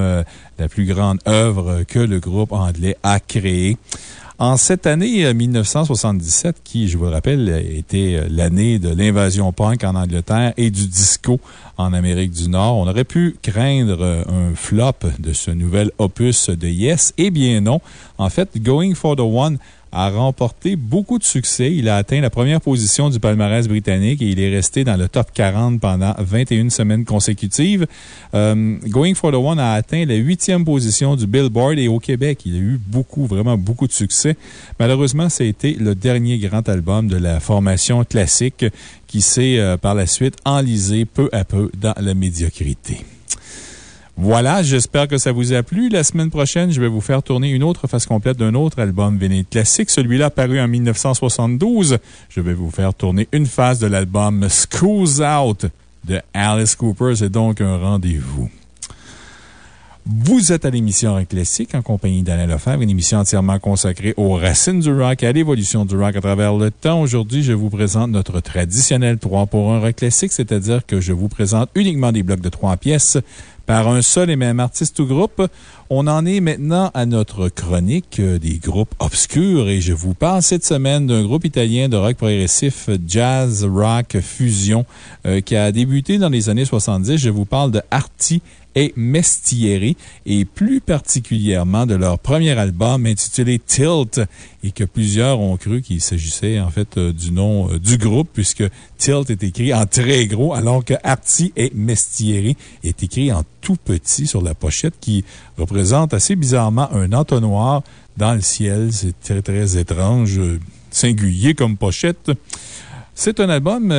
la plus grande œuvre que le groupe anglais a créée. En cette année 1977, qui, je vous le rappelle, était l'année de l'invasion punk en Angleterre et du disco en Amérique du Nord, on aurait pu craindre un flop de ce nouvel opus de Yes. Eh bien non. En fait, Going for the One a remporté beaucoup de succès. Il a atteint la première position du palmarès britannique et il est resté dans le top 40 pendant 21 semaines consécutives. Euh, Going for the One a atteint la huitième position du Billboard et au Québec, il a eu beaucoup, vraiment beaucoup de succès. Malheureusement, ça a été le dernier grand album de la formation classique qui s'est euh, par la suite enlisé peu à peu dans la médiocrité. Voilà, j'espère que ça vous a plu. La semaine prochaine, je vais vous faire tourner une autre face complète d'un autre album vinyle classique. Celui-là paru en 1972. Je vais vous faire tourner une phase de l'album Schools Out de Alice Cooper. C'est donc un rendez-vous. Vous êtes à l'émission Rock Classique en compagnie d'Alain Lefebvre, une émission entièrement consacrée aux racines du rock et à l'évolution du rock à travers le temps. Aujourd'hui, je vous présente notre traditionnel 3 pour 1 Rock Classique, c'est-à-dire que je vous présente uniquement des blocs de 3 pièces par un seul et même artiste ou groupe. On en est maintenant à notre chronique euh, des groupes obscurs et je vous parle cette semaine d'un groupe italien de rock progressif jazz rock fusion euh, qui a débuté dans les années 70. Je vous parle de Arti et Mestieri, et plus particulièrement de leur premier album intitulé Tilt, et que plusieurs ont cru qu'il s'agissait en fait euh, du nom euh, du groupe, puisque Tilt est écrit en très gros, alors que Arti et Mestieri est écrit en tout petit sur la pochette, qui représente assez bizarrement un entonnoir dans le ciel. C'est très, très étrange, euh, singulier comme pochette. C'est un album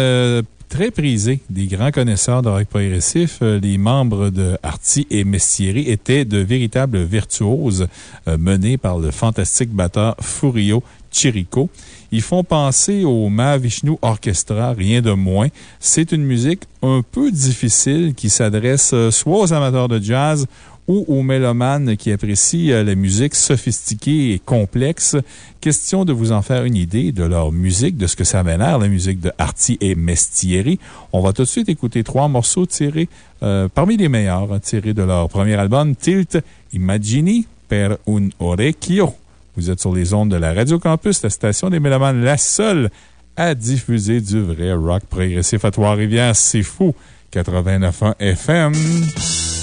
très prisé des grands connaisseurs de rock progressif. Euh, les membres de Arti et Mestieri étaient de véritables virtuoses euh, menés par le fantastique batteur Furio Chirico. Ils font penser au Mahavishnu Orchestra, rien de moins. C'est une musique un peu difficile qui s'adresse euh, soit aux amateurs de jazz ou aux mélomanes qui apprécient la musique sophistiquée et complexe. Question de vous en faire une idée de leur musique, de ce que ça l'air, la musique de Arti et Mestieri. On va tout de suite écouter trois morceaux tirés, euh, parmi les meilleurs, hein, tirés de leur premier album, Tilt Immagini per un orecchio. Vous êtes sur les ondes de la Radio Campus, la station des Mélomanes, la seule à diffuser du vrai rock progressif à Trois-Rivières. C'est fou! 89.1 FM.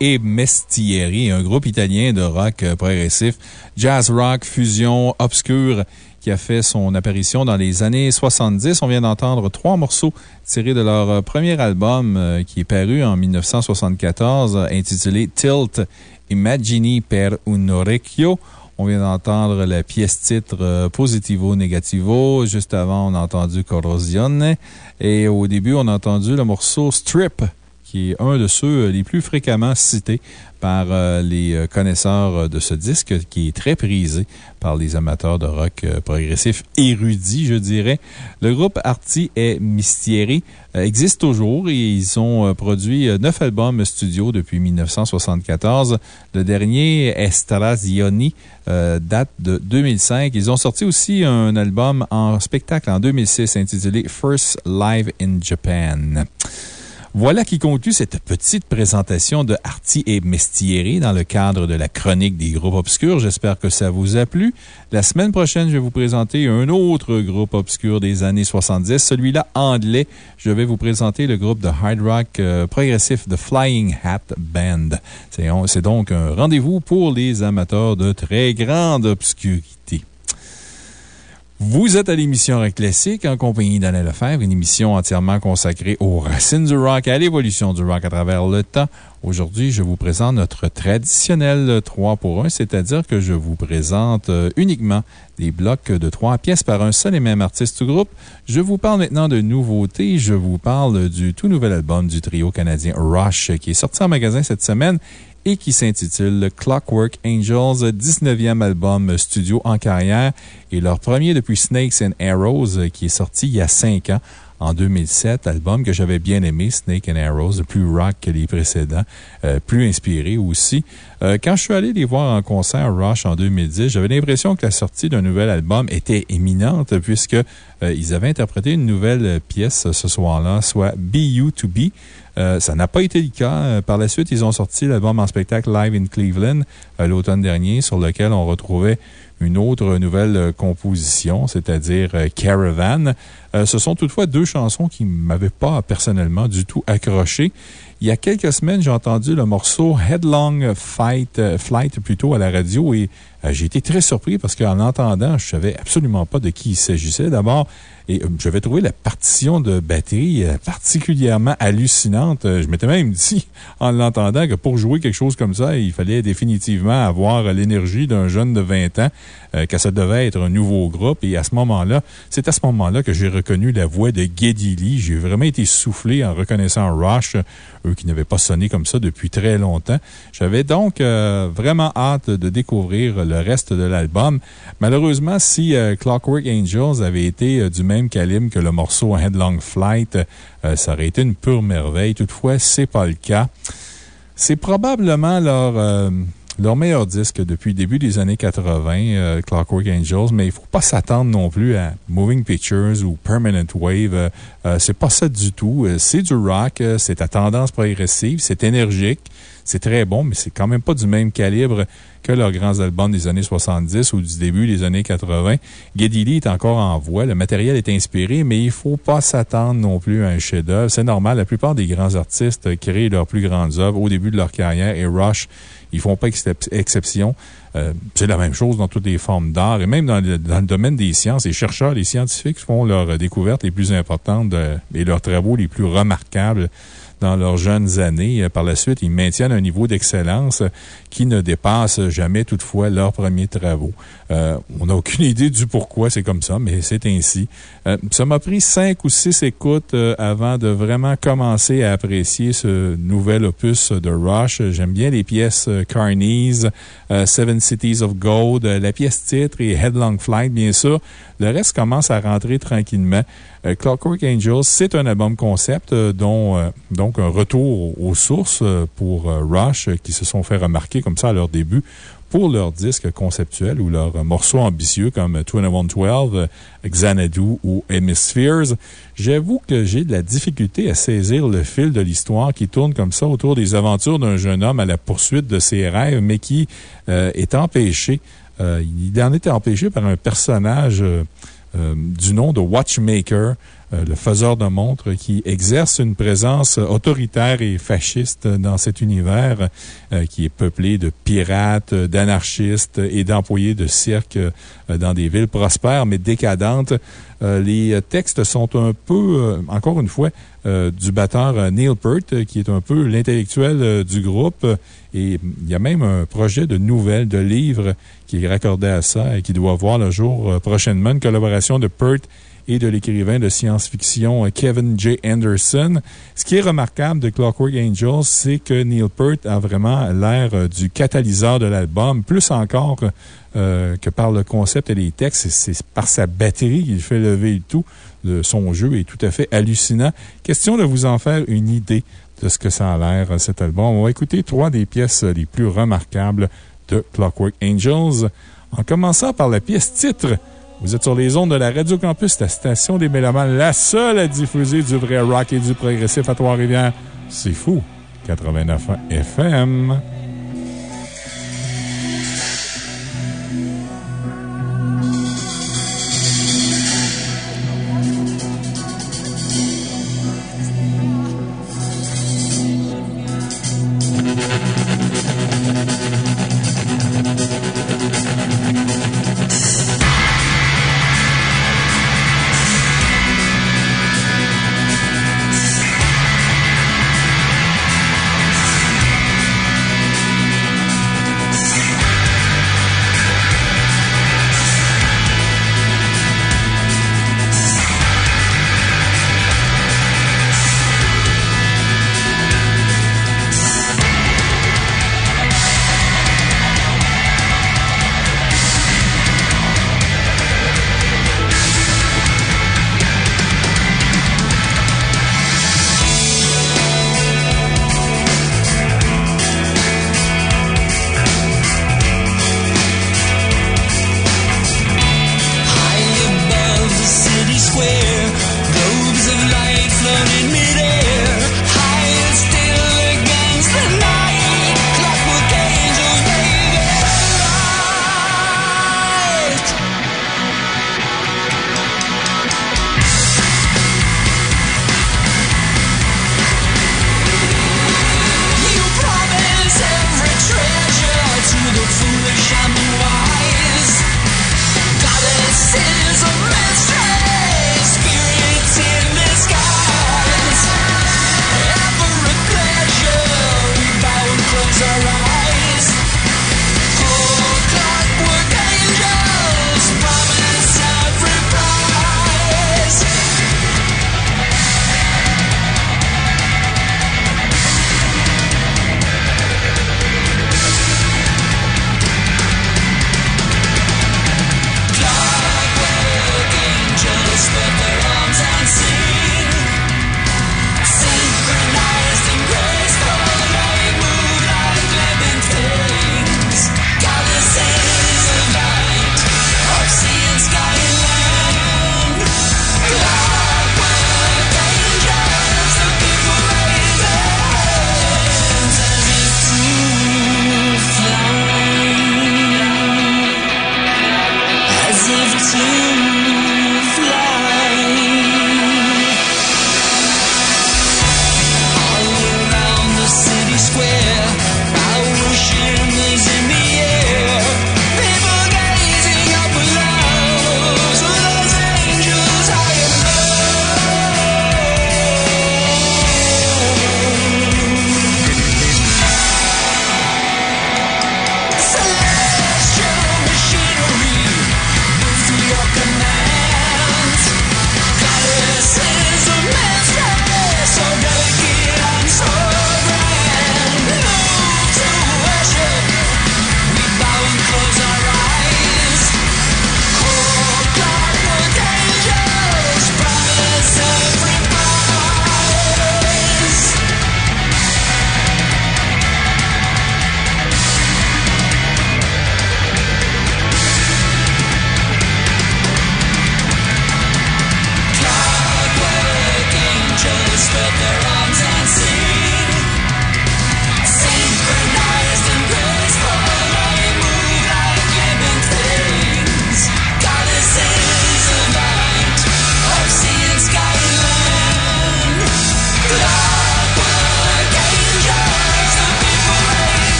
Et Mestieri, un groupe italien de rock euh, progressif, jazz rock, fusion, obscure, qui a fait son apparition dans les années 70. On vient d'entendre trois morceaux tirés de leur euh, premier album euh, qui est paru en 1974, intitulé Tilt Immagini per un orecchio. On vient d'entendre la pièce titre Positivo Negativo. Juste avant, on a entendu Corrosione. Et au début, on a entendu le morceau Strip qui est un de ceux les plus fréquemment cités par euh, les euh, connaisseurs de ce disque, qui est très prisé par les amateurs de rock euh, progressif érudits, je dirais. Le groupe Arti et Mistieri existe toujours et ils ont produit neuf albums studio depuis 1974. Le dernier, Estrazioni, date de 2005. Ils ont sorti aussi un album en spectacle en 2006 intitulé First Live in Japan. Voilà qui conclut cette petite présentation de Arti et Mestieri dans le cadre de la chronique des groupes obscurs. J'espère que ça vous a plu. La semaine prochaine, je vais vous présenter un autre groupe obscur des années 70, celui-là anglais. Je vais vous présenter le groupe de hard rock euh, progressif The Flying Hat Band. C'est donc un rendez-vous pour les amateurs de très grande obscurité. Vous êtes à l'émission Rock Classique en compagnie d'Alain Lefebvre, une émission entièrement consacrée aux racines du rock et à l'évolution du rock à travers le temps. Aujourd'hui, je vous présente notre traditionnel 3 pour 1, c'est-à-dire que je vous présente euh, uniquement des blocs de 3 pièces par un seul et même artiste ou groupe. Je vous parle maintenant de nouveautés. Je vous parle du tout nouvel album du trio canadien Rush qui est sorti en magasin cette semaine et qui s'intitule Clockwork Angels, 19e album studio en carrière et leur premier depuis Snakes and Arrows, qui est sorti il y a 5 ans en 2007, album que j'avais bien aimé, Snake and Arrows, plus rock que les précédents, euh, plus inspiré aussi. Euh, quand je suis allé les voir en concert Rush en 2010, j'avais l'impression que la sortie d'un nouvel album était imminente puisque euh, ils avaient interprété une nouvelle pièce ce soir-là, soit Be You to Be. Ça n'a pas été le cas. Par la suite, ils ont sorti l'album en spectacle Live in Cleveland l'automne dernier, sur lequel on retrouvait une autre nouvelle composition, c'est-à-dire Caravan. ce sont toutefois deux chansons qui ne m'avaient pas personnellement du tout accroché. Il y a quelques semaines, j'ai entendu le morceau Headlong Fight, Flight plutôt à la radio et euh, j'ai été très surpris parce qu'en l'entendant, je ne savais absolument pas de qui il s'agissait. D'abord, et euh, j'avais trouvé la partition de batterie euh, particulièrement hallucinante. Je m'étais même dit, en l'entendant, que pour jouer quelque chose comme ça, il fallait définitivement avoir l'énergie d'un jeune de 20 ans, que ça devait être un nouveau groupe. Et à ce moment-là, c'est à ce moment-là que j'ai reconnu la voix de Geddy Lee. J'ai vraiment été soufflé en reconnaissant Rush, eux qui n'avaient pas sonné comme ça depuis très longtemps. J'avais donc vraiment hâte de découvrir le reste de l'album. Malheureusement, si Clockwork Angels avait été du même calibre que le morceau Headlong Flight, euh, ça aurait été une pure merveille. Toutefois, c'est pas le cas. C'est probablement leur, euh, leur meilleur disque depuis le début des années 80, euh, Clockwork Angels, mais il ne faut pas s'attendre non plus à Moving Pictures ou Permanent Wave. c'est pas ça du tout. C'est du rock, c'est à tendance progressive, c'est énergique. C'est très bon, mais c'est quand même pas du même calibre que leurs grands albums des années 70 ou du début des années 80. Geddy est encore en voie. Le matériel est inspiré, mais il faut pas s'attendre non plus à un chef-d'œuvre. C'est normal. La plupart des grands artistes créent leurs plus grandes œuvres au début de leur carrière et Rush, ils font pas exception. Euh, c'est la même chose dans toutes les formes d'art et même dans le, domaine des sciences. Les chercheurs, les scientifiques font leurs découvertes les plus importantes et leurs travaux les plus remarquables dans leurs jeunes années. Euh, par la suite, ils maintiennent un niveau d'excellence qui ne dépasse jamais toutefois leurs premiers travaux. Euh, on n'a aucune idée du pourquoi c'est comme ça, mais c'est ainsi. Euh, ça m'a pris cinq ou six écoutes avant de vraiment commencer à apprécier ce nouvel opus de Rush. J'aime bien les pièces Carnies, Seven Cities of Gold, la pièce titre et Headlong Flight, bien sûr. Le reste commence à rentrer tranquillement. Clockwork Angels, c'est un album concept dont, donc, un retour aux sources pour Rush qui se sont fait remarquer comme ça à leur début pour leurs disques conceptuels ou leurs morceaux ambitieux comme 2112, Xanadu ou Hemispheres. J'avoue que j'ai de la difficulté à saisir le fil de l'histoire qui tourne comme ça autour des aventures d'un jeune homme à la poursuite de ses rêves, mais qui euh, est empêché. Euh, il en était empêché par un personnage euh, du nom de Watchmaker. Euh, le faiseur de montres qui exerce une présence autoritaire et fasciste dans cet univers euh, qui est peuplé de pirates, d'anarchistes et d'employés de cirque euh, dans des villes prospères mais décadentes. Les textes sont un peu, encore une fois, du batteur Neil Peart, qui est un peu l'intellectuel du groupe. Et il y a même un projet de nouvelle, de livre qui est raccordé à ça et qui doit voir le jour prochainement. Une collaboration de Peart et de l'écrivain de science-fiction euh, Kevin J. Anderson. Ce qui est remarquable de Clockwork Angels, c'est que Neil Peart a vraiment l'air euh, du catalyseur de l'album, plus encore euh, que par le concept et les textes. C'est par sa batterie qu'il fait lever le tout. De son jeu est tout à fait hallucinant. Question de vous en faire une idée de ce que ça a l'air, cet album. On va écouter trois des pièces les plus remarquables de Clockwork Angels, en commençant par la pièce titre. Vous êtes sur les ondes de la Radio Campus, la station des Mélomanes, la seule à diffuser du vrai rock et du progressif à Trois-Rivières. C'est fou. 89 FM.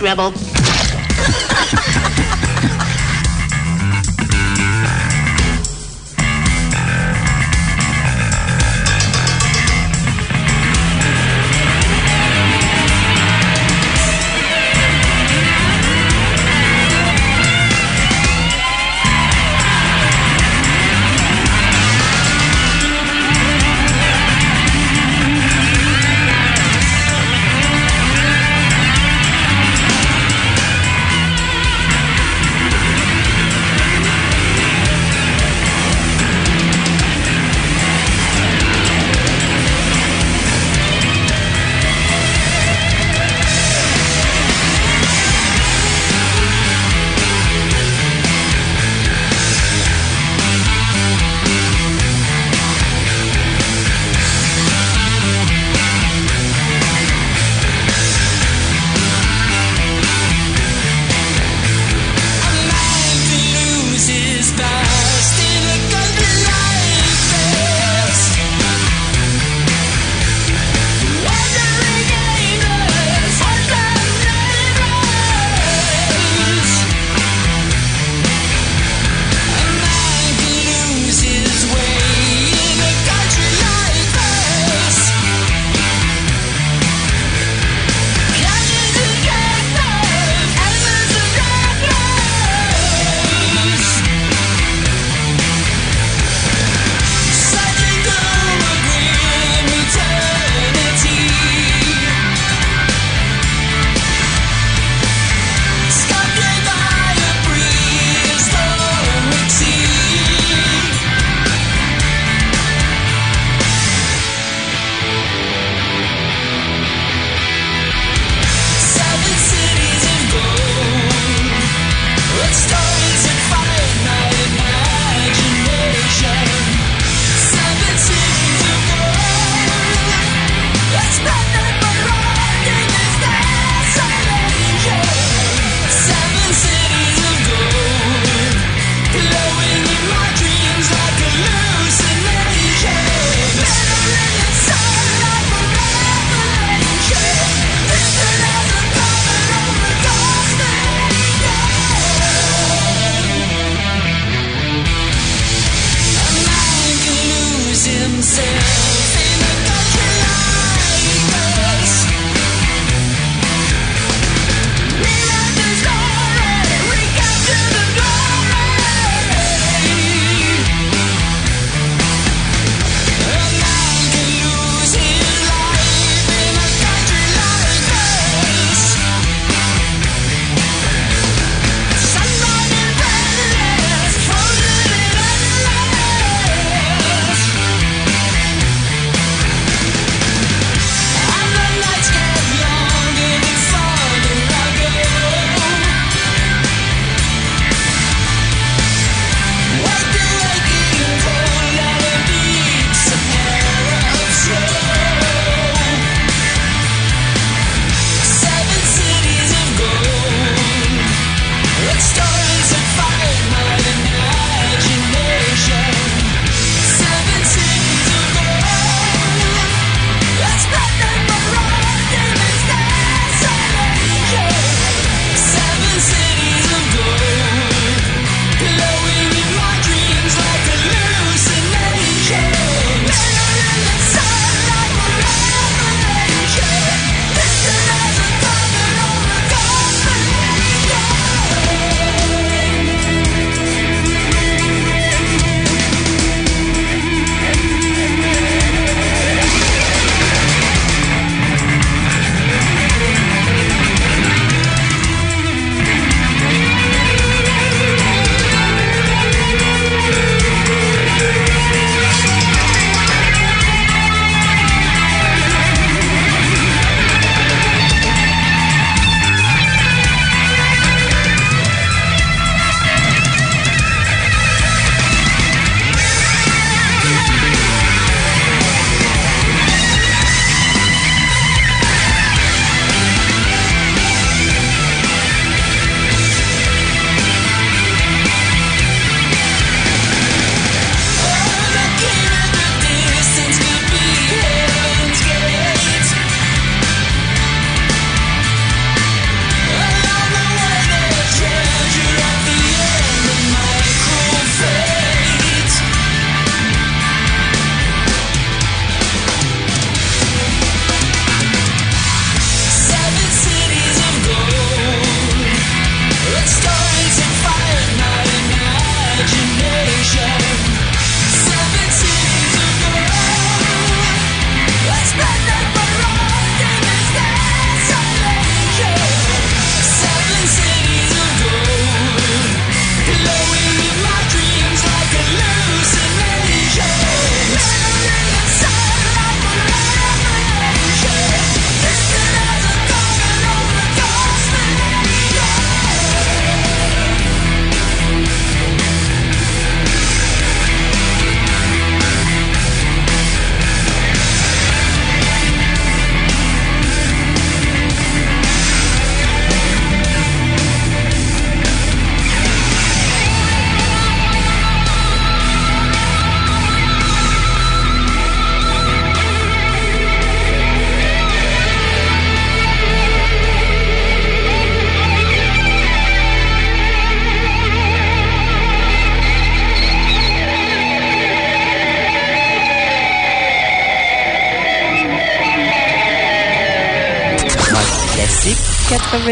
Rebel.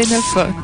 89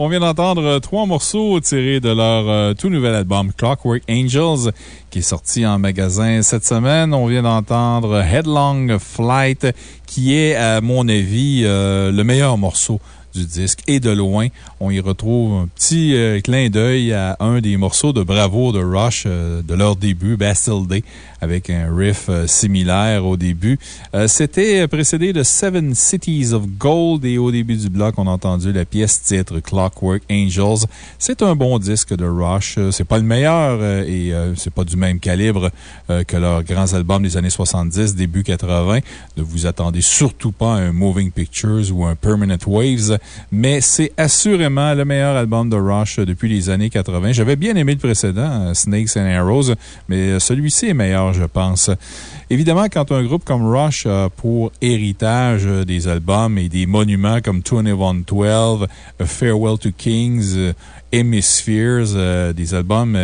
On vient d'entendre euh, trois morceaux tirés de leur euh, tout nouvel album Clockwork Angels, qui est sorti en magasin cette semaine. On vient d'entendre Headlong Flight, qui est, à mon avis, euh, le meilleur morceau du disque. Et de loin, on y retrouve un petit euh, clin d'œil à un des morceaux de bravoure de Rush euh, de leur début, Bastille Day, avec un riff euh, similaire au début. C'était précédé de Seven Cities of Gold et au début du bloc, on a entendu la pièce titre Clockwork Angels. C'est un bon disque de Rush. C'est pas le meilleur et c'est pas du même calibre que leurs grands albums des années 70, début 80. Ne vous attendez surtout pas à un Moving Pictures ou un Permanent Waves, mais c'est assurément le meilleur album de Rush depuis les années 80. J'avais bien aimé le précédent, Snakes and Arrows, mais celui-ci est meilleur, je pense. Évidemment, quand un groupe comme Rush a pour héritage des albums et des monuments comme 2112, A Farewell to Kings, Hemispheres, euh, des albums,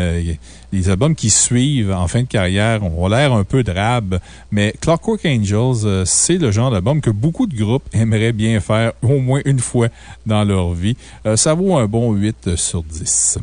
euh, des albums qui suivent en fin de carrière ont l'air un peu drabes, mais Clockwork Angels, euh, c'est le genre d'album que beaucoup de groupes aimeraient bien faire au moins une fois dans leur vie. ça vaut un bon 8 sur 10.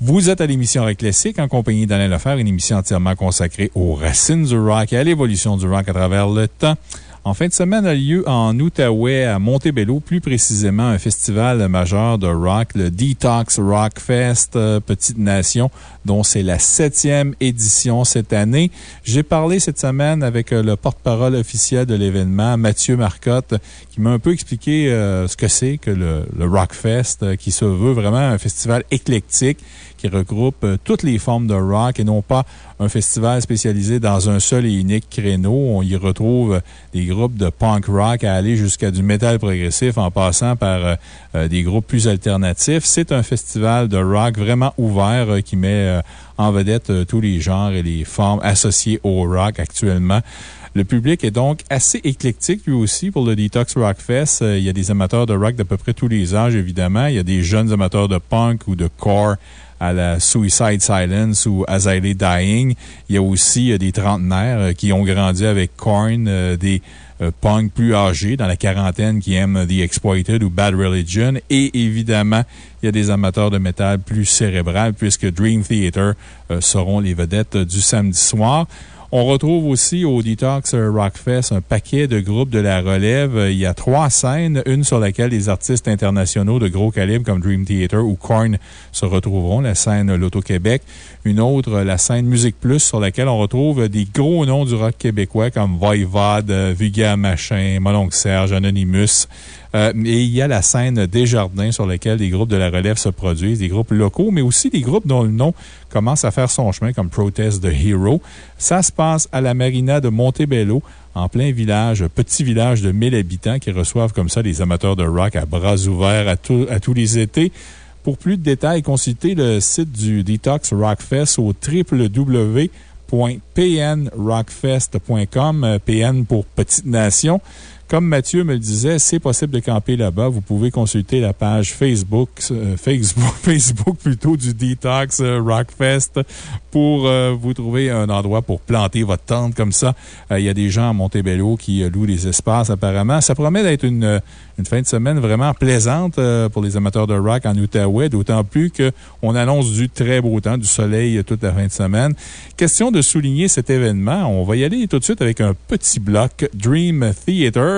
Vous êtes à l'émission Rock Classique en compagnie d'Alain Lefer, une émission entièrement consacrée aux racines du rock et à l'évolution du rock à travers le temps. En fin de semaine a lieu en Outaouais, à Montebello, plus précisément un festival majeur de rock, le Detox Rock Fest euh, Petite Nation, dont c'est la septième édition cette année. J'ai parlé cette semaine avec euh, le porte-parole officiel de l'événement, Mathieu Marcotte, qui m'a un peu expliqué euh, ce que c'est que le, le Rockfest, qui se veut vraiment un festival éclectique qui regroupe euh, toutes les formes de rock et non pas un festival spécialisé dans un seul et unique créneau. On y retrouve euh, des groupes de punk rock à aller jusqu'à du métal progressif en passant par euh, des groupes plus alternatifs. C'est un festival de rock vraiment ouvert qui met en vedette tous les genres et les formes associées au rock actuellement. Le public est donc assez éclectique, lui aussi, pour le Detox Rock Fest. Il y a des amateurs de rock d'à peu près tous les âges, évidemment. Il y a des jeunes amateurs de punk ou de core à la Suicide Silence ou Lay Dying. Il y a aussi euh, des trentenaires euh, qui ont grandi avec Korn, euh, des punks plus âgés dans la quarantaine qui aiment The Exploited ou Bad Religion. Et évidemment, il y a des amateurs de métal plus cérébral puisque Dream Theater seront les vedettes du samedi soir. On retrouve aussi au Detox Rockfest un paquet de groupes de la relève. Il y a trois scènes, une sur laquelle des artistes internationaux de gros calibre comme Dream Theater ou Korn se retrouveront, la scène Loto-Québec. Une autre, la scène Musique Plus, sur laquelle on retrouve des gros noms du rock québécois comme Voivode, Vuga Machin, Molonque Serge, Anonymous. Euh, et il y a la scène Desjardins sur laquelle des groupes de la relève se produisent, des groupes locaux, mais aussi des groupes dont le nom commence à faire son chemin, comme Protest the Hero. Ça se passe à la marina de Montebello, en plein village, petit village de 1000 habitants qui reçoivent comme ça les amateurs de rock à bras ouverts à, à tous les étés. Pour plus de détails, consultez le site du Detox Rockfest au www.pnrockfest.com, PN pour Petite Nation. Comme Mathieu me le disait, c'est possible de camper là-bas. Vous pouvez consulter la page Facebook, euh, Facebook, Facebook plutôt du Detox euh, Rockfest pour euh, vous trouver un endroit pour planter votre tente comme ça. Il y a des gens à Montebello qui louent des espaces apparemment. Ça promet d'être une, fin de semaine vraiment plaisante pour les amateurs de rock en Outaouais, d'autant plus qu'on annonce du très beau temps, du soleil toute la fin de semaine. Question de souligner cet événement. On va y aller tout de suite avec un petit bloc Dream Theater.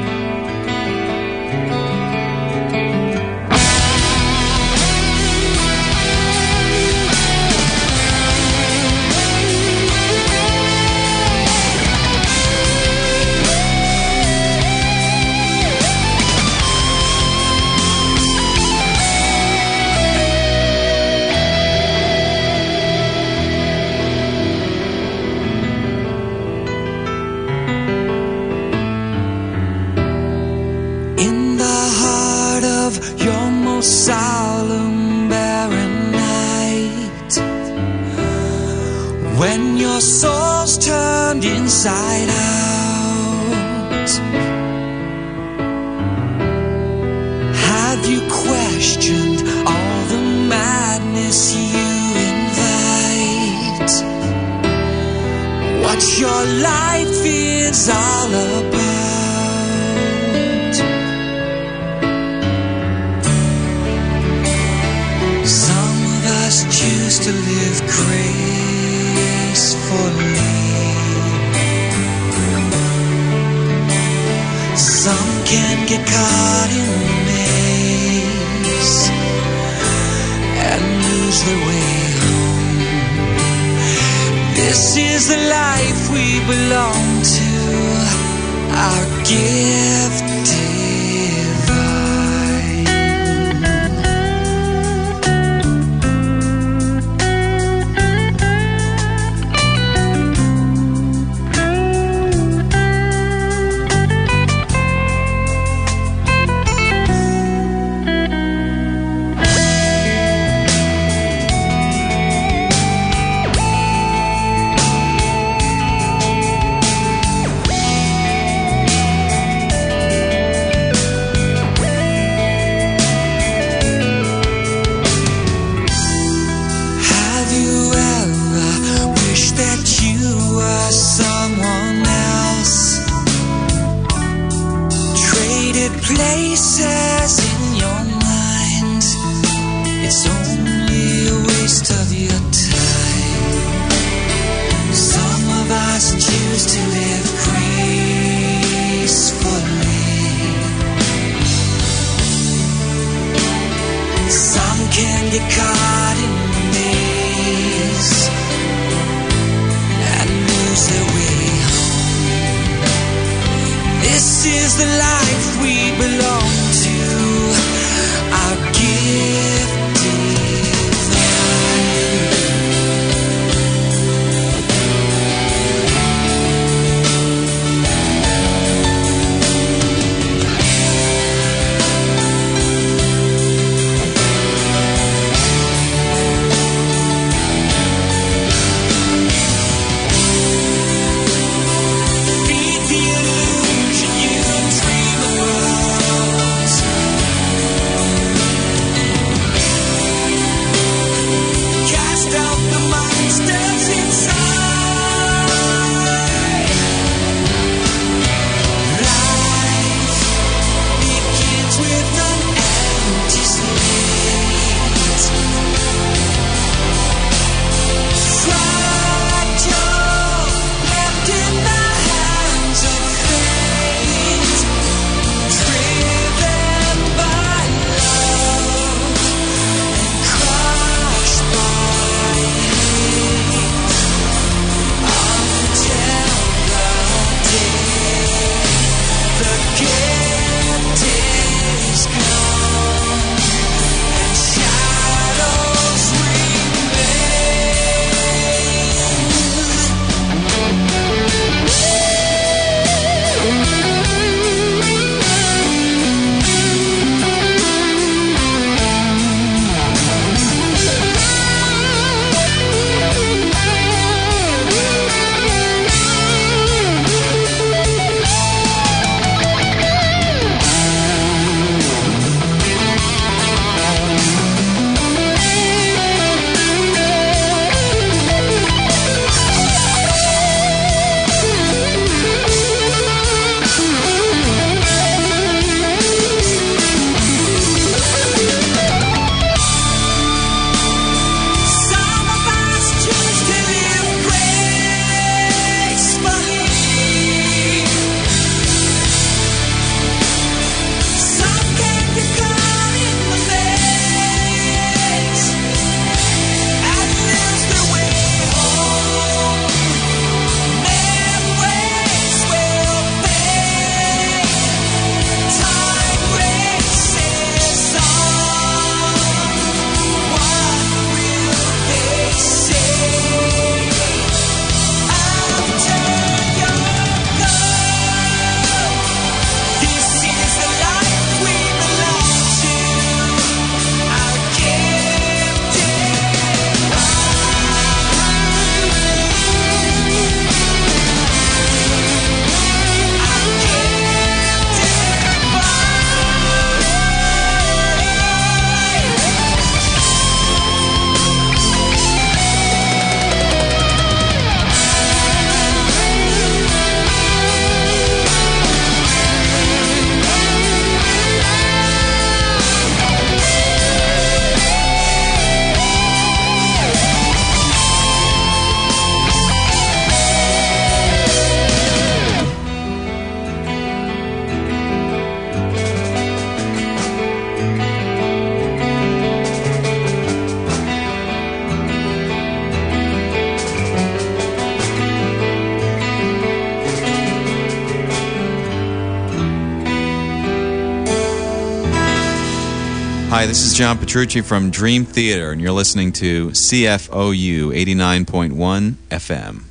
John Petrucci from Dream Theater, and you're listening to CFOU 89.1 FM.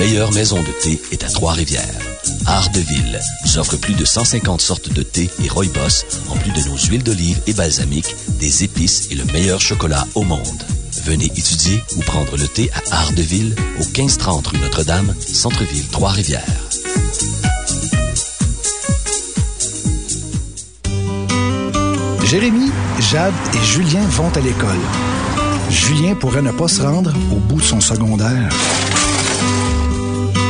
Meilleure maison de thé est à Trois-Rivières. Art de Ville nous offre plus de 150 sortes de thé et rooibos, en plus de nos huiles d'olive et balsamiques, des épices et le meilleur chocolat au monde. Venez étudier ou prendre le thé à Art de Ville, au 1530 rue Notre-Dame, Centre-Ville, Trois-Rivières. Jérémy, Jade et Julien vont à l'école. Julien pourrait ne pas se rendre au bout de son secondaire.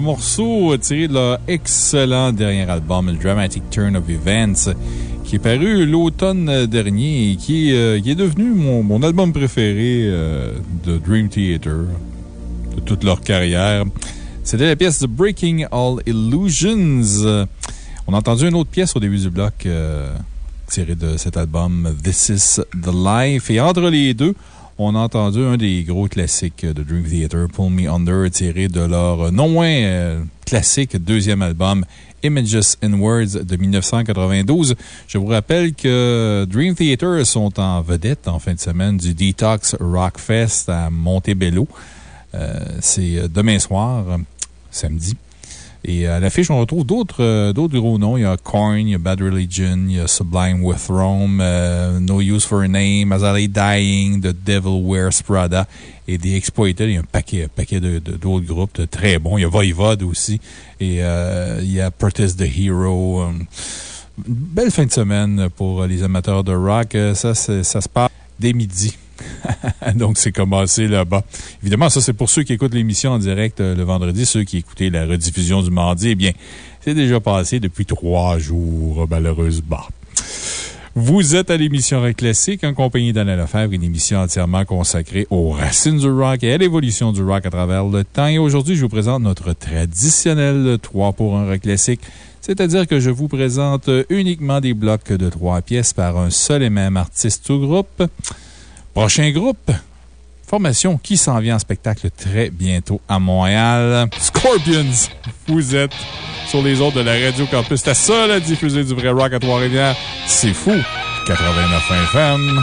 Morceau tiré de leur excellent dernier album, le Dramatic Turn of Events, qui est paru l'automne dernier et qui, est, euh, devenu mon, album préféré euh, de Dream Theater de toute leur carrière. C'était la pièce de Breaking All Illusions. On a entendu une autre pièce au début du bloc euh, tirée de cet album This is the Life. Et entre les deux, on a entendu un des gros classiques de Dream Theater, Pull Me Under, tiré de leur non moins euh, classique deuxième album, Images and Words de 1992. Je vous rappelle que Dream Theater sont en vedette en fin de semaine du Detox Rock Fest à Montebello. Euh, C'est demain soir, euh, samedi. Et à l'affiche, on retrouve d'autres euh, gros noms. Il y a Korn, il y a Bad Religion, il y a Sublime with Rome, euh, No Use for a Name, Azalea Dying, The Devil Wears Prada et The Exploited. Il y a un paquet, un paquet d'autres groupes de très bons. Il y a Voivod aussi. Et euh, il y a Protest the Hero. Une belle fin de semaine pour les amateurs de rock. Ça, ça se passe dès midi. Donc, c'est commencé là-bas. Évidemment, ça, c'est pour ceux qui écoutent l'émission en direct euh, le vendredi. Ceux qui écoutaient la rediffusion du mardi, eh bien, c'est déjà passé depuis trois jours, malheureusement. Vous êtes à l'émission Rock Classique en compagnie d'Anna Lefebvre, une émission entièrement consacrée aux racines du rock et à l'évolution du rock à travers le temps. Et aujourd'hui, je vous présente notre traditionnel 3 pour 1 Rock. C'est-à-dire que je vous présente uniquement des blocs de trois pièces par un seul et même artiste ou groupe. Prochain groupe, formation qui s'en vient en spectacle très bientôt à Montréal. Scorpions, vous êtes sur les autres de la Radio Campus. C'était ça, la diffuser du vrai rock à Trois-Rivières. C'est fou. 89 FM.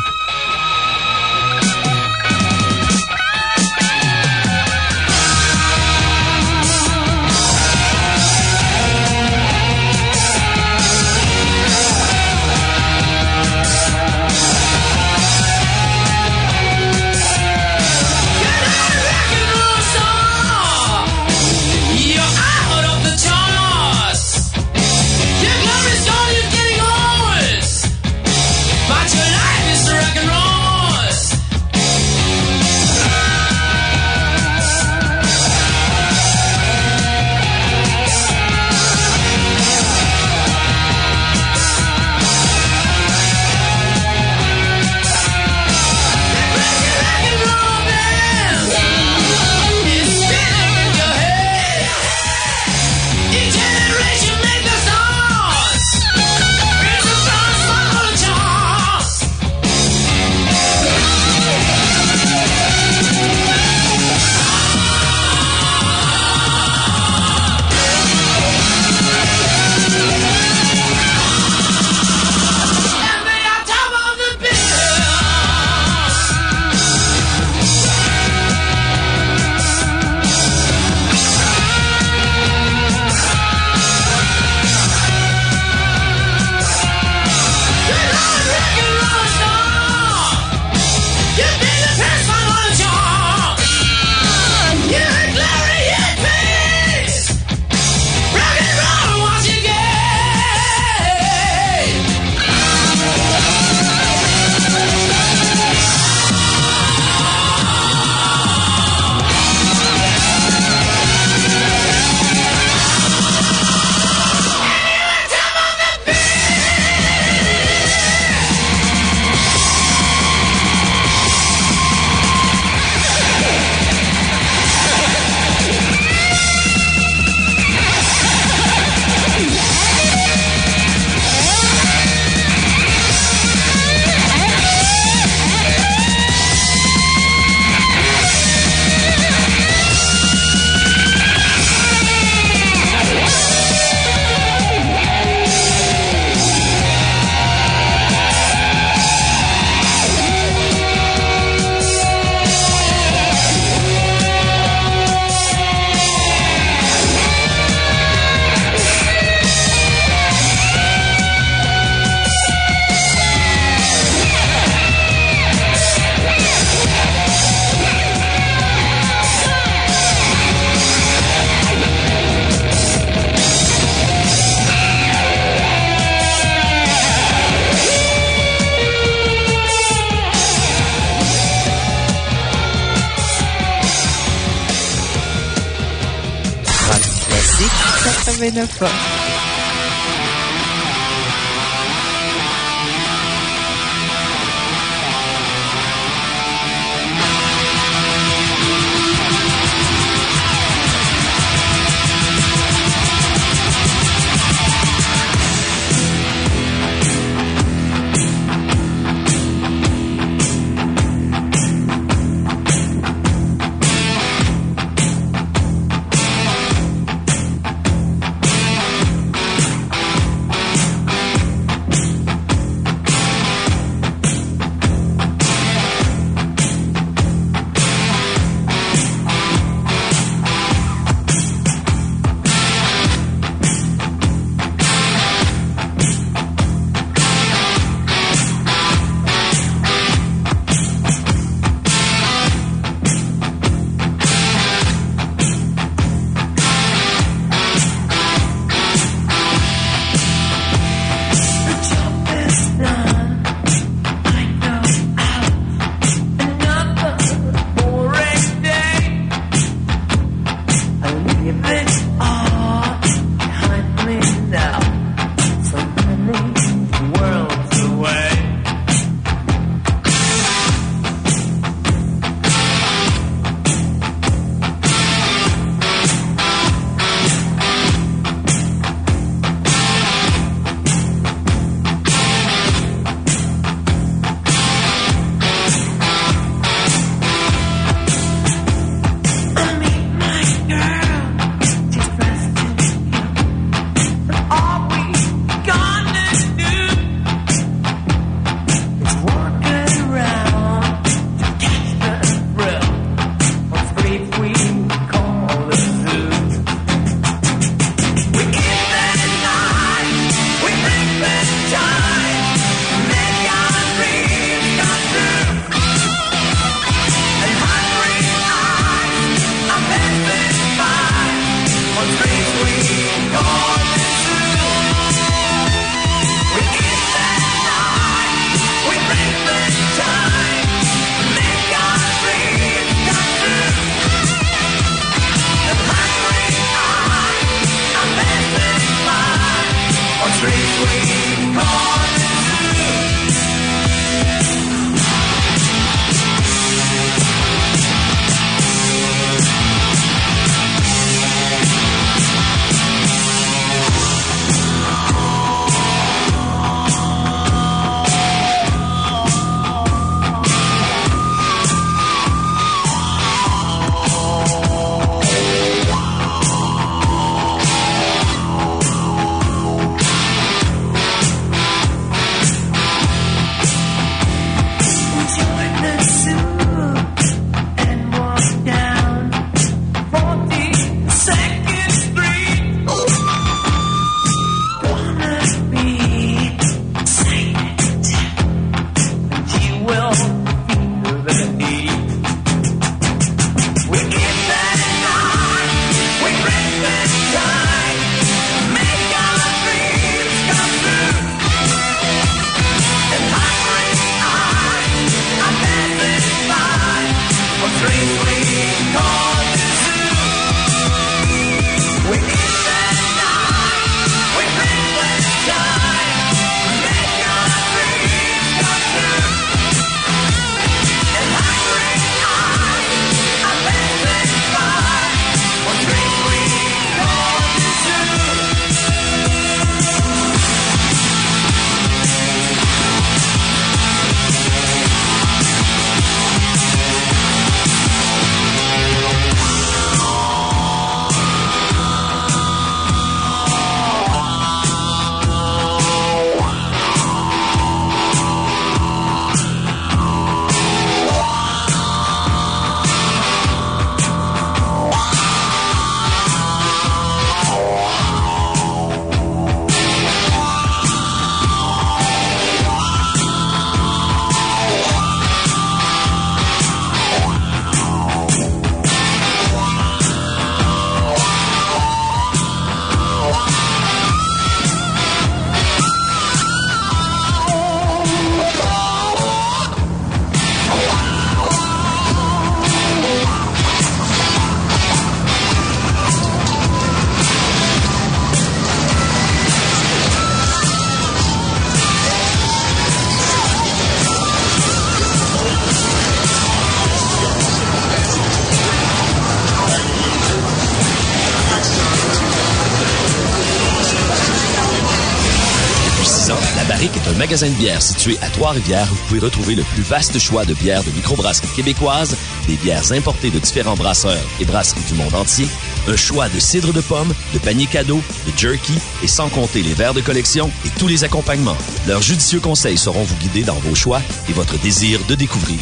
Magasin de bière situé à Trois-Rivières vous pouvez retrouver le plus vaste choix de bières de microbrasserie québécoise, des bières importées de différents brasseurs et brasseries du monde entier, un choix de cidre de pomme, de paniers cadeaux, de jerky et sans compter les verres de collection et tous les accompagnements. Leurs judicieux conseils sauront vous guider dans vos choix et votre désir de découvrir.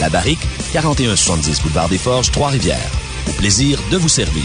La Barrique, 4170 Boulevard des Forges, Trois-Rivières. Au plaisir de vous servir.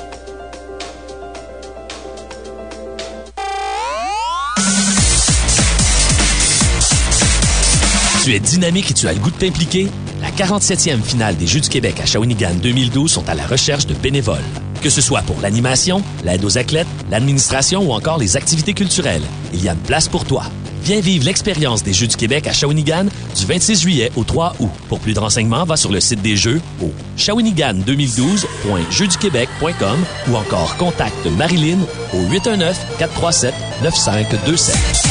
Tu es dynamique et tu as le goût de t'impliquer? La 47e finale des Jeux du Québec à Shawinigan 2012 sont à la recherche de bénévoles. Que ce soit pour l'animation, l'aide aux athlètes, l'administration ou encore les activités culturelles, il y a une place pour toi. Viens vivre l'expérience des Jeux du Québec à Shawinigan du 26 juillet au 3 août. Pour plus de renseignements, va sur le site des Jeux au shawinigan2012.jeuxduquebec.com ou encore contacte Marilyn au 819-437-9527.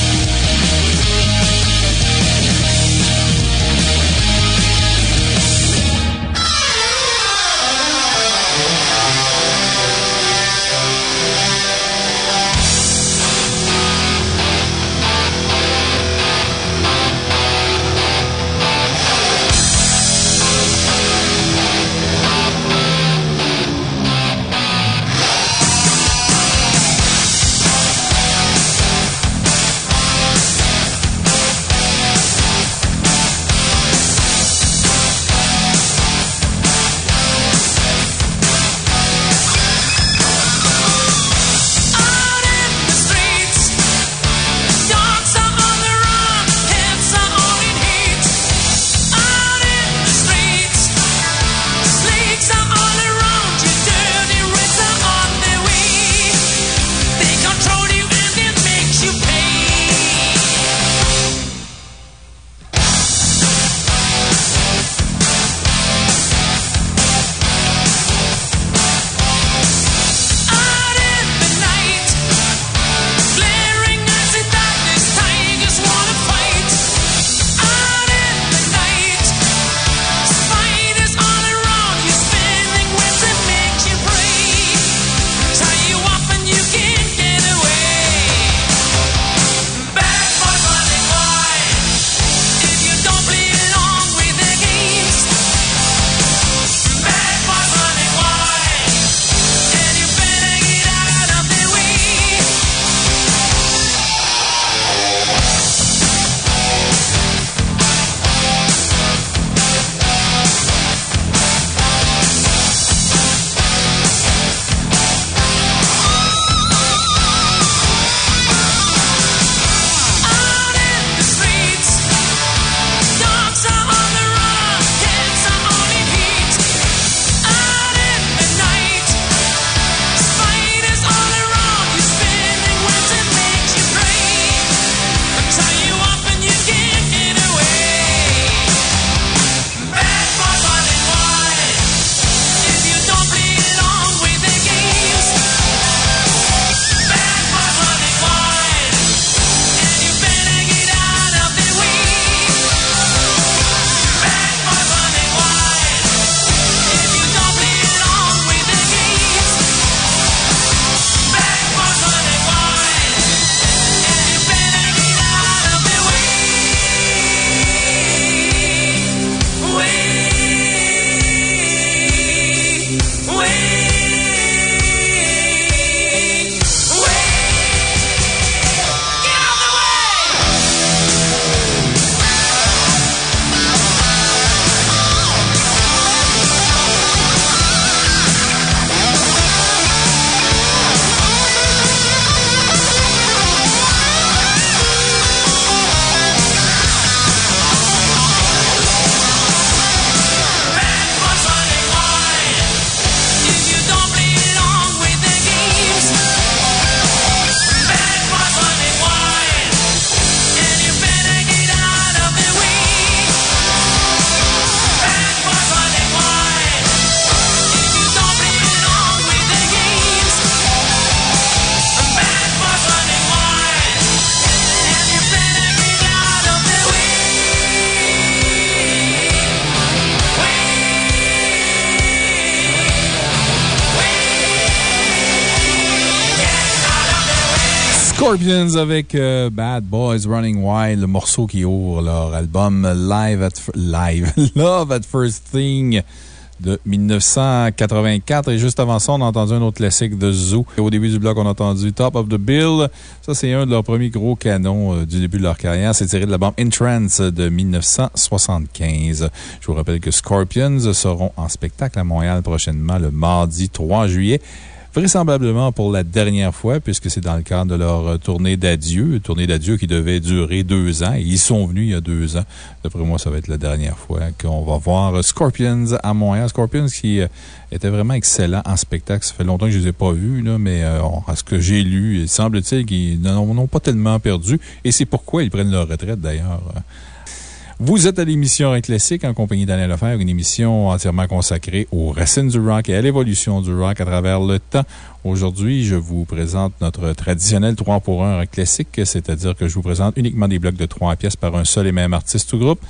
Scorpions avec euh, Bad Boys Running Wild, le morceau qui ouvre leur album Live at, Live, Love at First Thing de 1984. Et juste avant ça, on a entendu un autre classique de Zoo. Au début du bloc, on a entendu Top of the Bill. Ça, c'est un de leurs premiers gros canons euh, du début de leur carrière. C'est tiré de l'album Entrance de 1975. Je vous rappelle que Scorpions seront en spectacle à Montréal prochainement le mardi 3 juillet vraisemblablement pour la dernière fois, puisque c'est dans le cadre de leur euh, tournée d'adieu, tournée d'adieu qui devait durer deux ans. Et ils sont venus il y a deux ans. D'après moi, ça va être la dernière fois qu'on va voir Scorpions à Montréal. Scorpions qui euh, était vraiment excellent en spectacle. Ça fait longtemps que je ne les ai pas vus, là, mais euh, à ce que j'ai lu, il semble-t-il qu'ils n'en ont pas tellement perdu. Et c'est pourquoi ils prennent leur retraite, d'ailleurs. Vous êtes à l'émission Rock Classique en compagnie d'Alain Lefebvre, une émission entièrement consacrée aux racines du rock et à l'évolution du rock à travers le temps. Aujourd'hui, je vous présente notre traditionnel 3 pour 1 rock classique, c'est-à-dire que je vous présente uniquement des blocs de 3 pièces par un seul et même artiste ou groupe.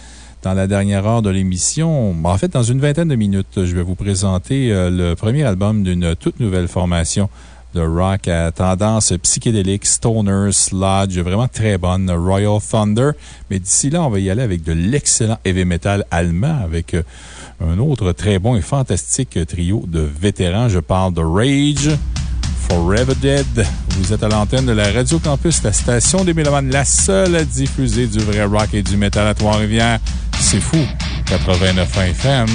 Dans la dernière heure de l'émission, en fait, dans une vingtaine de minutes, je vais vous présenter euh, le premier album d'une toute nouvelle formation de rock à tendance psychédélique, stoner, sludge, vraiment très bonne, Royal Thunder. Mais d'ici là, on va y aller avec de l'excellent heavy metal allemand avec euh, un autre très bon et fantastique trio de vétérans. Je parle de Rage. Forever Dead. Vous êtes à l'antenne de la Radio Campus, la station des Mélomanes, la seule à diffuser du vrai rock et du métal à Trois-Rivières. C'est fou. 89 FM.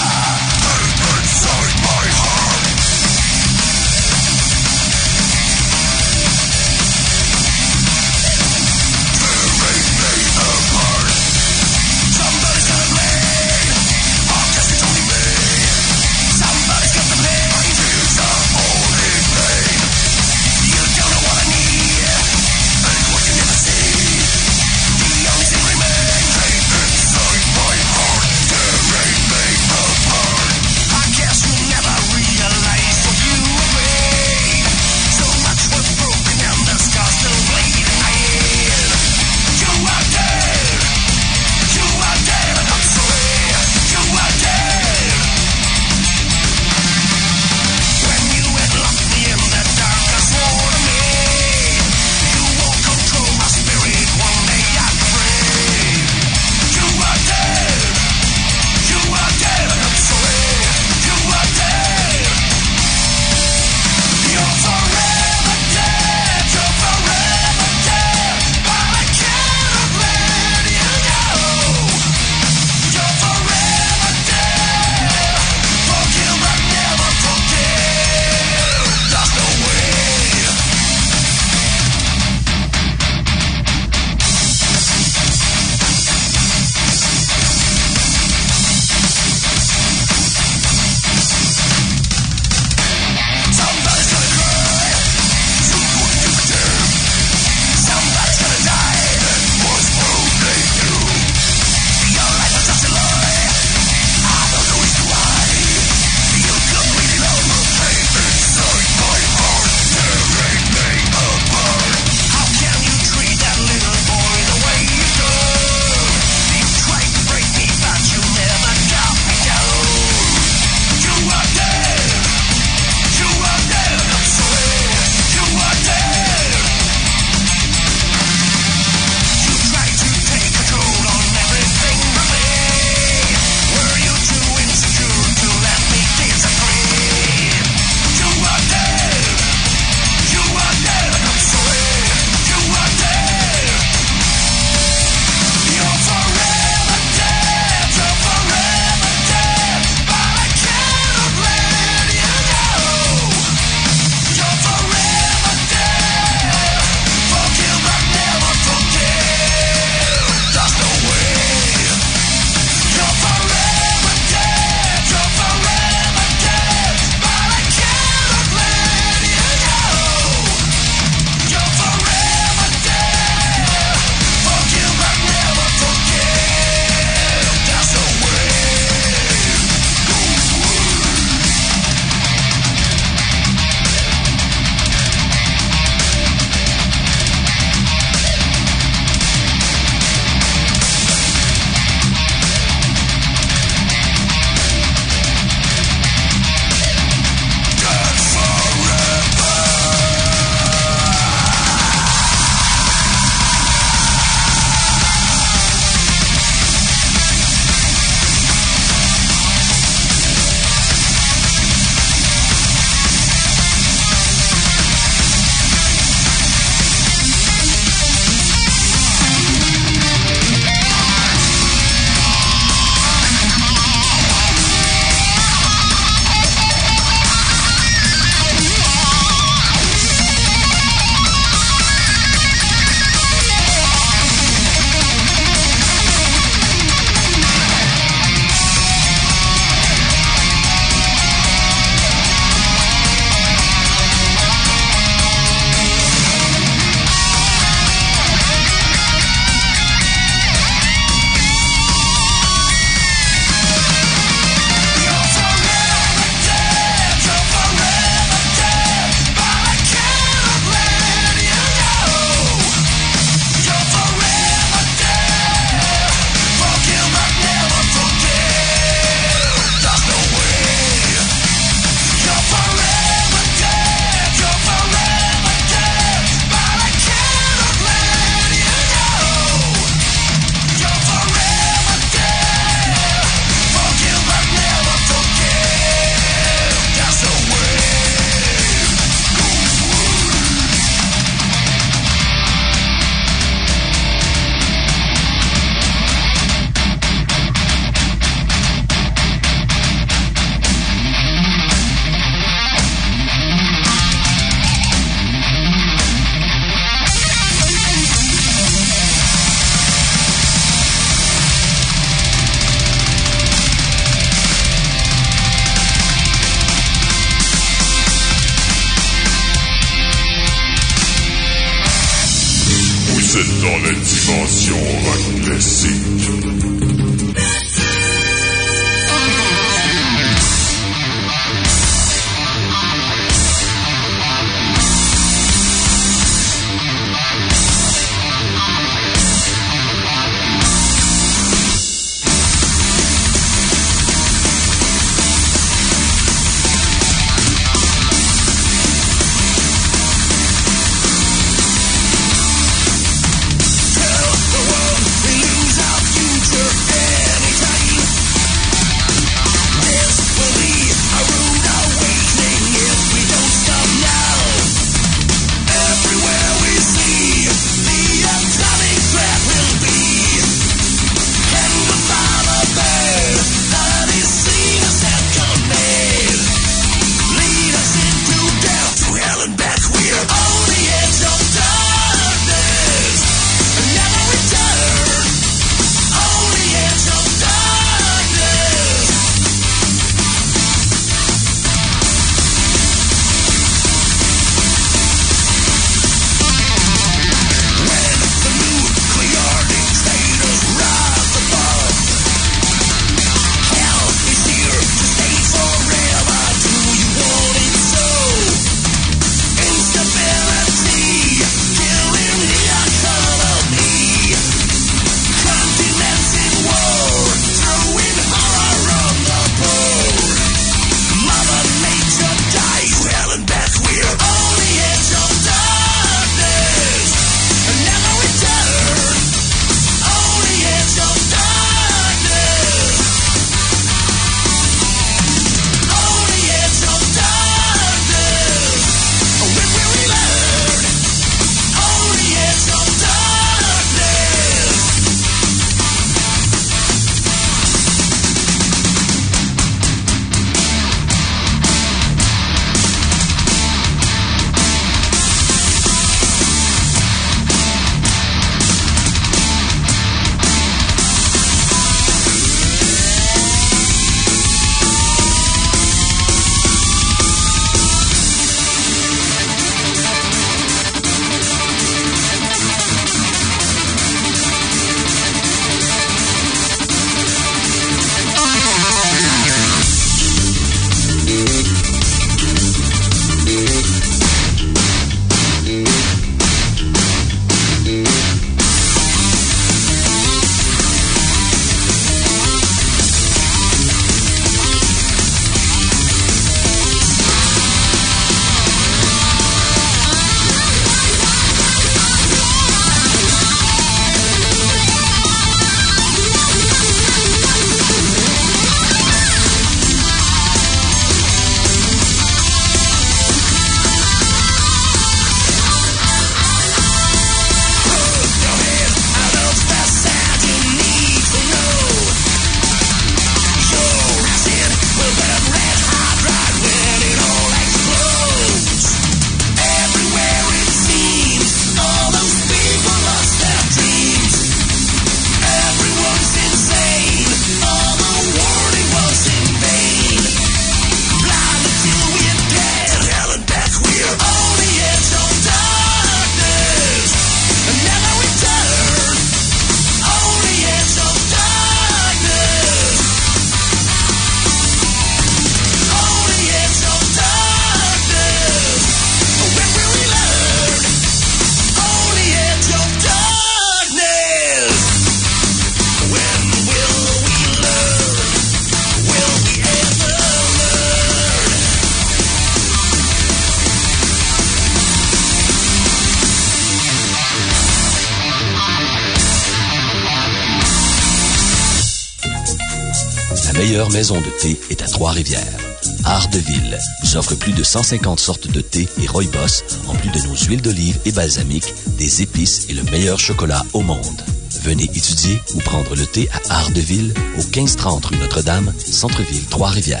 Maison de thé est à Trois-Rivières. Art de Ville vous offre plus de 150 sortes de thé et rooibos, en plus de nos huiles d'olive et balsamiques, des épices et le meilleur chocolat au monde. Venez étudier ou prendre le thé à Art au 1530 rue Notre-Dame, Centre-Ville, Trois-Rivières.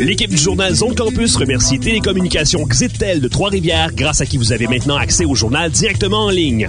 L'équipe du journal Zone Campus remercie Télécommunications Xitel de Trois-Rivières, grâce à qui vous avez maintenant accès au journal directement en ligne.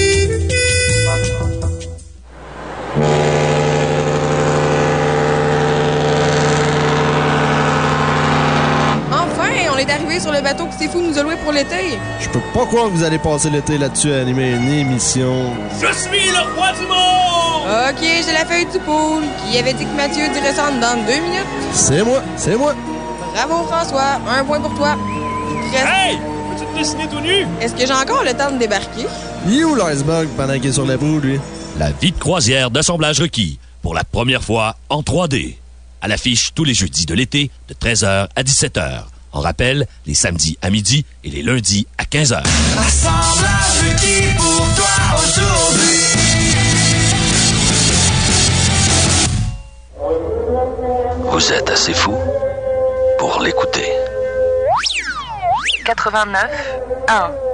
C'est fou nous a loué pour l'été? Je peux pas croire que vous allez passer l'été là-dessus à animer une émission. Je suis le roi du monde! Ok, j'ai la feuille du pool. Qui avait dit que Mathieu dirait ça en dans deux minutes? C'est moi, c'est moi. Bravo, François. Un point pour toi. Hey! Peux-tu te dessiner tout nu? Est-ce que j'ai encore le temps de débarquer? Il est où l'iceberg pendant qu'il est sur la boue, lui? La vie de croisière d'assemblage requis pour la première fois en 3D. À l'affiche tous les jeudis de l'été de 13h à 17h. En rappel, les samedis à midi et les lundis à 15h. Assemblage qui pour toi aujourd'hui. Vous êtes assez fou pour l'écouter. 89 1.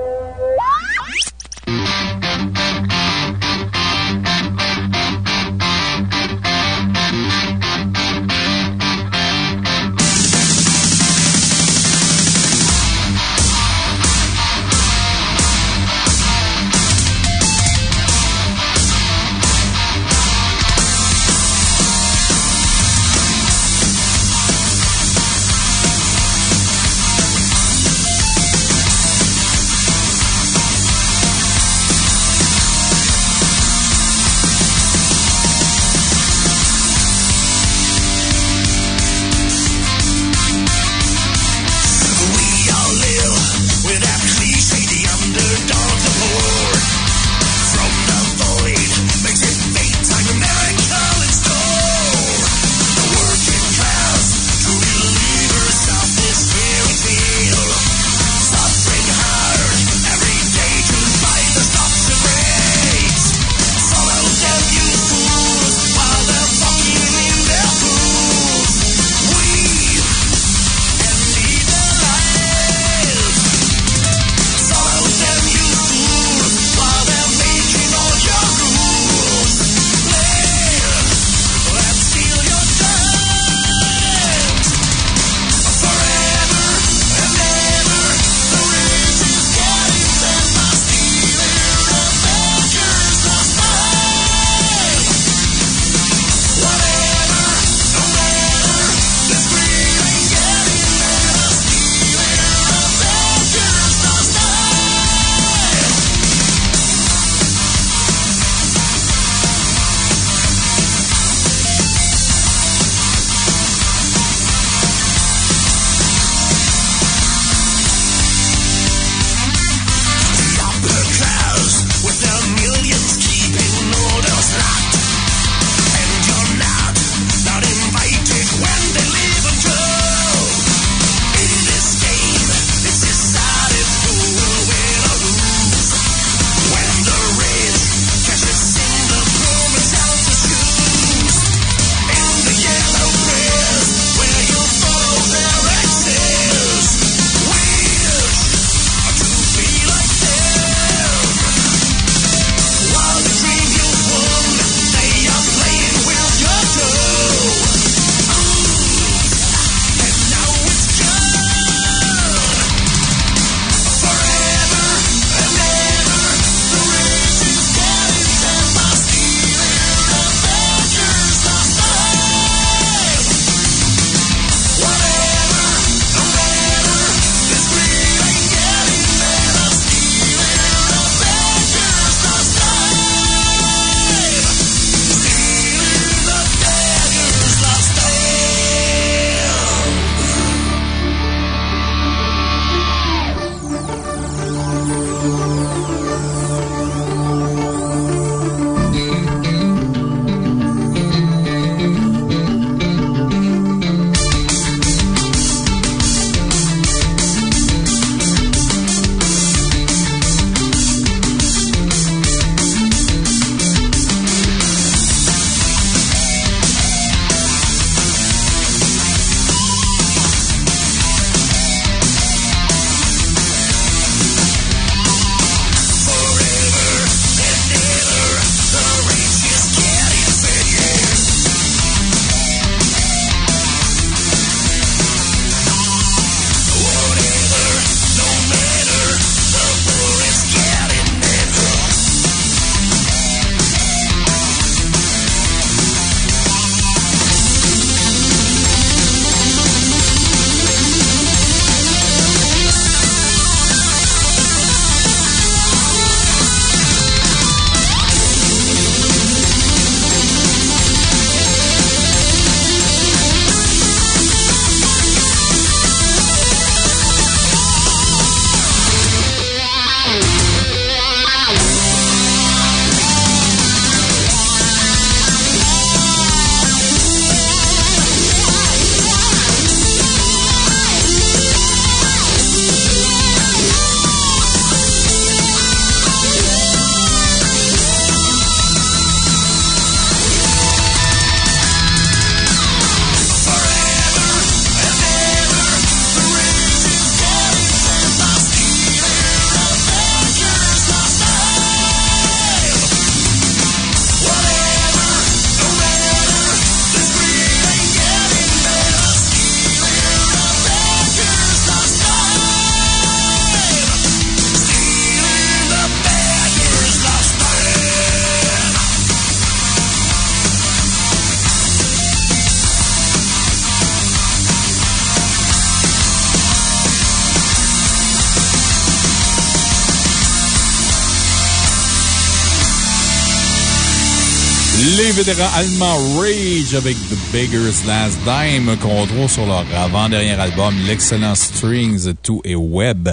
Allemands Rage avec The Beggar's Last Dime qu'on trouve sur leur avant-dernier album, l'excellent Strings to a Web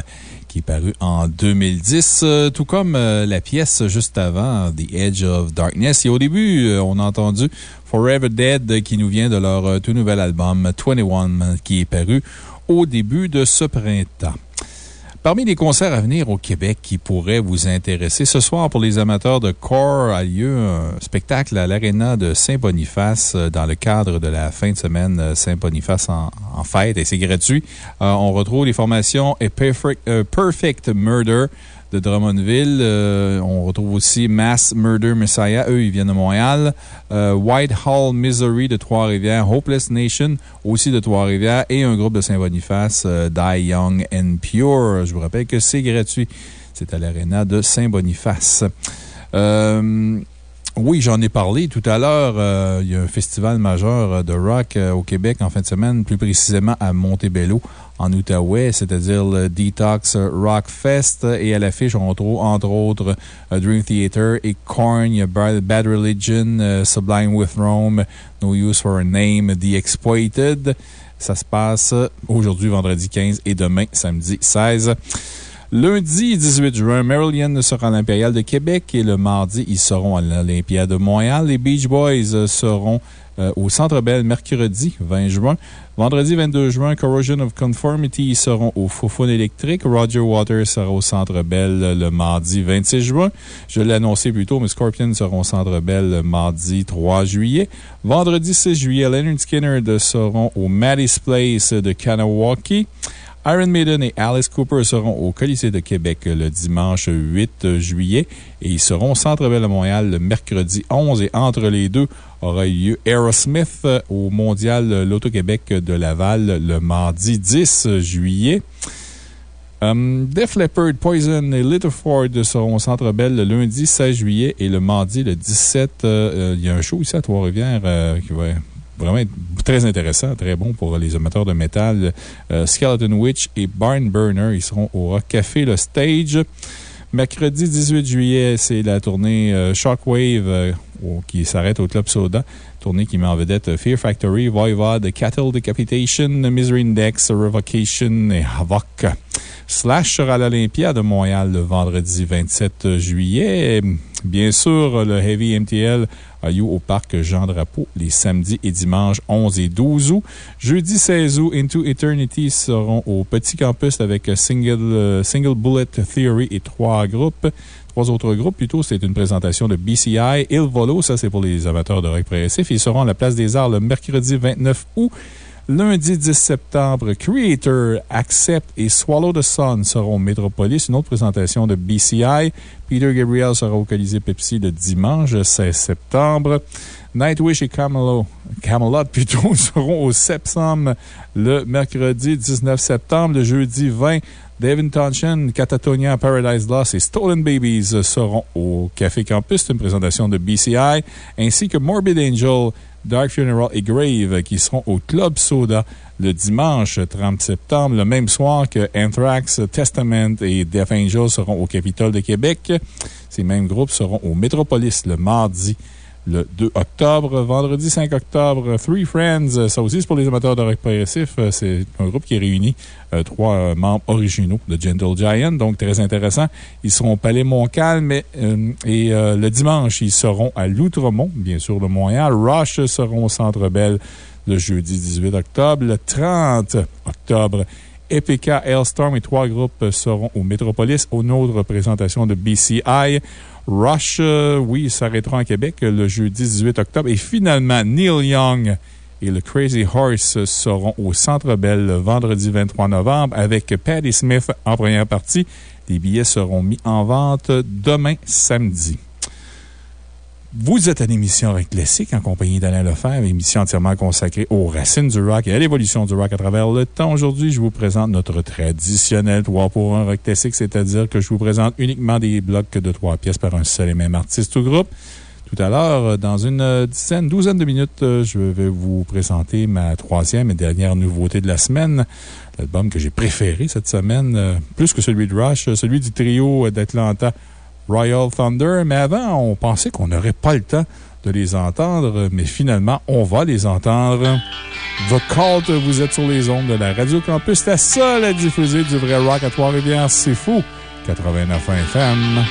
qui est paru en 2010, euh, tout comme euh, la pièce juste avant, The Edge of Darkness. Et au début, euh, on a entendu Forever Dead qui nous vient de leur tout nouvel album 21 qui est paru au début de ce printemps. Parmi les concerts à venir au Québec qui pourraient vous intéresser, ce soir, pour les amateurs de corps, a lieu un spectacle à l'Arena de Saint-Boniface euh, dans le cadre de la fin de semaine euh, Saint-Boniface en, fête et c'est gratuit. Euh, on retrouve les formations euh, Perfect Murder de Drummondville. Euh, on retrouve aussi Mass Murder Messiah. Eux, ils viennent de Montréal. Euh, Whitehall Misery de Trois-Rivières. Hopeless Nation aussi de Trois-Rivières. Et un groupe de Saint-Boniface, euh, Die Young and Pure. Je vous rappelle que c'est gratuit. C'est à l'Arena de Saint-Boniface. Oui, j'en ai parlé tout à l'heure. Il y a un festival majeur de rock au Québec en fin de semaine, plus précisément à Montebello, en Outaouais, c'est-à-dire le Detox Rock Fest. Et à l'affiche, on retrouve entre autres euh, Dream Theater et Korn, Bad Religion, euh, Sublime with Rome, No Use for a Name, The Exploited. Ça se passe aujourd'hui, vendredi 15 et demain, samedi 16. Lundi 18 juin, Marillion sera à l'Impérial de Québec et le mardi, ils seront à l'Olympiade de Montréal. Les Beach Boys seront euh, au Centre Bell mercredi 20 juin. Vendredi 22 juin, Corrosion of Conformity ils seront au Foufoune électrique. Roger Waters sera au Centre Bell le mardi 26 juin. Je l'ai annoncé plus tôt, mais Scorpion seront au Centre Bell le mardi 3 juillet. Vendredi 6 juillet, Leonard Skinner seront au Maddie's Place de Kanawaki. Iron Maiden et Alice Cooper seront au Colisée de Québec le dimanche 8 juillet et ils seront au Centre Bell de Montréal le mercredi 11 et entre les deux aura eu lieu Aerosmith au Mondial L'Auto-Québec de Laval le mardi 10 juillet. Um, Def Leppard, Poison et Little Ford seront au Centre Bell le lundi 16 juillet et le mardi le 17. euh, euh, il y a un show ici à Trois-Rivières euh, qui va vraiment très intéressant, très bon pour les amateurs de métal. Euh, Skeleton Witch et Barn Burner, ils seront au Rock Café, le stage. Mercredi 18 juillet, c'est la tournée euh, Shockwave euh, qui s'arrête au Club Soda. Tournée qui met en vedette Fear Factory, Voivod, Cattle Decapitation, Misery Index, Revocation et Havoc. Slash sera à l'Olympia de Montréal le vendredi 27 juillet. Bien sûr, le Heavy MTL a lieu au parc Jean Drapeau les samedis et dimanches 11 et 12 août. Jeudi 16 août, Into Eternity seront au petit campus avec Single, euh, Single Bullet Theory et trois groupes. Trois autres groupes, plutôt, c'est une présentation de BCI. Il Volo, ça c'est pour les amateurs de rock. Ils seront à la place des Arts le mercredi 29 août. Lundi 10 septembre, Creator, Accept et Swallow the Sun seront Metropolis. Une autre présentation de BCI. Peter Gabriel sera au Colisée Pepsi le dimanche 16 septembre. Nightwish et Camelot, Camelot seront au Sepsum le mercredi 19 septembre. Le jeudi 20, Devin Tonchin, Catatonia, Paradise Lost et Stolen Babies seront au Café Campus. Une présentation de BCI, ainsi que Morbid Angel, Dark Funeral et Grave qui seront au Club Soda le dimanche 30 septembre, le même soir que Anthrax, Testament et Death Angel seront au Capitole de Québec. Ces mêmes groupes seront au Métropolis le mardi le 2 octobre. Vendredi 5 octobre, Three Friends. Ça aussi, c'est pour les amateurs de rock progressif. Euh, C'est un groupe qui réunit euh, trois euh, membres originaux de Gentle Giant, donc très intéressant. Ils seront au Palais Montcalm et, le dimanche, ils seront à L'Outremont, bien sûr, de Montréal. Rush seront au Centre Bell le jeudi 18 octobre. Le 30 octobre, EPK, Hailstorm et trois groupes seront au Métropolis. Une autre présentation de BCI. Rush, euh, oui, s'arrêtera en Québec le jeudi 18 octobre. Et finalement, Neil Young et le Crazy Horse seront au Centre Bell le vendredi 23 novembre avec Patti Smith en première partie. Les billets seront mis en vente demain samedi. Vous êtes à l'émission Rock Classique en compagnie d'Alain Lefebvre, émission entièrement consacrée aux racines du rock et à l'évolution du rock à travers le temps. Aujourd'hui, je vous présente notre traditionnel 3 pour 1 Rock Classique, c'est-à-dire que je vous présente uniquement des blocs de 3 pièces par un seul et même artiste ou groupe. Tout à l'heure, dans une dizaine, douzaine de minutes, je vais vous présenter ma troisième et dernière nouveauté de la semaine. L'album que j'ai préféré cette semaine, euh, plus que celui de Rush, celui du trio d'Atlanta Royal Thunder. Mais avant, on pensait qu'on n'aurait pas le temps de les entendre, mais finalement, on va les entendre. The Cult, vous êtes sur les ondes de la Radio Campus, la seule à diffuser du vrai rock à Trois-Rivières. C'est fou! 89 FM.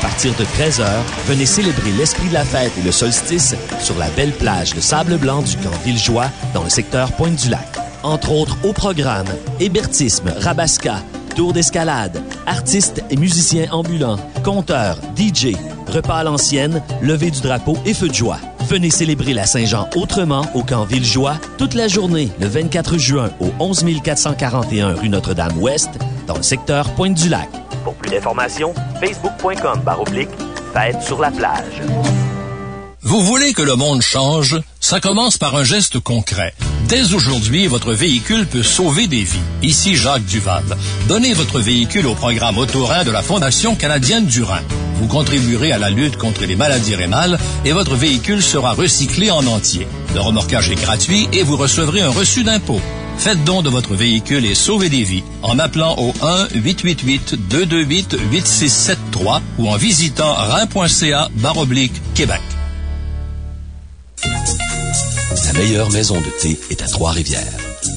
Partir de 13h, venez célébrer l'esprit de la fête et le solstice sur la belle plage de sable blanc du camp Villejoie dans le secteur Pointe-du-Lac. Entre autres au programme, hébertisme, rabasca, tour d'escalade, artistes et musiciens ambulants, conteurs, DJ, repas à l'ancienne, levée du drapeau et feu de joie. Venez célébrer la Saint-Jean autrement au camp Villejoie toute la journée le 24 juin au 11 441 rue Notre-Dame-Ouest dans le secteur Pointe-du-Lac. Pour plus d'informations, facebook.com baroblique fête sur la plage. Vous voulez que le monde change? Ça commence par un geste concret. Dès aujourd'hui, votre véhicule peut sauver des vies. Ici Jacques Duval. Donnez votre véhicule au programme Autorin de la Fondation canadienne du Rhin. Vous contribuerez à la lutte contre les maladies rénales et votre véhicule sera recyclé en entier. Le remorquage est gratuit et vous recevrez un reçu d'impôt. Faites don de votre véhicule et sauvez des vies en appelant au 1-888-228-8673 ou en visitant rhin.ca baroblique Québec. La meilleure maison de thé est à Trois-Rivières.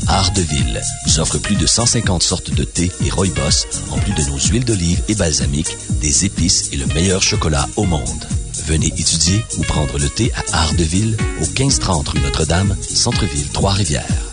Art de Ville vous offre plus de 150 sortes de thé et rooibos, en plus de nos huiles d'olive et balsamiques, des épices et le meilleur chocolat au monde. Venez étudier ou prendre le thé à Ardeville, au 1530 rue Notre-Dame, Centre-Ville, Trois-Rivières.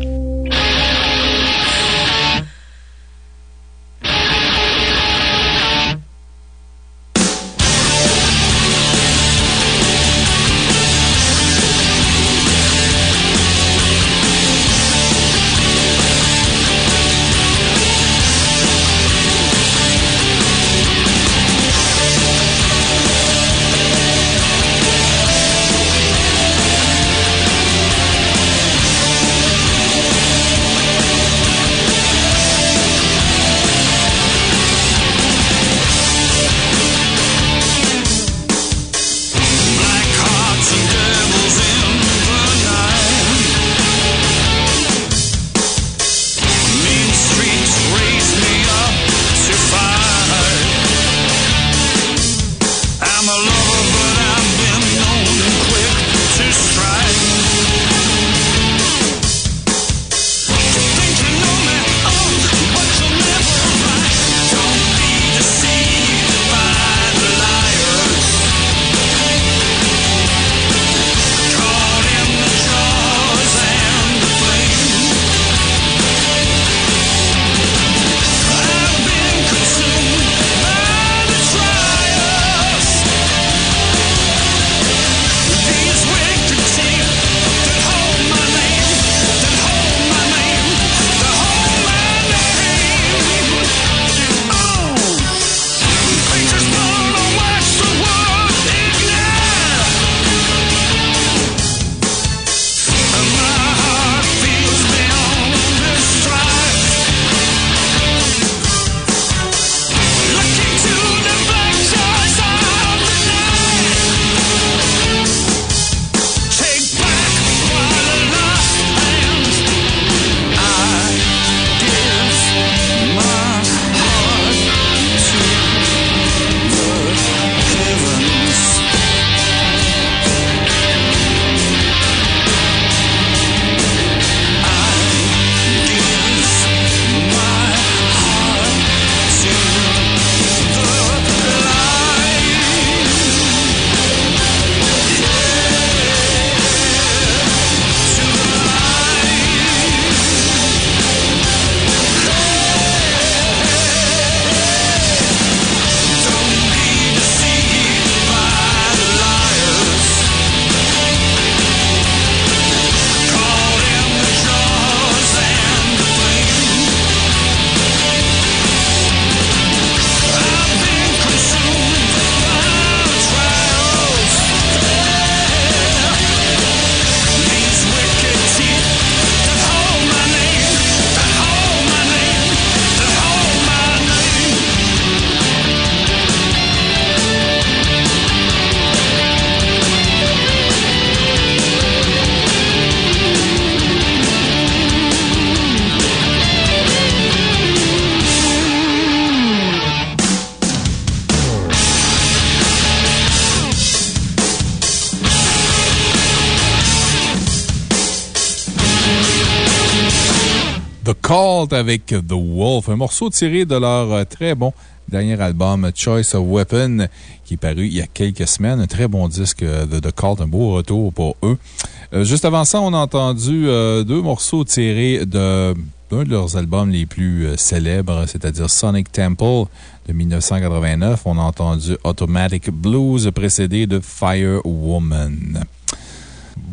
Avec The Wolf, un morceau tiré de leur euh, très bon dernier album Choice of Weapon qui est paru il y a quelques semaines. Un très bon disque euh, de The Cult, un beau retour pour eux. Euh, juste avant ça, on a entendu deux morceaux tirés de d'un de leurs albums les plus célèbres, c'est-à-dire Sonic Temple de 1989. On a entendu Automatic Blues précédé de Fire Woman.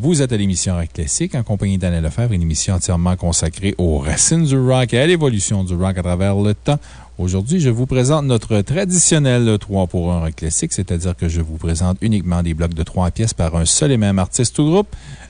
Vous êtes à l'émission Rock Classique en compagnie d'Anna Lefebvre, une émission entièrement consacrée aux racines du rock et à l'évolution du rock à travers le temps. Aujourd'hui, je vous présente notre traditionnel 3 pour 1 Rock Classique, c'est-à-dire que je vous présente uniquement des blocs de 3 pièces par un seul et même artiste ou groupe.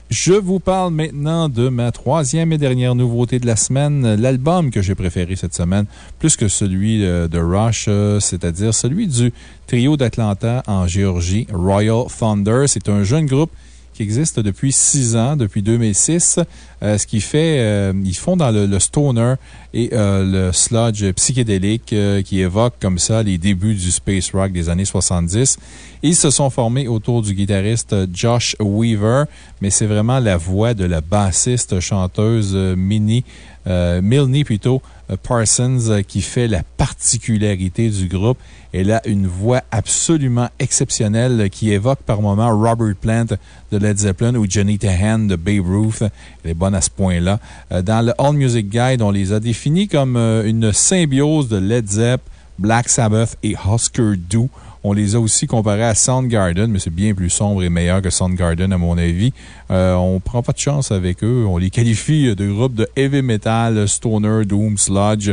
Je vous parle maintenant de ma troisième et dernière nouveauté de la semaine, l'album que j'ai préféré cette semaine, plus que celui euh, de Rush, euh, c'est-à-dire celui du trio d'Atlanta en Géorgie, Royal Thunder. C'est un jeune groupe qui existe depuis six ans, depuis 2006. Euh, ce qui fait, euh, ils font dans le, stoner et euh, le sludge psychédélique qui évoque comme ça les débuts du space rock des années 70. Ils se sont formés autour du guitariste Josh Weaver, mais c'est vraiment la voix de la bassiste chanteuse Minnie, Milne plutôt, Parsons qui fait la particularité du groupe. Elle a une voix absolument exceptionnelle qui évoque par moments Robert Plant de Led Zeppelin ou Johnny Tahan de Babe Ruth. Elle est bonne à ce point-là. Euh, Dans le All Music Guide, on les a définis comme euh, une symbiose de Led Zepp, Black Sabbath et Husker Du. On les a aussi comparés à Soundgarden, mais c'est bien plus sombre et meilleur que Soundgarden, à mon avis. Euh, on prend pas de chance avec eux. On les qualifie de groupe de heavy metal, stoner, doom, sludge.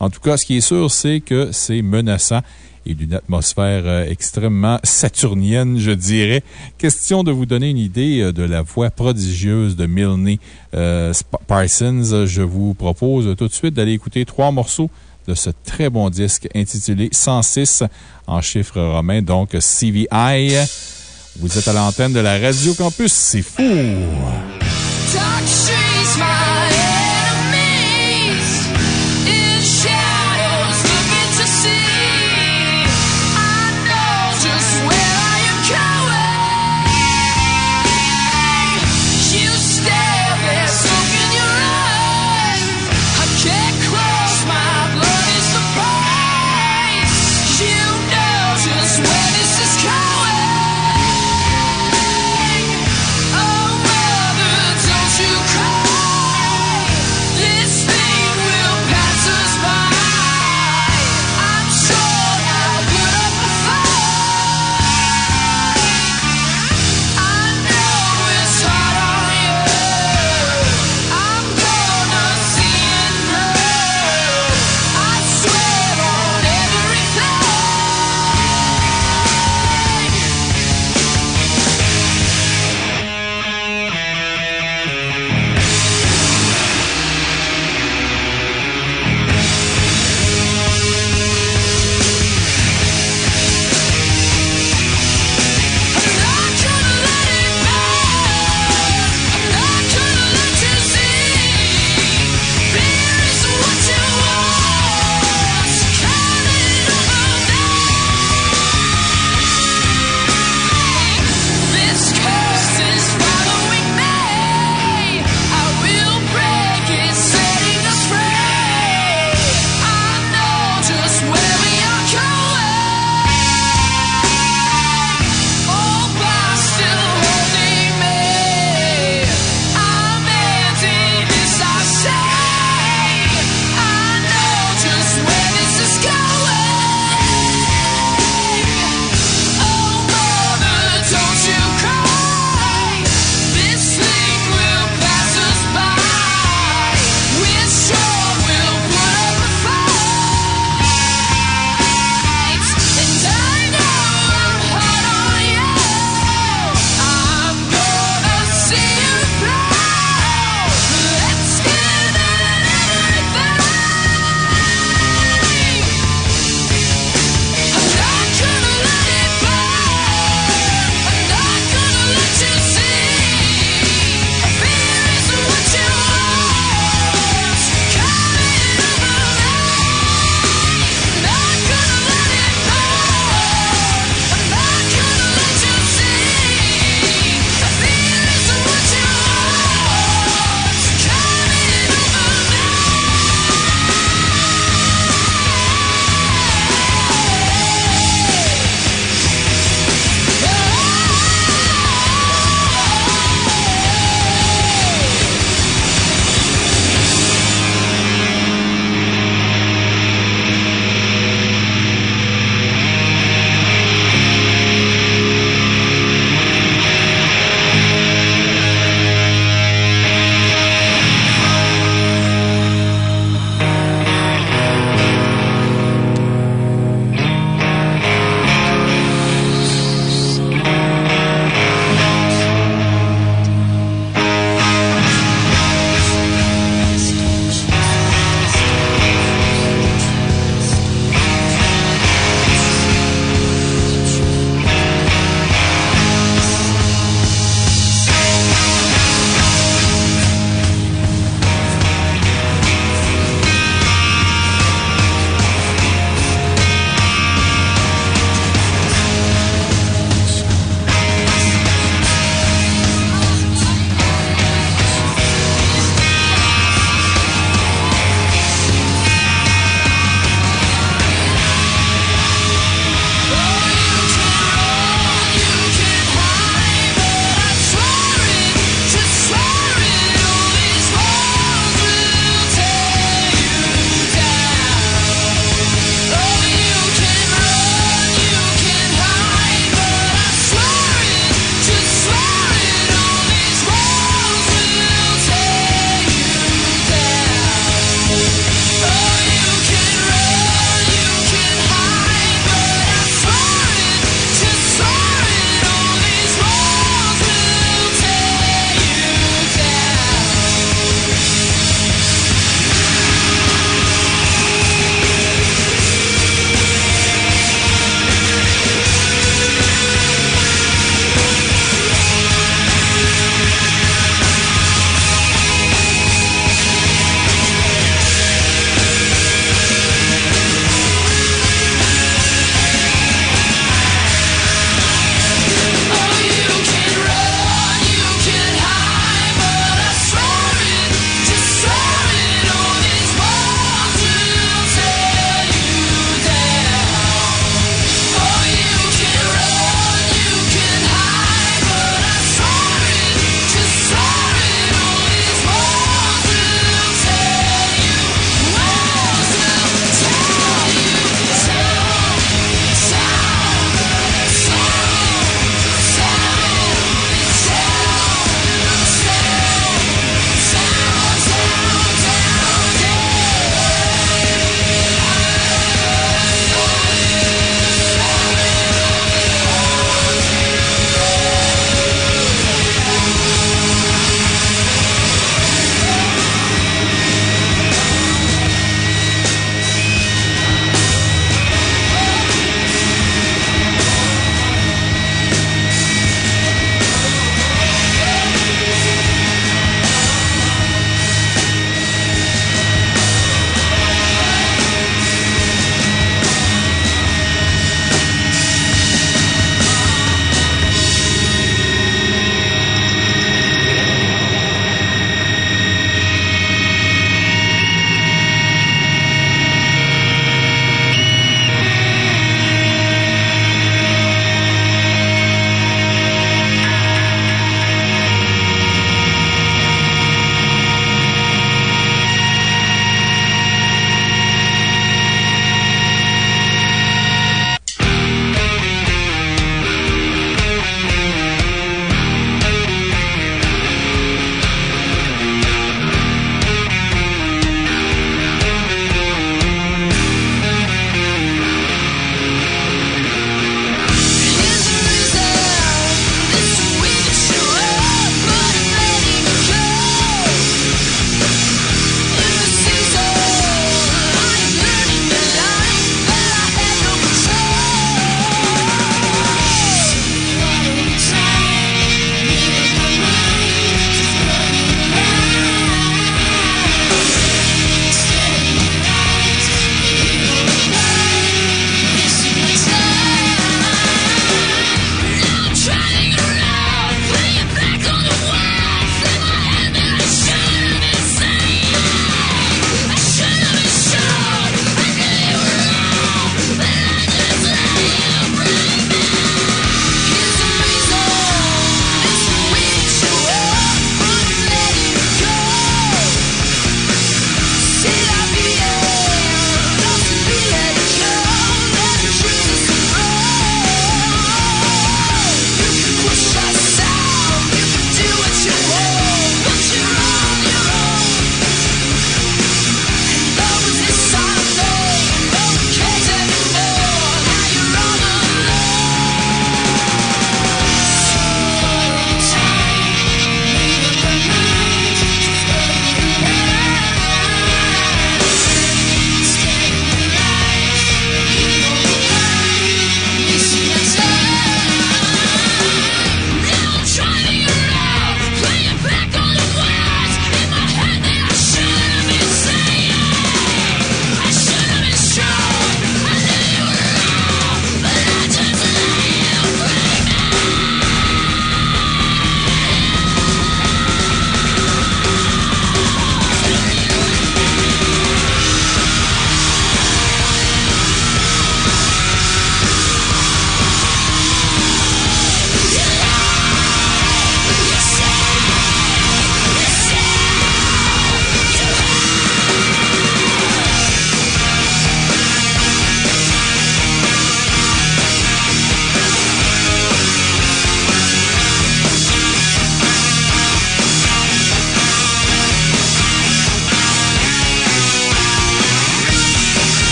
En tout cas, ce qui est sûr, c'est que c'est menaçant et d'une atmosphère euh, extrêmement saturnienne, je dirais. Question de vous donner une idée euh, de la voix prodigieuse de Milne euh, Parsons. Je vous propose tout de suite d'aller écouter trois morceaux de ce très bon disque intitulé 106 en chiffres romains, donc CVI. Vous êtes à l'antenne de la Radio Campus, c'est fou!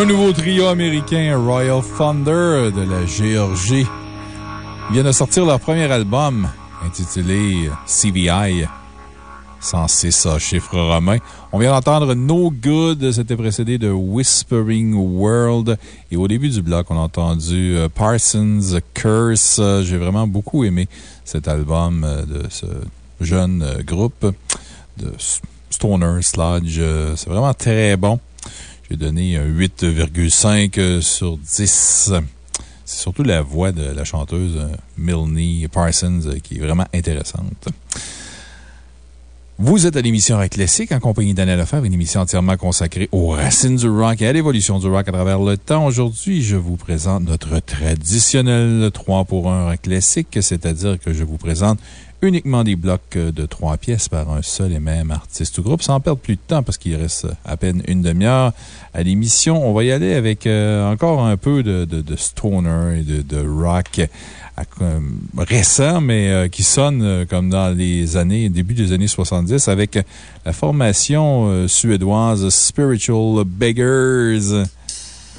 Un nouveau trio américain, Royal Thunder de la Géorgie, vient de sortir leur premier album intitulé CVI. 106 à chiffre romain. On vient d'entendre No Good, c'était précédé de Whispering World. Et au début du bloc, on a entendu euh, Parsons Curse. J'ai vraiment beaucoup aimé cet album euh, de ce jeune euh, groupe de Stoner Sludge. C'est vraiment très bon. J'ai donné un 8,5 sur 10. C'est surtout la voix de la chanteuse euh, Milne Parsons euh, qui est vraiment intéressante. Vous êtes à l'émission Rock Classique en compagnie d'Anna Lefebvre, une émission entièrement consacrée aux racines du rock et à l'évolution du rock à travers le temps. Aujourd'hui, je vous présente notre traditionnel 3 pour 1 Rock Classique, c'est-à-dire que je vous présente uniquement des blocs de trois pièces par un seul et même artiste ou groupe, sans perdre plus de temps parce qu'il reste à peine une demi-heure à l'émission. On va y aller avec euh, encore un peu de, stoner et de, rock euh, récent, mais euh, qui sonne euh, comme dans les années, début des années 70 avec la formation euh, suédoise Spiritual Beggars.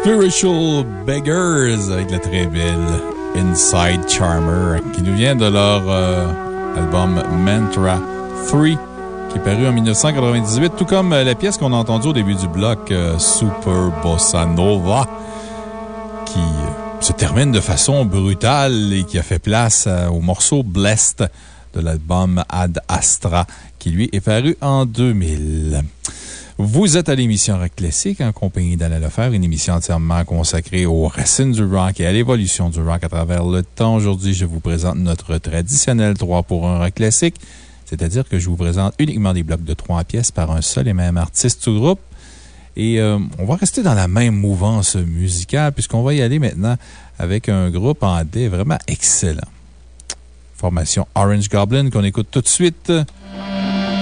Spiritual Beggars avec la très belle Inside Charmer qui nous vient de leur euh, album Mantra 3 qui est paru en 1998, tout comme euh, la pièce qu'on a entendue au début du bloc euh, Super Bossa Nova qui se termine de façon brutale et qui a fait place au morceau Blessed de l'album Ad Astra qui lui est paru en 2000. Vous êtes à l'émission Rock Classique en compagnie d'Alain Lefebvre, une émission entièrement consacrée aux racines du rock et à l'évolution du rock à travers le temps. Aujourd'hui, je vous présente notre traditionnel 3 pour 1 Rock Classique, c'est-à-dire que je vous présente uniquement des blocs de 3 pièces par un seul et même artiste ou groupe. Et euh, on va rester dans la même mouvance musicale puisqu'on va y aller maintenant avec un groupe en D vraiment excellent. Formation Orange Goblin qu'on écoute tout de suite.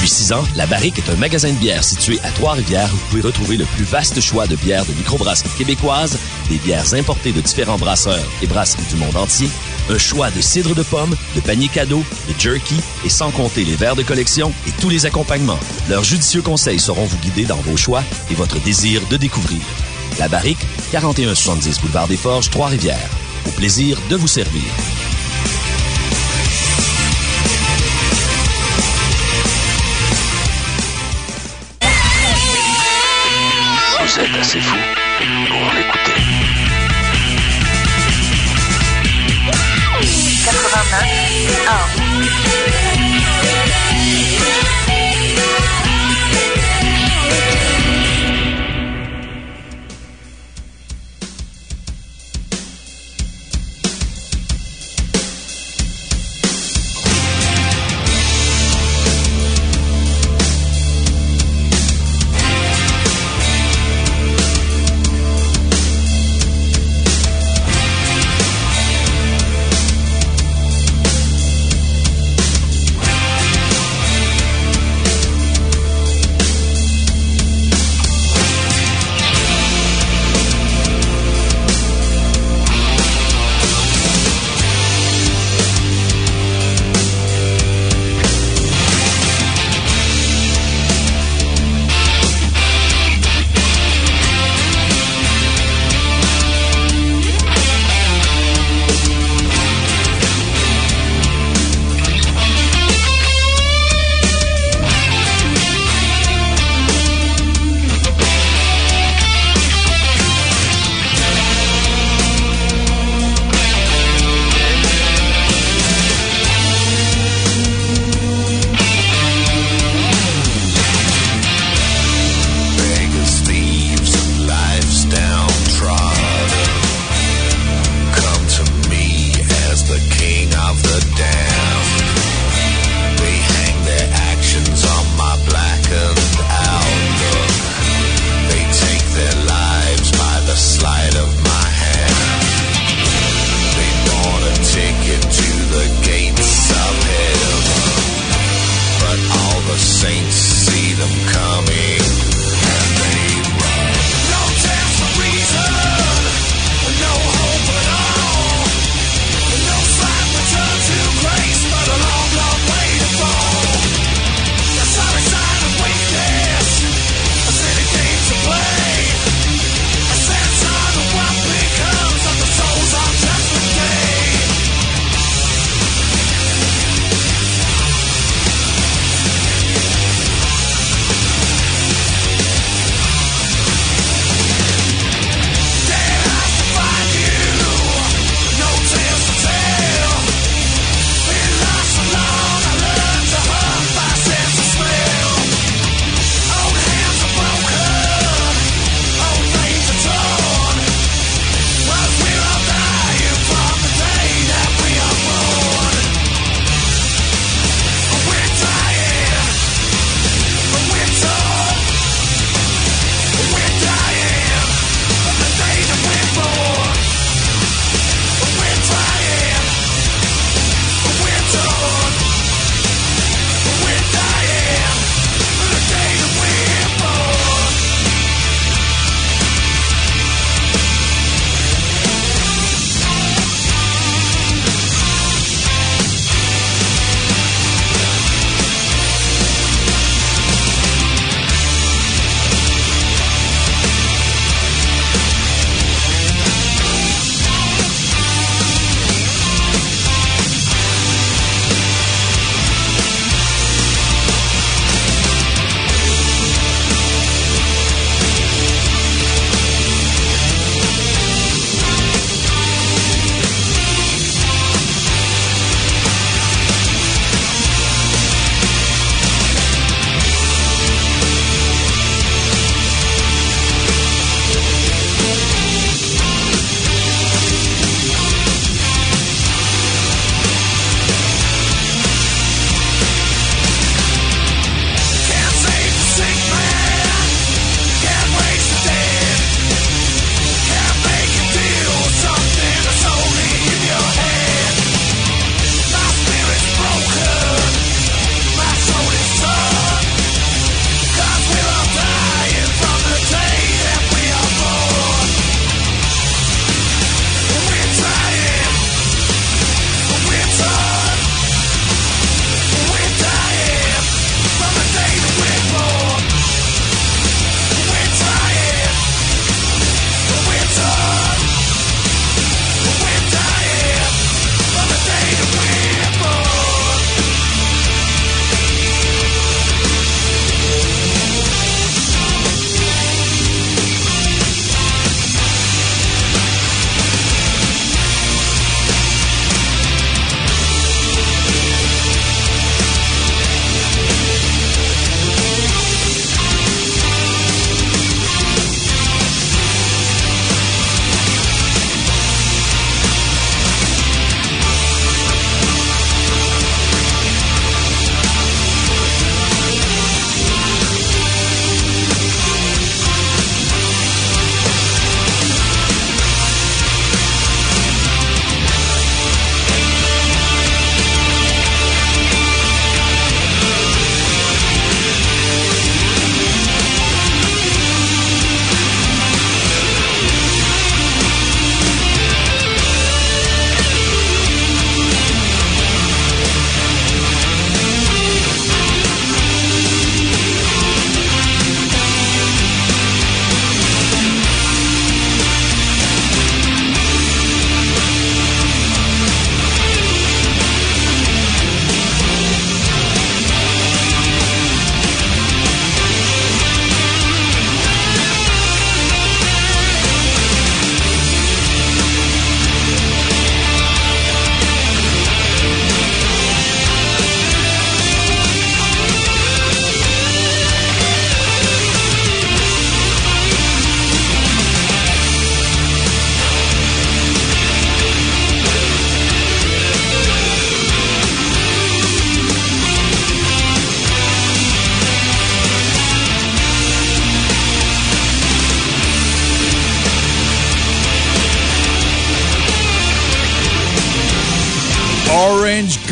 Depuis six ans, La Barrique est un magasin de bière situé à Trois-Rivières où vous pouvez retrouver le plus vaste choix de bières de microbrasserie québécoise, des bières importées de différents brasseurs et brasseries du monde entier, un choix de cidre de pomme, de paniers cadeaux, de jerky et sans compter les verres de collection et tous les accompagnements. Leurs judicieux conseils sauront vous guider dans vos choix et votre désir de découvrir. La Barrique, 4170 Boulevard des Forges, Trois-Rivières. Au plaisir de vous servir. Assez fou pour l'écouter. 89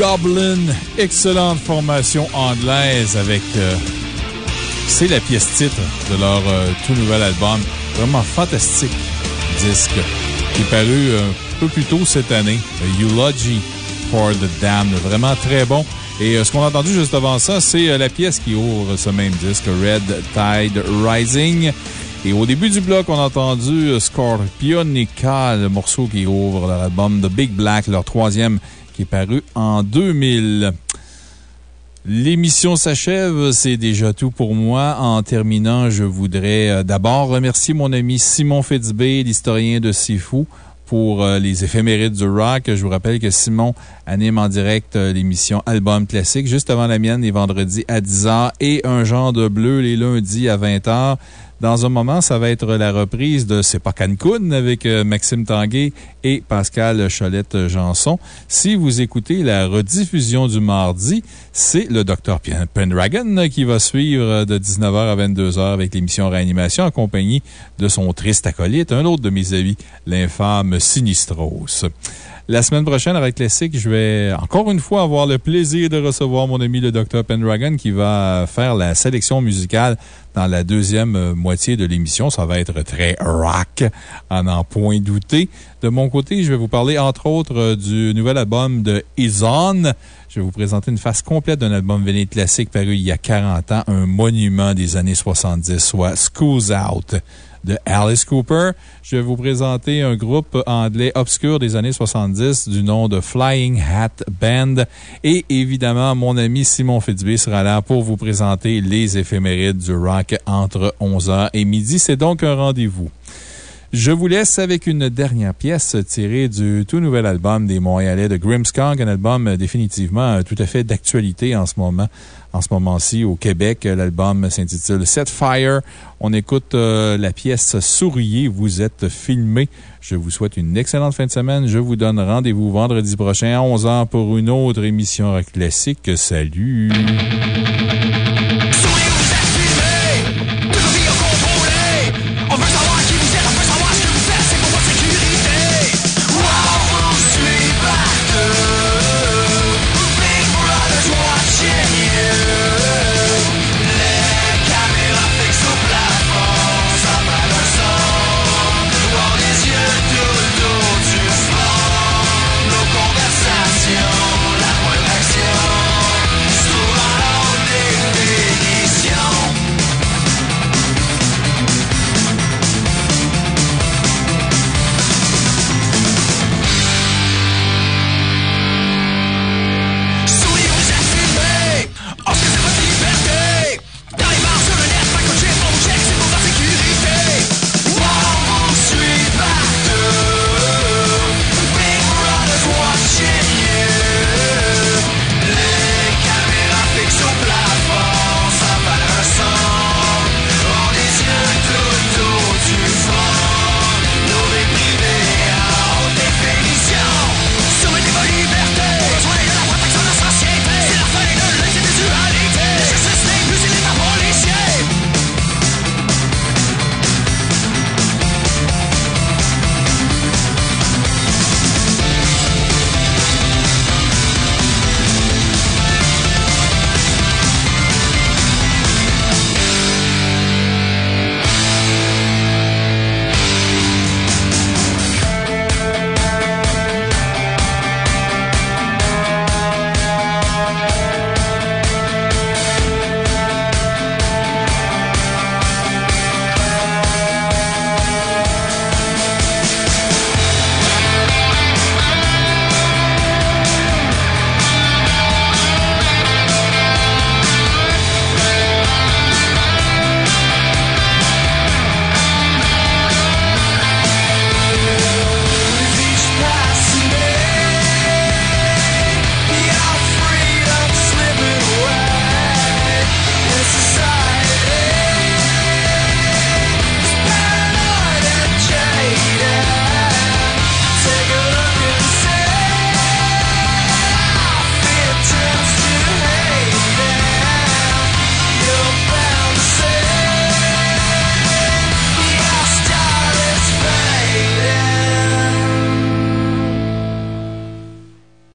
Goblin, excellente formation anglaise avec. euh, c'est la pièce titre de leur euh, tout nouvel album. Vraiment fantastique disque qui est paru un peu plus tôt cette année. Eulogy for the Damned. Vraiment très bon. Et euh, ce qu'on a entendu juste avant ça, c'est euh, la pièce qui ouvre ce même disque, Red Tide Rising. Et au début du bloc, on a entendu euh, Scorpionica, le morceau qui ouvre leur album The Big Black, leur troisième, qui est paru en 2000. L'émission s'achève. C'est déjà tout pour moi. En terminant, je voudrais euh, d'abord remercier mon ami Simon Fitzbé, l'historien de Sifu, pour euh, les éphémérides du rock. Je vous rappelle que Simon anime en direct euh, l'émission Album Classique juste avant la mienne les vendredis à 10h et un genre de bleu les lundis à 20h. Dans un moment, ça va être la reprise de C'est pas Cancun avec euh, Maxime Tanguay et Pascal Cholette-Janson. Si vous écoutez la rediffusion du mardi, c'est le Dr. Pendragon qui va suivre de 19h à 22h avec l'émission Réanimation en de son triste acolyte, un autre de mes amis, l'infâme Sinistros. La semaine prochaine, avec Classic, je vais encore une fois avoir le plaisir de recevoir mon ami le Dr. Pendragon qui va faire la sélection musicale dans la deuxième euh, moitié de l'émission. Ça va être très rock, à n'en point douter. De mon côté, je vais vous parler entre autres euh, du nouvel album de Is On. Je vais vous présenter une face complète d'un album véné classique paru il y a 40 ans, un monument des années 70, soit School's Out de Alice Cooper. Je vais vous présenter un groupe anglais obscur des années 70 du nom de Flying Hat Band. Et évidemment, mon ami Simon Fitzbé sera là pour vous présenter les éphémérides du rock entre 11h et midi. C'est donc un rendez-vous. Je vous laisse avec une dernière pièce tirée du tout nouvel album des Montréalais de Grimmskong, un album définitivement euh, tout à fait d'actualité en ce moment. En ce moment-ci, au Québec, l'album s'intitule Set Fire. On écoute euh, la pièce Souriez, vous êtes filmé. Je vous souhaite une excellente fin de semaine. Je vous donne rendez-vous vendredi prochain à 11h pour une autre émission classique. Salut!